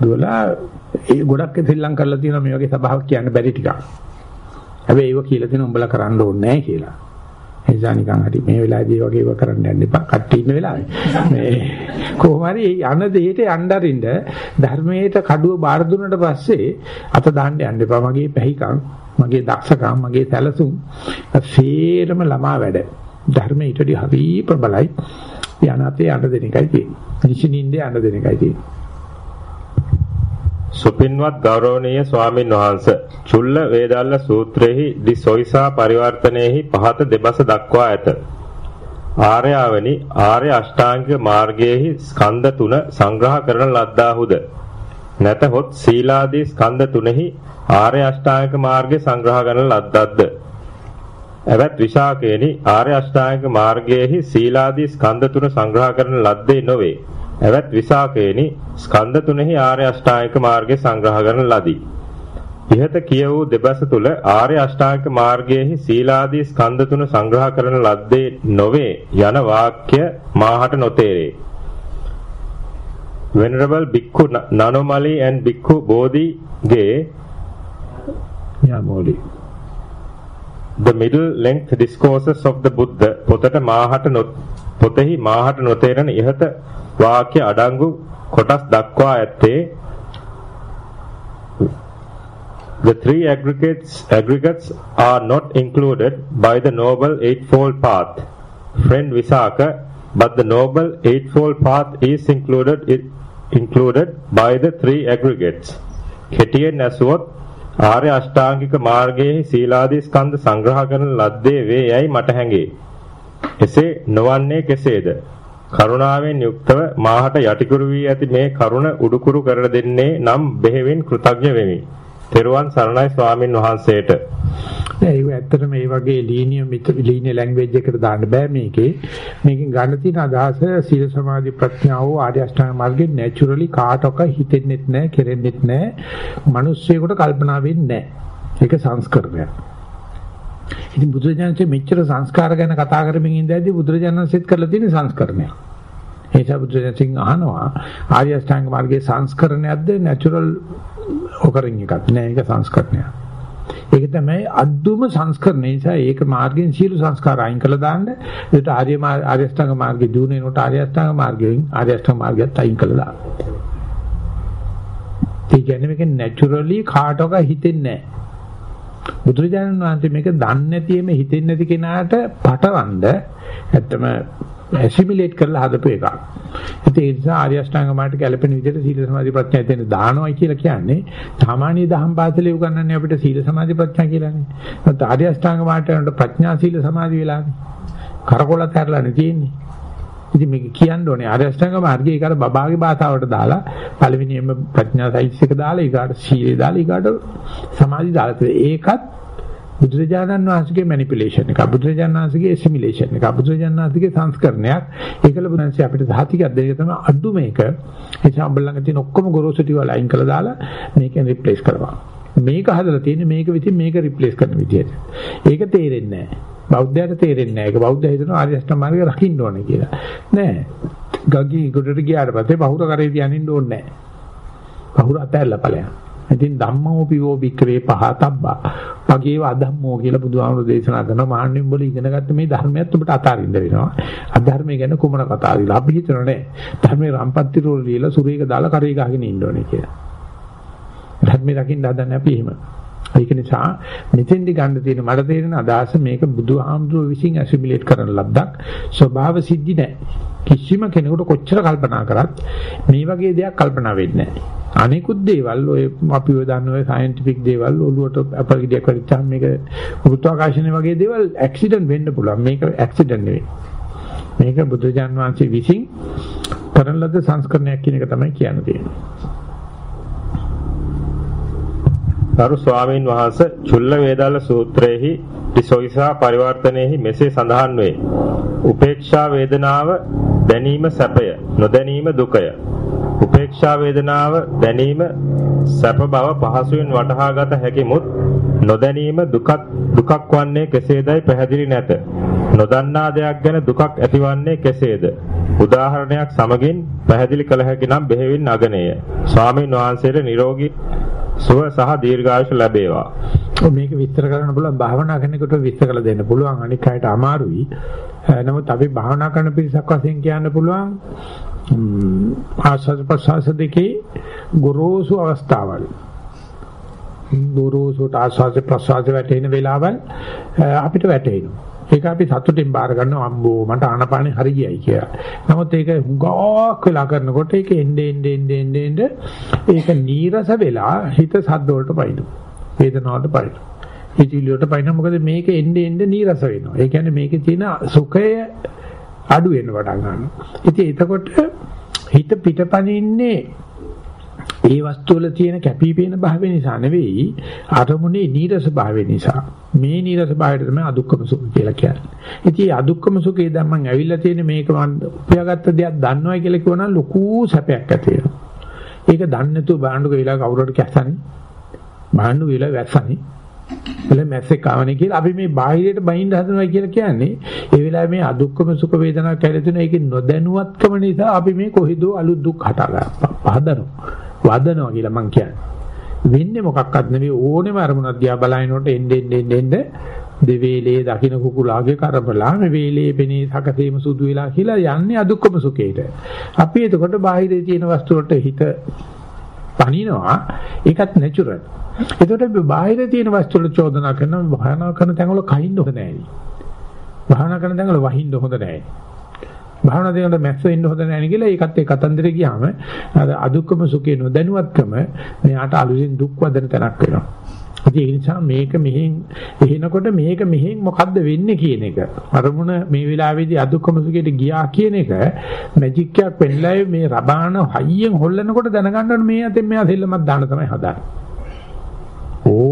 දුවලා ඒ ගොඩක් ශ්‍රී කරලා තියෙනවා මේ වගේ සභාවක් කියන්න බැරි ටිකක්. හැබැයි ඒව කියලා තියෙන උඹලා කරන්න ඕනේ නැහැ කියලා. ඒ නිසා නිකන් හරි මේ වෙලාවේදී වගේ ඒව කරන්න යන්න එපා. කට්ටි ඉන්න වෙලාවේ. මේ කොහොම හරි යන දෙයට යන්න අරින්න ධර්මයට කඩුව බාර දුන්නට පස්සේ අත දාන්න යන්න එපා. මගේ පැහිකම්, මගේ දක්ෂකම්, මගේ සැලසුම් සේරම ළමා වැඩ. ධර්මයේ ඊටදී හරි ප්‍රබලයි. යන අපේ යන්න දෙන එකයි තියෙන්නේ. නිසින්ින්ද යන්න දෙන එකයි තියෙන්නේ. සුපින්වත් ගෞරවනීය ස්වාමින් වහන්ස චුල්ල වේදාල්ල සූත්‍රයේහි දිසොයිසා පරිවර්තනයේහි පහත දෙබස දක්වා ඇත. ආර්යාවනි ආර්ය අෂ්ටාංගික මාර්ගයේහි ස්කන්ධ තුන සංග්‍රහ කරන ලද්දාහුද නැතහොත් සීලාදී ස්කන්ධ තුනෙහි ආර්ය අෂ්ටාංගික මාර්ගය සංග්‍රහ කරන ලද්දක්ද එවත් විශාකේනි ආර්ය අෂ්ටාංගික මාර්ගයේහි සීලාදී ස්කන්ධ තුන සංග්‍රහ කරන ලද්දේ නොවේ. එවත් විශාකේනි ස්කන්ධ තුනෙහි ආර්ය අෂ්ටාංගික මාර්ගය සංග්‍රහ කරන ලදී. ඉහත කිය වූ දෙබස තුල ආර්ය අෂ්ටාංගික මාර්ගයේහි සීලාදී ස්කන්ධ තුන සංග්‍රහ කරන ලද්දේ නොවේ යන වාක්‍ය මාහට නොතේරේ. Venerable Bhikkhu Nanomali and Bhikkhu Bodhi ගේ යාමෝලි The middle length discourses of the Buddha. පොතට මාහට පොතෙහි මාහට නොතේරෙන ඉහත වාක්‍ය අඩංගු කොටස් දක්වා ඇත්තේ The three aggregates aggregates are not included by the noble eightfold path. Friend Visaka but the noble eightfold path is included it, included by the three aggregates. කෙටියෙන් ඇසුවොත් ආර්ය අෂ්ටාංගික මාර්ගයේ සීලාදී ස්කන්ධ සංග්‍රහ කරන ලද්දේ වේ යයි මට හැඟේ. එසේ නොවන්නේ කෙසේද? කරුණාවෙන් යුක්තව මාහට යටිකුරු වී ඇති මේ කරුණ උඩුකුරු කර දෙන්නේ නම් බෙහෙවින් කෘතඥ වෙමි. තෙරුවන් සරණයි ස්වාමින් වහන්සේට. නෑ ඒක ඇත්තටම මේ වගේ ලීනියර් ලීනියර් ලැන්ග්වේජ් එකකට දාන්න බෑ මේකේ. මේකෙන් ගන්න තියෙන අදහස සීල සමාධි ප්‍රඥාව ආර්ය අෂ්ටාංග මාර්ගේ නැචරලි කාටක හිතෙන්නෙත් නෑ, කෙරෙන්නෙත් නෑ. මිනිස්සෙකුට කල්පනා වෙන්නේ නෑ. ඒක සංස්කරණයක්. ඉතින් බුදුරජාණන්සේ මෙච්චර සංස්කාර ගැන කතා කරමින් ඉඳද්දී බුදුරජාණන්සෙත් කරලා තියෙන සංස්කරණයක්. ඒ නිසා බුදුරජාණන් අහනවා ආර්ය අෂ්ටාංග මාර්ගයේ සංස්කරණයක්ද නැචරල් ඔකරින් එකක් නෑ ඒක සංස්කරණයක්. ඒක තමයි අද්දුම සංස්කරණය නිසා ඒක මාර්ගයෙන් සියලු සංස්කාර අයින් කළා දාන්න. ඒකට ආර්ය ආර්ය අෂ්ටාංග මාර්ගයේ දුවනේනොට ආර්ය අෂ්ටාංග මාර්ගයෙන් ආර්ය අෂ්ටාංග මාර්ගයත් අයින් කළා දාන්න. ඒ කියන්නේ මේක නැචරලි කාටක හිතෙන්නේ නැහැ. බුදුරජාණන් වහන්සේ මේක දන්නේ නැතිෙම හිතෙන්නේ නැති කෙනාට පටවන්න ඇත්තම ඇසිමිලේට් කරලා හදපු එකක්. ඉතින් ඒ නිසා ආර්ය අෂ්ටාංග මාර්ගයට ගැලපෙන විදිහට සීල සමාධි ප්‍රඥා දෙන්න දානවා කියලා කියන්නේ සාමාන්‍ය දහම් පාසලේ උගන්වන්නේ අපිට සීල සමාධි ප්‍රඥා කියලානේ. ඒත් ආර්ය අෂ්ටාංග මාර්ගයට ප්‍රඥා සීල සමාධි වෙලානේ. කරකොලත් හැරලානේ තියෙන්නේ. ඉතින් මේක කියන්න ඕනේ ආර්ය අෂ්ටාංග මාර්ගයේ ඒකට බබාගේ භාෂාවට දාලා පළවෙනියෙන්ම ප්‍රඥා සයිස් එක දාලා ඊගාට සීලේ දාලා ඊගාට සමාධි දාලා ඒකත් බුදුරජාණන් වහන්සේගේ මැනිපියුලේෂන් එක බුදුරජාණන් වහන්සේගේ ඇසිමිලේෂන් එක බුදුරජාණන් වහන්සේගේ සංස්කරණයක්. ඒකල බුදුන්සේ අපිට සාහිතිකයක් දෙන එක. තමයි අඩු මේක එනිසා අම්බලඟ තියෙන ඔක්කොම ගොරෝසු ටික වල අයින් කළා දාලා මේකෙන් රිප්ලේස් කරනවා. මේක හදලා තියෙන්නේ මේක විදිහින් මේක රිප්ලේස් කරන විදිහට. ඒක තේරෙන්නේ නැහැ. බෞද්ධයට තේරෙන්නේ නැහැ. ඒක බෞද්ධය හිතනවා ආර්ය අෂ්ටම මාර්ගය රකින්න ඕනේ කියලා. නෑ. ගගී ගොඩට ගියාට පස්සේ බහුර කරේ තියනින්න ඕනේ නැහැ බහුර අතැල්ල ඵලයන් ඉතින් ධම්මෝ පිවෝ වික්‍රේ පහතබ්බා. වගේව අධම්මෝ කියලා බුදුහාමුදුරු දේශනා කරනවා. මාන්නෙන් වල ඉගෙනගත්ත මේ ධර්මයත් ඔබට අතාරින්න වෙනවා. අධර්මය ගැන කුමන කතාවද? අපි හිතනවා නේ. ධර්මේ රම්පත්ති රෝල ලියලා සුරේක දාලා කරේ ගහගෙන ඉන්න ඕනේ කියලා. ධර්මේ රකින්න හදන්නේ අපි එහෙම. ඒක නිසා මෙතෙන්දි ගන්න තියෙන මට තේරෙන අදහස මේක බුදුහාමුදුරුවෝ විසින් ඇසිමිලේට් කරන ලද්දක් ස්වභාව සිද්ධි නැහැ. කිසිම කෙනෙකුට කොච්චර කල්පනා කරත් මේ වගේ දෙයක් කල්පනා වෙන්නේ නැහැ. අනිකුත් දේවල් ඔය අපි ඔය දන්න ඔය සයන්ටිෆික් දේවල් ඔළුවට අපල් ගෙඩියක් වරිච්චාම මේක ගුරුත්වාකර්ෂණය වගේ දේවල් ඇක්සිඩන්ට් වෙන්න පුළුවන්. මේක ඇක්සිඩන්ට් නෙවෙයි. මේක බුදුජාන් වහන්සේ විසින් කරන ලද සංස්කරණයක් කියන එක තමයි කියන්න තියෙන්නේ. ගරු ස්වාමීන් වහන්සේ චුල්ල වේදාල සූත්‍රයේහි ත්‍රිසෝයිසා පරිවර්තනයේහි මෙසේ සඳහන් වේ. උපේක්ෂා වේදනාව දැනීම සැපය, නොදැනීම දුකය. උපේක්ෂා වේදනාව දැනීම සැප බව පහසුවෙන් වටහාගත හැකිමුත් නොදැනීම දුකක් දුකක් වන්නේ කෙසේදයි පැහැදිලි නැත. නොදන්නා දෙයක් ගැන දුකක් ඇතිවන්නේ කෙසේද? උදාහරණයක් සමගින් පැහැදිලි කළ හැකි නම් බෙහෙවින් අගනේය. ස්වාමීන් වහන්සේට නිරෝගී සුව සහ දීර්ඝායුෂ ලැබේවා. මේක විස්තර කරන්න පුළුවන් භාවනා කරනකොට විස්තර කරලා දෙන්න පුළුවන් අනික් අයට අමාරුයි. නමුත් අපි භාවනා කරන පිරිසක් වශයෙන් කියන්න පුළුවන් ආස්වාද ප්‍රසආස දෙකේ ගොරෝසු අවස්ථාවල්. ගොරෝසුට ආස්වාද ප්‍රසආස වැටෙන වෙලාවල් අපිට වැටෙනවා. ඒක අපි සතුටින් බාර ගන්නවා අම්බෝ මට ආනපානෙ හරි ගියයි කියලා. නමුත් ඒක හුඟක් වෙලා කරනකොට ඒක එන්නේ එන්නේ එන්නේ එන්නේ ඒක නීරස වෙලා හිත සද්ද වලට පයින්නවා. වේදනාවට පයින්නවා. හිතිලි වලට පයින්නවා මොකද මේක එන්නේ එන්නේ නීරස වෙනවා. ඒ කියන්නේ මේකේ තියෙන සුඛය අඩු වෙන්න පටන් ගන්නවා. ඉතින් එතකොට හිත පිටපණින්නේ ඒ වස්තු වල තියෙන කැපිපේන භාවය නිසා නෙවෙයි අරමුණේ නීරස භාවය නිසා. මේ නීරස භාවයට තමයි අදුක්කම සුඛ කියලා කියන්නේ. ඉතින් අදුක්කම සුඛේ දැන් මම ඇවිල්ලා තියෙන මේක මම උපයාගත්ත දෙයක් දන්නවා කියලා කියවනම් ලොකු සැපයක් ඇති වෙනවා. ඒක දන්නේ නැතුව බාණ්ඩුක වෙලා කවුරුහට කැස්සන්නේ. බාණ්ඩුක වෙලා වැස්සන්නේ. එළ මැස්සෙක් ආවනේ කියලා අපි මේ බාහිරයට බහින්න හදනවා කියලා කියන්නේ ඒ වෙලාවේ මේ අදුක්කම සුඛ වේදනාවක් කියලා තියෙන ඒකේ නොදැනුවත්කම නිසා අපි මේ කොහෙදෝ අලුත් දුක් හටගන්නවා හදනවා වදනවා කියලා මං කියන්නේ වෙන්නේ මොකක්වත් නෙවෙයි ඕනෙම අරමුණක් දිහා බලනකොට එන්නේ එන්නේ එන්නේ දෙවේලේ දකින්න කුකුලාගේ කරබලා මේ වේලේ පෙනී සකසීම සුදු වෙලා කියලා යන්නේ අදුක්කම සුඛේට අපි එතකොට බාහිරේ තියෙන වස්තු වලට හිත පනිනවා ඒකත් නැචරල් එතකොට අපි බාහිර තියෙන වස්තු වල චෝදනා කරන භාවනා කරන තැන් වල කහින්න හොඳ නැහැ නේ. භාවනා කරන තැන් වල වහින්න හොඳ නැහැ. භාවනා දෙනකොට මැස්ස වෙන්න හොඳ නැහැ නේ කියලා ඒකත් ඒ කතන්දරේ ගියාම අර අදුක්කම සුඛේ නොදැනුවත්කම මෙයාට අලුතෙන් දුක් වදන තැනක් වෙනවා. ඒ නිසා මේක මෙහෙන් එහෙනකොට මේක මෙහෙන් මොකද්ද වෙන්නේ කියන එක අරමුණ මේ වෙලාවේදී අදුක්කම සුඛයට ගියා කියන එක මැජික් එකක් වෙන්නලා මේ රබාන හයියෙන් හොල්ලනකොට දැනගන්න මේ අතෙන් මෙයා සෙල්ලමක් දාන්න තමයි හදාන්නේ.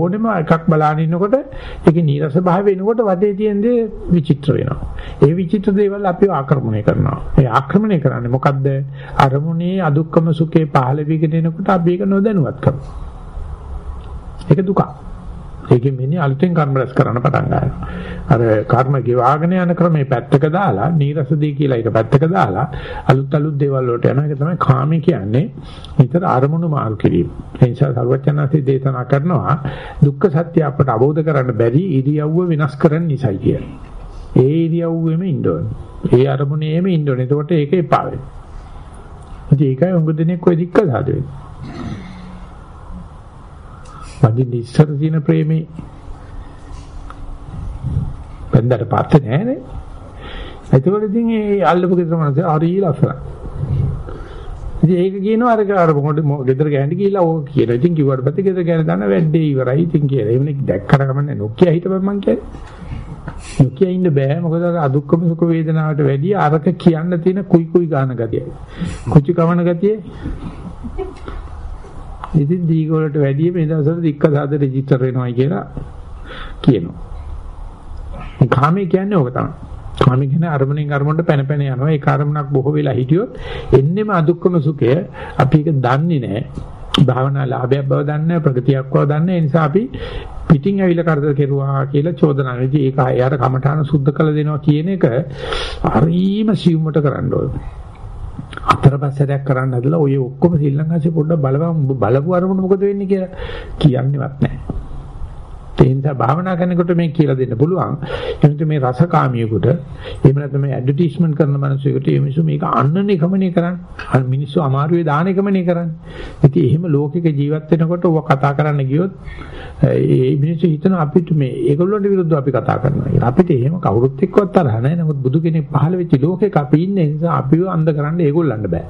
ඕනෙම එකක් බලාගෙන ඉන්නකොට ඒකේ නීරස භාවය එනකොට වටේ තියෙන දේ විචිත්‍ර වෙනවා. ඒ විචිත්‍ර දේවල් අපිව ආක්‍රමණය කරනවා. ඒ ආක්‍රමණය කරන්නේ මොකද්ද? අරමුණේ අදුක්කම සුඛේ පහළ වීගෙන එනකොට අපි ඒක නොදැනුවත් කරනවා. ඒක දුකක්. ඒකෙන් මෙන්නේ අලුතෙන් කර්ම රැස් කරන්න පටන් ගන්නවා. අර කර්ම ගෙවාගෙන යන ක්‍රමේ පැත්තක දාලා නීරසදී කියලා ඒක පැත්තක දාලා අලුත් අලුත් දේවල් වලට යනවා. ඒක තමයි කාමී කියන්නේ. නිතර අරමුණු මාරු කිරීම. ඒ නිසා සර්වඥාන්සේ දේශනා කරනවා දුක්ඛ සත්‍ය අපට අවබෝධ කරන්න බැරි ඉරියව්ව වෙනස් කරන්න නිසයි කියලා. ඒ ඉරියව්වෙම ඉන්න ඕනේ. ඒ අරමුණේම ඉන්න ඕනේ. එතකොට ඒක එපා වෙනවා. ඒකයි උඟ දෙනෙක් ඔය දික්ක සාදෙන්නේ. වඳින්න ඉස්සර තියෙන ප්‍රේමේ බෙන්දට පාත්තේ නෑනේ. එතකොට ඉතින් ඒ අල්ලපු ගෙදර මනස හරි ලස්සනයි. ඉතින් ඒක කියනවා අර අර මොකද ගෙදර ගෑනට ගිහිල්ලා ඕක කියනවා. ඉතින් කිව්වට පස්සේ ගෙදර ගෑන දන්න වැඩේ ඉවරයි. ඉතින් කියලා. එවනේ දැක්කට කමන්නේ නොකිය හිටපන් මං කියන්නේ. නොකිය ඉන්න බෑ. මොකද අර අදුක්කම සුඛ වේදනාවට වැඩිය අරක කියන්න තියෙන කුයි කුයි ගාන ගතිය. කුචි කවන ගතිය. ඉතින් දීග වලට වැඩිය මේ දවස්වල දික්කසාද රෙජිස්ටර් වෙනවයි කියලා කියනවා. කාමී කියන්නේ ඕක තමයි. කාමී කියන්නේ අරමුණෙන් අරමුණට පැන පැන යනවා. ඒ කාර්මණක් බොහෝ වෙලා හිටියොත් එන්නෙම අදුක්කම සුඛය අපි ඒක දන්නේ නැහැ. භාවනා ලාභයක් බව දන්නේ ප්‍රගතියක් බව දන්නේ. ඒ නිසා අපි පිටින් ඇවිල්ලා කරදර කෙරුවා කියලා චෝදනා වෙදී ඒක එයාට කමඨාන සුද්ධ කළ දෙනවා කියන එක හරීම සියුමට කරන්න ඕනේ. අතරපස්සරයක් කරන්න හදලා ඔය ඔක්කොම ශ්‍රී ලංකාවේ පොඩ්ඩක් බලපන් බලපු අරමුණ මොකද වෙන්නේ කියලා කියන්නේවත් නැහැ. ඒ නිසා භාවනා කරනකොට මේ කියලා දෙන්න පුළුවන්. එනිට මේ රසකාමියෙකුට එහෙම නැත්නම් මේ ඇඩ්වර්ටයිස්මන්ට් කරන මිනිස්සුෙකුට මේ මිනිස්සු මේක අන්නන එකමනේ කරන්නේ. මිනිස්සු අමාරුවේ දාන එකමනේ කරන්නේ. ඉතින් එහෙම ලෝකෙක ජීවත් වෙනකොට ඔව කතා කරන්න ගියොත් ඒ මිනිස්සු හිතන අපිට මේ ඒගොල්ලන්ට විරුද්ධව අපි කතා කරනවා කියලා. අපිට එහෙම කවුරුත් එක්කවත් තරහ නැහැ. නමුත් බුදු කෙනෙක් පහළ වෙච්ච ලෝකෙක අපි ඉන්නේ නිසා අපිව අන්ධ කරන්න ඒගොල්ලන්ට බෑ.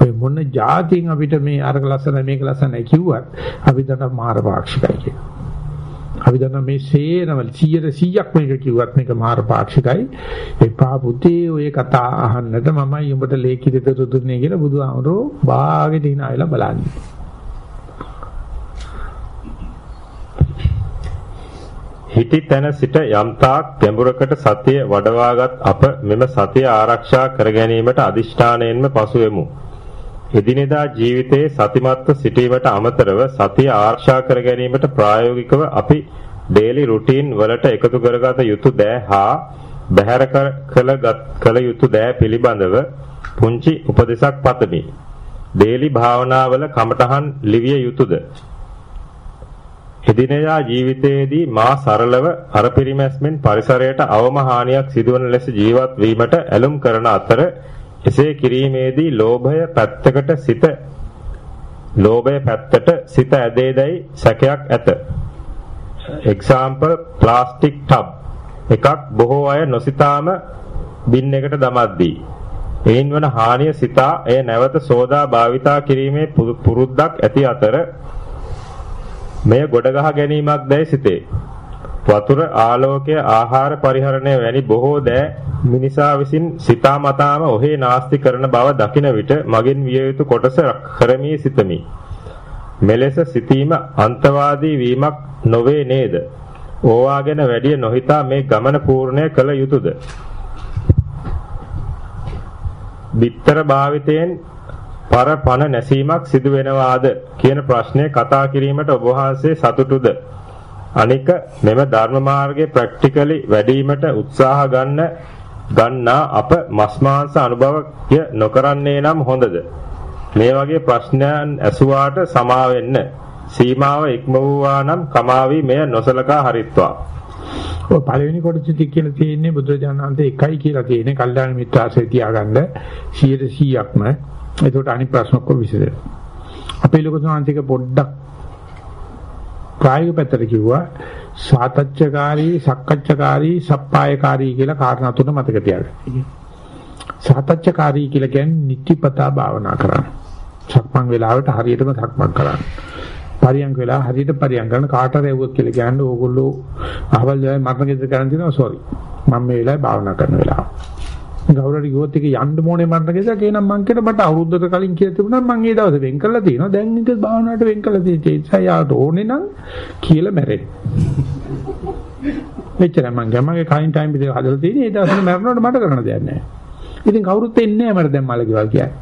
ඔය මොන જાතියෙන් අපිට මේ අරක ලස්සන මේක ලස්සනයි කිව්වත් අපි දන්න මාර පාක්ෂිකයි කියලා. අපි දන්නා මේ සේනවල 100%ක් මේක කිව්වත් මේක මාර පාක්ෂිකයි. එපා පුතේ ඔය කතා අහන්නට මමයි උඹට ලේඛිත දුදුන්නේ කියලා බුදුහාමරෝ බාගෙට hina වෙලා බලන්නේ. හිටි තැන සිට යම්තාක් ගැඹුරකට සතිය වඩවාගත් අප මෙම සතිය ආරක්ෂා කර ගැනීමට අදිෂ්ඨානයෙන්ම පසු වෙමු. එදිනෙදා ජීවිතයේ සතිමත්ව සිටීමට අමතරව සතිය ආරක්ෂා කර ගැනීමට ප්‍රායෝගිකව අපි ඩේලි රුටීන් වලට එකතු කරගත යුතු දෑ හා බැහැර කළ කළ යුතු දෑ පිළිබඳව පුංචි උපදේශක් පතමි. ඩේලි භාවනාවල කමඨහන් ලිවිය යුතුයද? එදිනෙදා ජීවිතයේදී මා සරලව අර පරිමැස්මෙන් පරිසරයට අවම හානියක් සිදුවන ලෙස ජීවත් වීමට ඇලුම් කරන අතර එසේ කිරීමේදී ලෝභය පැත්තකට සිත ලෝභය පැත්තට සිත ඇදේදයි සැකයක් ඇත. example plastic tub එකක් බොහෝ අය නොසිතාම බින් එකට දමද්දී එයින් වන හානිය සිතා එය නැවත සෝදා භාවිතා කිරීමේ පුරුද්දක් ඇති අතර මෙය ගොඩගහ ගැනීමක් දැයි සිතේ. වතුර ආලෝකය ආහාර පරිහරණය වැනි බොහෝ දෑ මිනිසා විසින් සිතාමතාම ඔහේ නාස්ති කරන බව දකින විට මගෙන් විය යුතු කොටස කරමී සිතමි. මෙලෙස සිතීම අන්තවාදී වීමක් නොවේ නේද? ඕවා ගැන වැඩි නොහිතා මේ ගමන පූර්ණය කළ යුතුයද? bitter භාවිතයෙන් පර පණ නැසීමක් සිදු වෙනවාද කියන ප්‍රශ්නය කතා කිරීමට ඔබ වහන්සේ සතුටුද? අනික මෙම ධර්ම මාර්ගයේ ප්‍රැක්ටිකලි වැඩිවීමට උත්සාහ ගන්න ගන්නා අප මස් මාංශ අනුභවය නොකරන්නේ නම් හොඳද? මේ වගේ ප්‍රශ්නයන් ඇසුවාට සමා වෙන්න. සීමාව ඉක්ම වූවා නම් කමාවි මෙය නොසලකා හරිත්වා. ඔය පළවෙනි කොටසදී කියලා තියෙන්නේ බුදුරජාණන් වහන්සේ එකයි කියලා තියෙන්නේ කල්යාණ මිත්‍රාශ්‍රය තියාගන්න 100%ක්ම. ඒකට අනිත් ප්‍රශ්න ඔක්කොම විසඳෙනවා. අපේ ලොකු සාන්තික පොඩ්ඩක් ප්‍රායෝගික පැත්තට කිව්වා සාතච්ඡකාරී, සක්කච්ඡකාරී, සප්පායකාරී කියලා කාරණා තුන මතක තියාගන්න. සාතච්ඡකාරී කියලා කියන්නේ නිත්‍යපතා භාවනා කරන්න. සක්මන් වෙලාවට හරියටම සක්මන් කරන්න. පරියන්ක වෙලා හරියට පරියන්ක කරන කාට රැවුවක් කියලා කියන්නේ ඕගොල්ලෝ අහවල් දවසේ මරණ ගෙදර කරන් තියෙනවා සෝරි. මම මේ වෙලාවේ භාවනා කරන වෙලාව. ගෞරවටි ගියොත් එක යන්න මොනේ මරණ ගෙදර කියනම් මං කියන මට අවුරුද්දකට කලින් කියලා තිබුණා මං ඒ දවසේ වෙන් කරලා තියෙනවා. දැන් ඉතින් භාවනාවට වෙන් කරලා තියෙන්නේ. ඒ නිසා යාට ඕනේ නම් කියලා මැරෙන්න. මෙච්චර මං ගමගේ කයින් ටයිම් පිට හදලා තියෙන්නේ. ඒ දවසේ මැරෙනකොට මට කරන්න දෙයක් නැහැ. ඉතින් කවුරුත් එන්නේ නැහැ මට දැන් මල ගෙවල් කියන්නේ.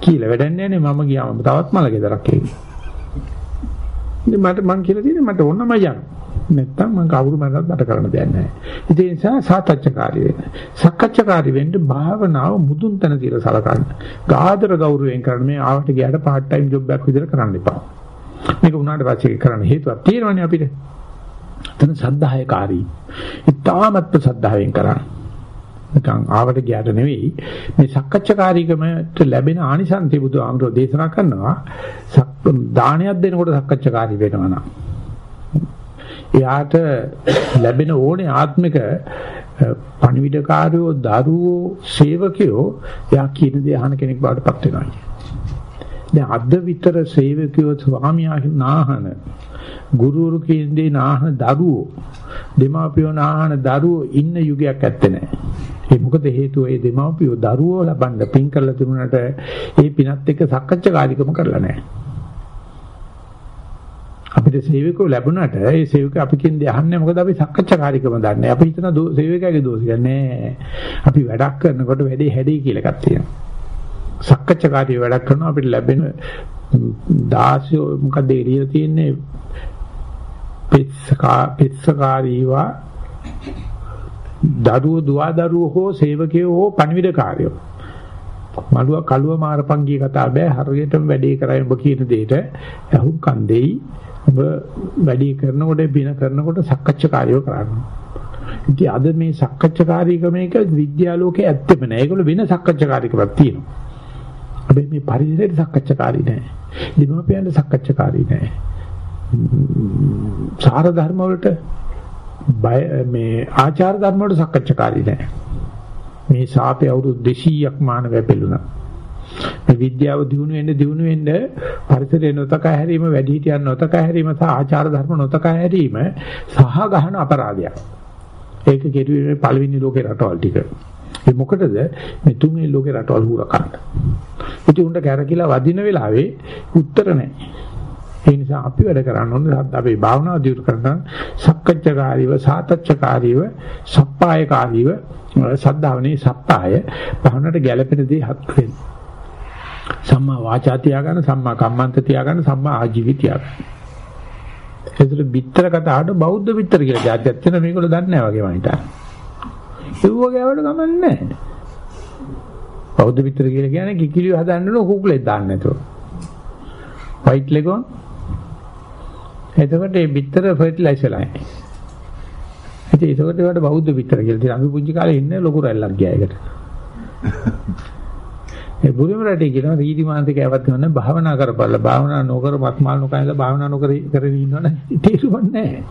කියලා වැඩක් නැහැ නේ මම ගියාම තවත් මල ගෙදරක් එන්නේ. ඉතින් මට මං කියලා තියෙන්නේ මට ඕනම යන්න. නැත්තම් මං කවුරු මරනත් මට කරන්න දෙයක් නැහැ. ඒ නිසා සාතච්ඡකාරී වෙන්න. සක්කච්ඡකාරී වෙන්න භාවනාව මුදුන් තැන තියලා සලකන්න. ගාදර ගෞරවයෙන් කරන්න මේ ආවට ගියාට part time job එකක් විදිහට කරන්න එපා. මේක උනාට පස්සේ කරන්න හේතුවක් තියෙනවනේ අපිට. එතන සද්ධායකාරී. ඉතාමත් සද්ධාවෙන් කරන්න. නිකන් ආවට ගියාට නෙවෙයි මේ සක්කච්ඡාකාරීකමට ලැබෙන ආනිසංසය බුදු ආමරෝ දේශනා කරනවා දානයක් දෙනකොට සක්කච්ඡාකාරී වෙනවා නම් එයාට ලැබෙන ඕනේ ආත්මික පණිවිඩකාරයෝ දරුවෝ සේවකයෝ එයා කියන දේ අහන කෙනෙක් බවට පත් වෙනවා දැන් අද විතර සේවකයෝ ස්වාමියා නාහන ගුරුවරු කියන්නේ නාහන දරුවෝ දෙමාපියෝ නාහන දරුවෝ ඉන්න යුගයක් ඇත්තේ නැහැ. ඒ මොකද හේතුව ඒ දෙමාපියෝ දරුවෝ ලබන්න පින් කරලා තිබුණාට ඒ පිනත් එක්ක සක්කච්ඡාකාරීකම කරලා නැහැ. අපිට සේවකෝ ලැබුණාට ඒ සේවක අපි කියන්නේ අහන්නේ මොකද අපි සක්කච්ඡාකාරීකම දන්නේ. අපි හිතන සේවකයාගේ දෝෂය නෑ. අපි වැඩක් කරනකොට වැඩේ හැදේ කියලා එකක් තියෙනවා. සක්කච්ඡාකාරී වැඩක් කරනවා අපිට ලැබෙන දාසිය මොකද එළිය තියෙන්නේ පිස්සකා පිස්සකාරීවා දරුවෝ දුවා දරුවෝ හෝ සේවකයෝ හෝ පණිවිඩකාරයෝ මලුව කලුව මාරපන් කිය කතා බෑ හරියටම වැඩේ කරයි ඔබ කියන දෙයට අහු කන්දෙයි ඔබ වැඩි කරනකොට බින කරනකොට සක්කච්ඡාකාරීව කරනවා ඉතින් අද මේ සක්කච්ඡාකාරීකමේක විද්‍යාලෝකයේ ඇත්තෙම නෑ ඒගොල්ලෝ වෙන සක්කච්ඡාකාරීකමක් තියෙනවා හැබැයි මේ පරිසරයට සක්කච්ඡාකාරී නෑ. දිනෝපියන්ට සක්කච්ඡාකාරී නෑ. සාර ධර්ම වලට මේ ආචාර ධර්ම වලට සක්කච්ඡාකාරී නෑ. මේ සාපේ අවුරුදු 200ක් මානවය පෙළුණා. මේ විද්‍යාව දිනු වෙන්න දිනු වෙන්න පරිසරය නොතක හැරීම වැඩි හිටියන් නොතක හැරීම සහ ආචාර ධර්ම නොතක හැරීම සහ ගහන අපරාධයක්. ඒක කෙරුවේ පළවෙනි ලෝකේ රටවල් ටික. ඒ මොකටද මේ තුන්වෙනි ලෝකේ රටවල් හුර කන්න. ඉතින් උන්ට කැරකිලා වදින වෙලාවේ උත්තර නැහැ. ඒ නිසා අපි වැඩ කරන්න ඕනේ අපේ භාවනාව දියුණු කරන සක්කච්ඡාකාරීව සාතච්ඡාකාරීව සප්පායකාරීව සද්ධාවනේ සප්පාය භාවනාවට ගැළපෙන දේ හත් වෙන්න. සම්මා වාචා තියාගන්න සම්මා කම්මන්ත තියාගන්න සම්මා ආජීවි තියාගන්න. ඒතර bitter කතාවට බෞද්ධ bitter කියලා જાතියක් තියෙන මේගොල්ලෝ දන්නේ නැහැ වගේ මම හිතන්නේ. ඒව ගෑවට ගමන් නැහැ. බෞද්ධ පිටර කියලා කියන්නේ කිකිලිය හදන්න ඕන කුකුලෙක් දාන්න නැතුව. වයිට් ලෙගොන් එතකොට මේ පිටර ෆර්ටිලයිස් වෙලා නැහැ. ඉතින් ඒකට ඒකට බෞද්ධ පිටර කියලා තියෙනවා. අපි පුංචි කාලේ ඉන්නේ ලොකු රැල්ලක් ගියා ඒකට. [laughs] ඒ බුදුම රටේ කියනවා රීදි මාන්තික ඇවත් ගන්න භාවනා කරපළ භාවනා නොකර මත්මාල් නොකයිද භාවනා නොකර කරගෙන ඉන්නවනේ [laughs] තේරුම් නැහැ.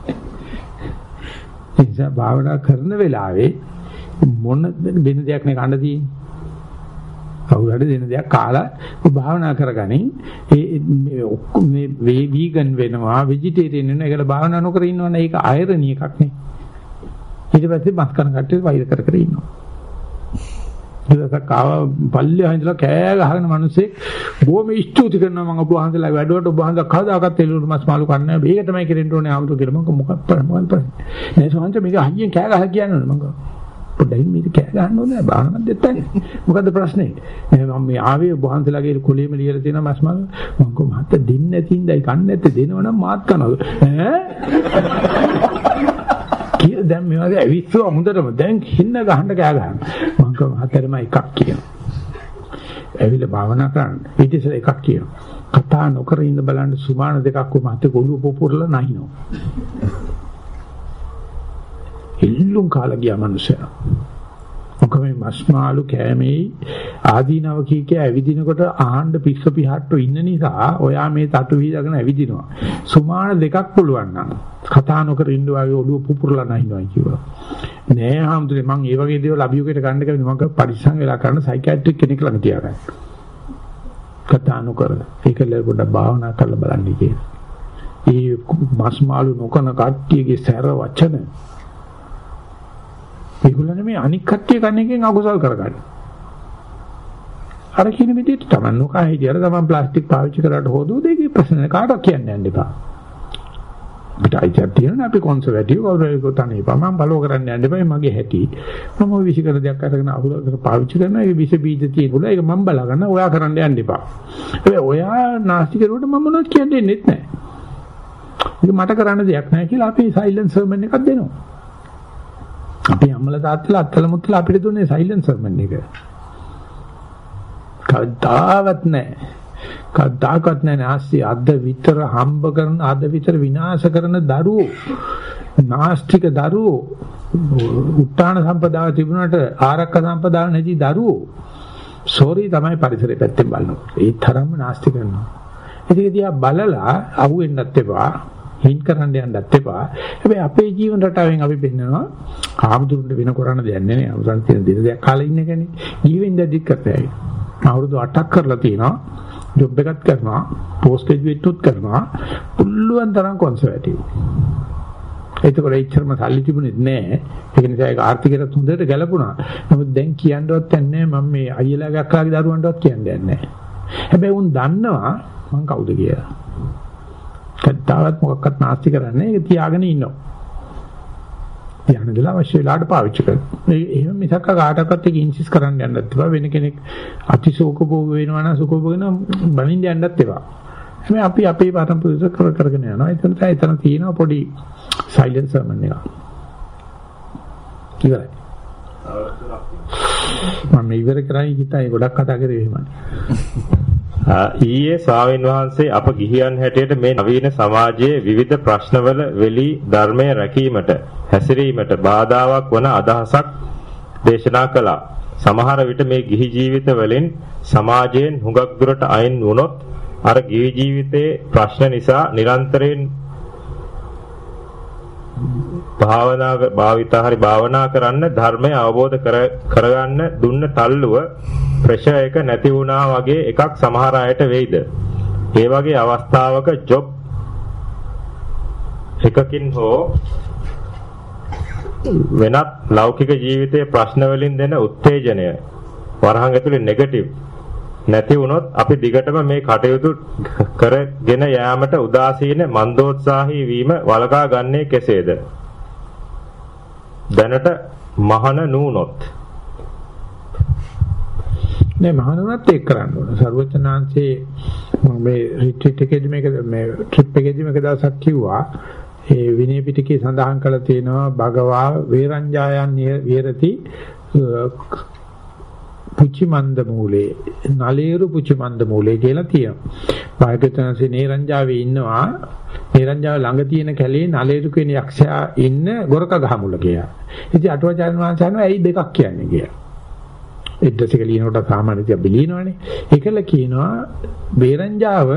ඒ නිසා භාවනා කරන වෙලාවේ මොන දෙන දෙයක් නේ කන්න තියෙන්නේ. කවුරු හරි දෙන දෙයක් කාලා භාවනා කරගනින් ඒ මේ වීගන් වෙනවා ভেජිටේරියන් වෙනවා ඒකට භාවනා නොකර ඉන්නවනේ ඒක අයරණී එකක් නේ ඊට පස්සේ මස් කන කට්ටිය වෛර කර කර ඉන්නවා දවසක් ආව පල්ලිය හිඳලා කෑ ගහගෙන මිනිස්සේ බොහොම ස්තුති කරනවා මම ඔබ වහන්සේලා වැඩුවට ඔබ වහන්සේ කවදාකවත් එළුණු මස් මාළු කන්නේ නැහැ. මේක තමයි කෙරෙන්න ඕනේ ආමුතු කියලා මම මොකක්ද මොකක්ද නෑ සෝන්ත මේක හයියෙන් කෑ ගහ කියන්නේ මම පොඩ්ඩයි මේක කෑ ගන්න ඕනේ බාහනක් දෙත්තනේ. මොකද්ද ප්‍රශ්නේ? මම මේ ආවේ ඔබ වහන්සේලාගේ කුලෙම ලියලා තියෙන මස් මාළු මම කො මහත්ත දෙන්නේ නැති ඉඳයි කන්නේ නැත්තේ දෙනවනම් මාත් කනවා. ඈ කිය දැන් මේ වගේ ඇවිස්සුව හොඳටම දැන් හින්න ගහන්න කෑ ගහනවා. මම කව හතරම එකක් කියනවා. ඇවිල්ලා භාවනා කරන්න. ඊට ඉස්සෙල්ලා එකක් කියනවා. කතා නොකර ඉන්න බලන්න සුමාන දෙකක් කො මහත් ගොළු පොපුරලා නැහිනවා. හිල්ලුම් කාලා ගියා මනුස්සයා. මොකද මේ මස්මාළු කෑමේ ආදීනව කීකේ ඇවිදිනකොට ආහඬ පිස්ස පිහට්ටු ඉන්න නිසා ඔයා මේ තටු වීදගෙන ඇවිදිනවා. සුමාන දෙකක් පුළුවන් නම් කතා නොකර ඉන්න වගේ ඔළුව පුපුරලා නැහිනවා කිව්වා. නෑ හැමදෙරේ මං මේ වගේ දේවල් අභියෝගයට ගන්න කැමති මම පරිස්සම් වෙලා කරන සයිකියාට්‍රික් කෙනෙක් ළඟ තියාගන්න. කතා නොකර ඒකල පොඩ්ඩක් භාවනා කරලා බලන්න කියලා. ඒ මස්මාළු නොකන කට්ටියගේ සැර වචන ඒගොල්ලන් මේ අනික් කට්ටිය කන එකෙන් අකුසල් කරගන්න. අර කියන විදිහට තමයි නොකා හිටියර තමයි ප්ලාස්ටික් පාවිච්චි කරාට හොදෝ දෙකේ ප්‍රශ්න කාටවත් කියන්න යන්න එපා. අපිට අයිතියක් තියෙනවා අපි කොන්සර්වටිව් කවුරුහරි තනියපා මම බලව කරන්න යන්න එපා මගේ හැටි. මම ওই විශ් කර දෙයක් අරගෙන අහුල කර පාවිච්චි කරනවා ඒ විශ් බීජ තියෙනවා ඒක මම බලා ගන්න ඔයා කරන්න යන්න එපා. හැබැයි ඔයා නාස්ති කරුවට මම මොනවද කියන්නේ නැහැ. ඒක මට කරන්න දෙයක් නැහැ කියලා අපි සයිලන්ස් සර්මන් එකක් දෙනවා. අපි අම්මලා තාත්තලා අත්තල මුත්තලා අපිට දුන්නේ සයිලන්ස් සර්මන් එක. කවදාවත් නැහැ. කවදාකවත් නැහැ ආස්ති අද විතර හම්බ කරන අද විතර විනාශ කරන දරුවෝ නාස්තික දරුවෝ උත්තාන සම්පදාව තිබුණාට ආරක්ක සම්පදාව නැති දරුවෝ සෝරි තමයි පරිසරය පැත්තෙන් බලනකොට ඒ තරම්ම නාස්ති කරනවා ඒක දිහා බලලා අහුවෙන්නත් එපා හින් කරන්න යන්නත් එපා. හැබැයි අපේ ජීවන රටාවෙන් අපි පෙන්නනවා ආමුදුරුන්ට වෙන කරන්න දෙයක් නැහැ. අවසන් තියෙන දින දෙයක් කාලේ ඉන්න එකනේ. ජීවෙන් දැදිත් කරතයි. අවුරුදු 8ක් කරලා තිනවා. ජොබ් එකක් කරනවා. පෝස්ට් ග්‍රැජුවේට්ුත් කරනවා. පුළුවන් තරම් කොන්සර්වටිව්. ඒකවල ඉච්චරම සල්ලි තිබුණෙත් නෑ. ඒක නිසා ඒක ආර්ථිකයට හොඳට ගැලපුණා. නමුත් දැන් කියන්නවත් නැහැ මම මේ අයියලා ගක්කාගේ දරුවන්ටවත් කියන්නේ නැහැ. හැබැයි උන් දන්නවා මං කවුද කියලා. කද්දාවත් මොකක්වත් නැස්ති කරන්නේ ඒක තියාගෙන ඉන්නවා. තියාගෙන ගලා අවශ්‍ය වෙලාවට පාවිච්චි කරනවා. මේ එහෙම මිසක් කාටවත් ඒක ඉන්සිස් කරන්න යන්නත් එපා. වෙන කෙනෙක් අතිශෝකභෝග වෙනවා නම් සුඛභෝගන බනින්න යන්නත් එපා. හැබැයි අපි අපේ පරම්පරාව කර කරගෙන යනවා. එතන තමයි එතන තියෙන පොඩි සයිලන්ස් සර්මන් එක. ඉවරයි. මම ඉවර කරයි හිතයි ගොඩක් කතා කරේ එහෙමයි. ඊයේ ස්වාමින් වහන්සේ අප ගිහියන් හැටියට මේ නවීන සමාජයේ විවිධ ප්‍රශ්නවල වෙලි ධර්මය රැකීමට හැසිරීමට බාධාවක් වන අදහසක් දේශනා කළා. සමහර විට මේ ගිහි ජීවිත වලින් සමාජයෙන් හුඟක් දුරට අයින් වුණොත් අර ගිහි ජීවිතයේ ප්‍රශ්න නිසා නිරන්තරයෙන් භාවනා භාවිතා හරි භාවනා කරන්න ධර්මය අවබෝධ කරගන්න දුන්න තල්ලුව ප්‍රෙෂර් එක නැති වුණා වගේ එකක් සමහර අයට වෙයිද? ඒ වගේ අවස්ථාවක ජොබ් එකකින් හෝ වෙනත් ලෞකික ජීවිතයේ ප්‍රශ්න වලින් දෙන උත්තේජනය වරහන් ඇතුලේ නෙගටිව් නැති වුණොත් අපි දිගටම මේ කටයුතු කරගෙන යාමට උදාසීන මන්දෝත්සාහී වීම වළකා ගන්නේ කෙසේද? දැනට මහන නූනොත් නෑ මහනුවරත් ඒක කරන්න ඕන. සර්වචනාංශේ මේ රිට්‍රීට් එකේදී මේක මේ ට්‍රිප් එකේදී මේක දවසක් කිව්වා. ඒ විනය පිටකේ සඳහන් කරලා තියෙනවා භගවා වේරංජායන් විහෙරති පුචිමන්ද මූලේ නලේරු පුචිමන්ද මූලේ කියලා තියෙනවා. භාග්‍යවතුන්සේ නේරංජාවේ ඉන්නවා. නේරංජාව ළඟ තියෙන කැලේ නලේරු කියන යක්ෂයා ඉන්න ගොරක ගහ මුල කියලා. ඉතින් අටුවාචාර්ය වහන්සේ අහනවා ඇයි දෙකක් කියන්නේ කියලා. එද්දසික ලියනකොට සාමාන්‍යයෙන් අපි ලියනවනේ. ඒකල කියනවා බේරංජාව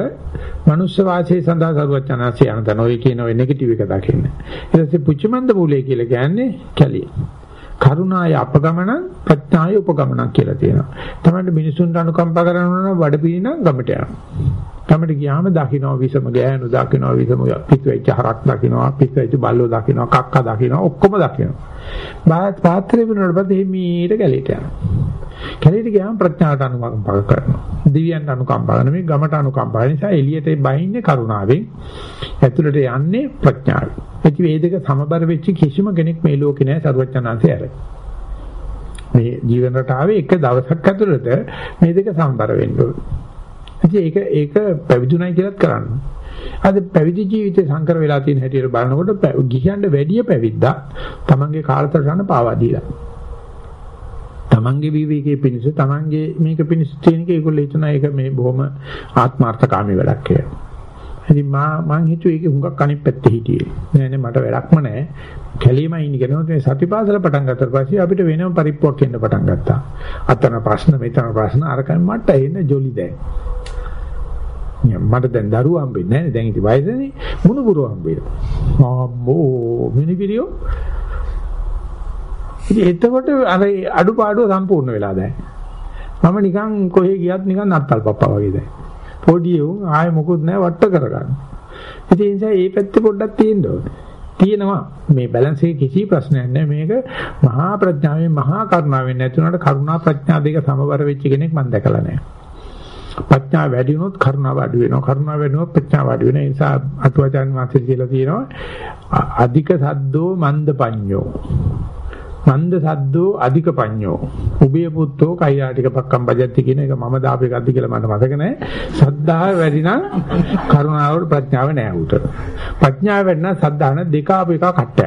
මනුස්ස වාසයේ සඳහා සරුවචනාංශය යන තන ඔය කියන ඔය නෙගටිව් එක දකින්න. ඊට පස්සේ පුච්චමන්ද මූලය කියලා කියන්නේ කැලිය. කරුණාය අපගමන ප්‍රඥාය උපගමන කියලා තියෙනවා. තමයි මිනිසුන්ට අනුකම්පා කරනවා නම් වඩපිණි නම් ගමට යනවා. ගමට ගියාම දකින්න විසම ගෑනු දකින්න විසම පිටුවෙච්ච හරක් දකින්න පිටුවෙච්ච බල්ලෝ දකින්න කක්ක දකින්න ඔක්කොම දකින්න. බාත් පාත්‍රේ වෙනකොට පස්සේ මීට ගැලේට යනවා. කැලේට ගියාම ප්‍රඥාවට අනුකම්පා කරනවා. දිව්‍යයන්ට අනුකම්පා කරනවා. මේ ගමට අනුකම්පා නිසා එළියට බහින්නේ කරුණාවෙන්. ඇතුළට යන්නේ ප්‍රඥාවෙන්. ඉතින් මේ දෙක සමබර වෙච්ච කිසිම කෙනෙක් මේ ලෝකේ නැහැ සරුවචනාංශය ඇර. මේ ජීවන රටාවේ එක දවසක් ඇතුළත මේ දෙක සමබර වෙන්න ඕනේ. ඒක ඒක පැවිදුණයි කියලාත් කරන්නේ. අද පැවිදි ජීවිතේ සංකර වෙලා තියෙන හැටියට බලනකොට ගිහියන්ට වැඩිය පැවිද්දා තමන්ගේ කාලසටහන පාවා දීලා. තමන්ගේ විවේකයේ පිණිස තමන්ගේ මේක පිණිස තියෙන එක ඒගොල්ලෝ හිතන එක මේ බොහොම ආත්මార్థකාමී වැඩක් කියලා. ඉතින් මා මං හිතුවේ ඒක හුඟක් අනිත් පැත්තේ හිටියේ. නෑ නෑ මට වැඩක්ම නෑ. කැලීම ඉන්න කෙනෙකුට මේ සතිපාසල පටන් ගත්තට පස්සේ අපිට වෙනම පරිප්පුවක් එන්න පටන් ගත්තා. අතන ප්‍රශ්න මෙතන ප්‍රශ්න අරකන් මට එන්න ජොලි දැන්. මට දැන් දරුවෝ හම්බෙන්නේ නැහැ දැන් ඉතින් වයසනේ මුණුබුරු හම්බෙනවා අම්මෝ මිනිපිරියෝ ඉතින් එතකොට අර අඩුපාඩුව සම්පූර්ණ වෙලා දැන්. මම නිකන් කොහේ ගියත් නිකන් නත්තල් පප්පා වගේ දැන්. පොඩි උන් ආයෙ මොකුත් නැහැ වට කරගන්න. ඉතින් ඒ නිසා මේ පැත්තේ පොඩ්ඩක් තියෙන්න ඕනේ. තියෙනවා. මේ බැලන්ස් එකේ කිසි ප්‍රශ්නයක් නැහැ. මේක මහා ප්‍රඥාවෙන් මහා කරුණාවෙන් නැතුණාට කරුණා ප්‍රඥා දෙක සමබර වෙච්ච කෙනෙක් මම දැකලා නැහැ. ප්‍රඥාව වැඩි වුණොත් කරුණාව අඩු වෙනවා. කරුණාව වැඩි වුණොත් ප්‍රඥාව අඩු වෙනවා. ඒ නිසා අටුවචාන් වාසේ කියලා තියෙනවා අධික සද්දෝ මන්ද පඤ්ඤෝ. මන්ද සද්දෝ අධික පඤ්ඤෝ. උභය පුත්තෝ කෛරාටික පක්කම් බජත්ති කියන එක මම දාපු එකක්ද කියලා මට මතක නැහැ. සද්ධාව වැඩි නම් කරුණාව ප්‍රඥාව නැහැ උට. ප්‍රඥාව වැඩි නම් සද්ධාන දෙක අප එක කට්ටය.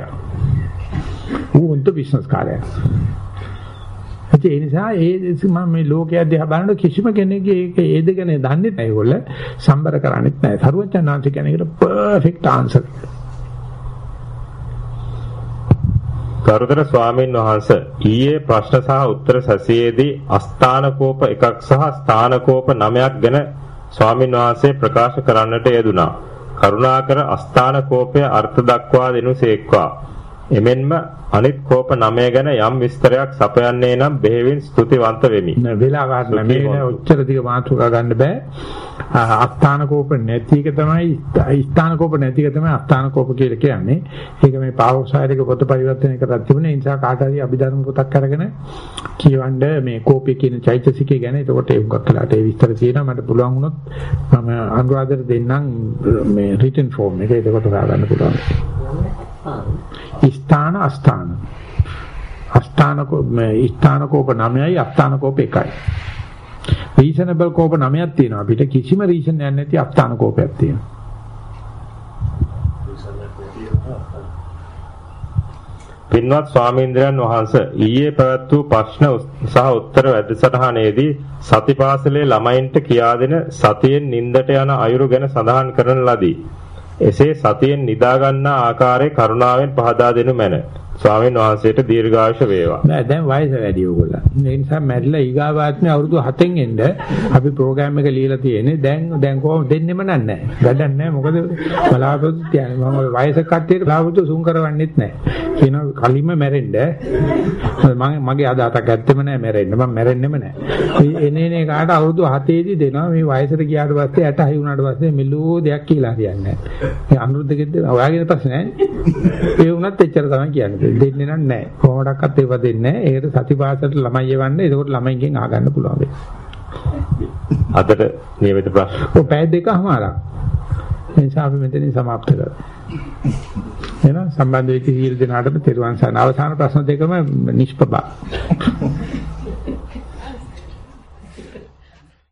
ඌ උන්ට බිස්නස් කාර්යය. ඒ නිසා ඒ මම මේ ලෝකයේ දිහා බලනකොට කිසිම කෙනෙක්ගේ ඒක ඒ දෙක නේ දන්නේ නැහැ ඒගොල්ල සම්බර කරන්නේත් නැහැ. සරුවචනාන්ති කියන එකට පර්ෆෙක්ට් ආන්සර්. ගරුතර ස්වාමීන් වහන්ස ඊයේ ප්‍රශ්න සහ උත්තර සැසියේදී අස්ථානකෝප එකක් සහ ස්ථානකෝප නමයක් ගැන ස්වාමීන් වහන්සේ ප්‍රකාශ කරන්නට යෙදුනා. කරුණාකර අස්ථානකෝපය අර්ථ දක්වා දෙනුසේක්වා. එමෙන්ම අනිත් කෝප 9 ගැන යම් විස්තරයක් සපයන්නේ නම් බෙහෙවින් ස්තුතිවන්ත වෙමි. නෑ වෙලා ගන්න මේ ඔච්චර දිග මාතෘකා ගන්න බෑ. අස්ථාන කෝප නැති එක තමයි ස්ථාන කෝප නැති එක තමයි අස්ථාන කෝප කියලා කියන්නේ. ඒක මේ පාවොක්සයිඩ් එක පොත පරිවර්තනය කරලා තිබුණේ. ඒ නිසා කාට හරි අභිධර්ම පොතක් අරගෙන කියවන්න මේ කෝපය කියන චෛතසිකය ගැන එතකොට ඒ උගක් කළාට ඒ විස්තර තියෙනවා මට පුළුවන් වුණොත් මම අනුරාධර දෙන්නම් මේ රිටන් ෆෝම් එක එතකොට හොයාගන්න පුළුවන්. ස්ථාන. අස්ථාන. අස්ථාන ස්ථාන කෝප 9යි අස්ථාන කෝප 1යි රීසනබල් කෝප 9ක් තියෙනවා. අපිට කිසිම රීසන් එකක් නැති අස්ථාන කෝපයක් තියෙනවා. පින්වත් ස්වාමීන්ද්‍රයන් වහන්සේ ඊයේ පැවැත් වූ ප්‍රශ්න සහ උත්තර වැඩසටහනේදී සතිපාසලේ ළමයින්ට කියා දෙන සතියෙන් නිින්දට යන අයුරු ගැන සඳහන් කරන ලදී. එසේ සතියෙන් නිදා ගන්නා ආකාරයේ කරුණාවෙන් පහදා දෙනු මැන. ස්වාමීන් වහන්සේට දීර්ඝායුෂ වේවා. නෑ දැන් වයස වැඩි ඕගොල්ලෝ. ඒ නිසා මැරිලා ඊගාවාත්මේ අවුරුදු 7න් එන්න අපි ප්‍රෝග්‍රෑම් එක ලියලා තියෙන්නේ. දැන් දැන් කොහොම දෙන්නෙම නෑ. වැඩක් නෑ. මොකද බලාපොරොත්තු තියන්නේ. මම වයස කට්ටියට බලාපොරොත්තු සුන් කරවන්නෙත් නෑ. කියන කලින්ම මැරෙන්න. මම මගේ අදහසක් ඇත්තෙම නෑ මැරෙන්න. මම මැරෙන්නෙම නෑ. එනේ එනේ කාට අවුරුදු 7 දී දෙනවා. මේ වයසට ගියාට පස්සේ 60 වුණාට පස්සේ මෙලෝ දෙයක් කියලා හරියන්නේ නෑ. මේ අනුරුද්ධගෙත් ඔයාගේ ප්‍රශ්නේ නෑ. ඒ වුණත් එච්චර තමයි කියන්නේ. දෙන්නේ නම් නැහැ. කොහොමඩක්වත් ඒව දෙන්නේ නැහැ. ඒකට සතිපාසලට ළමයි යවන්නේ. ඒකට ළමයින්ගෙන් ආගන්න පුළුවන් වෙයි. අදට නියමිත ප්‍රශ්න. ඔය පැය දෙකමාරක්. එනිසා අපි මෙතනින් સમાප්ත කරමු. එන සම්බන්ධ වෙච්ච සියලු දෙනාටම තෙරුවන් සරණ. අවසාන ප්‍රශ්න දෙකම නිෂ්පබා.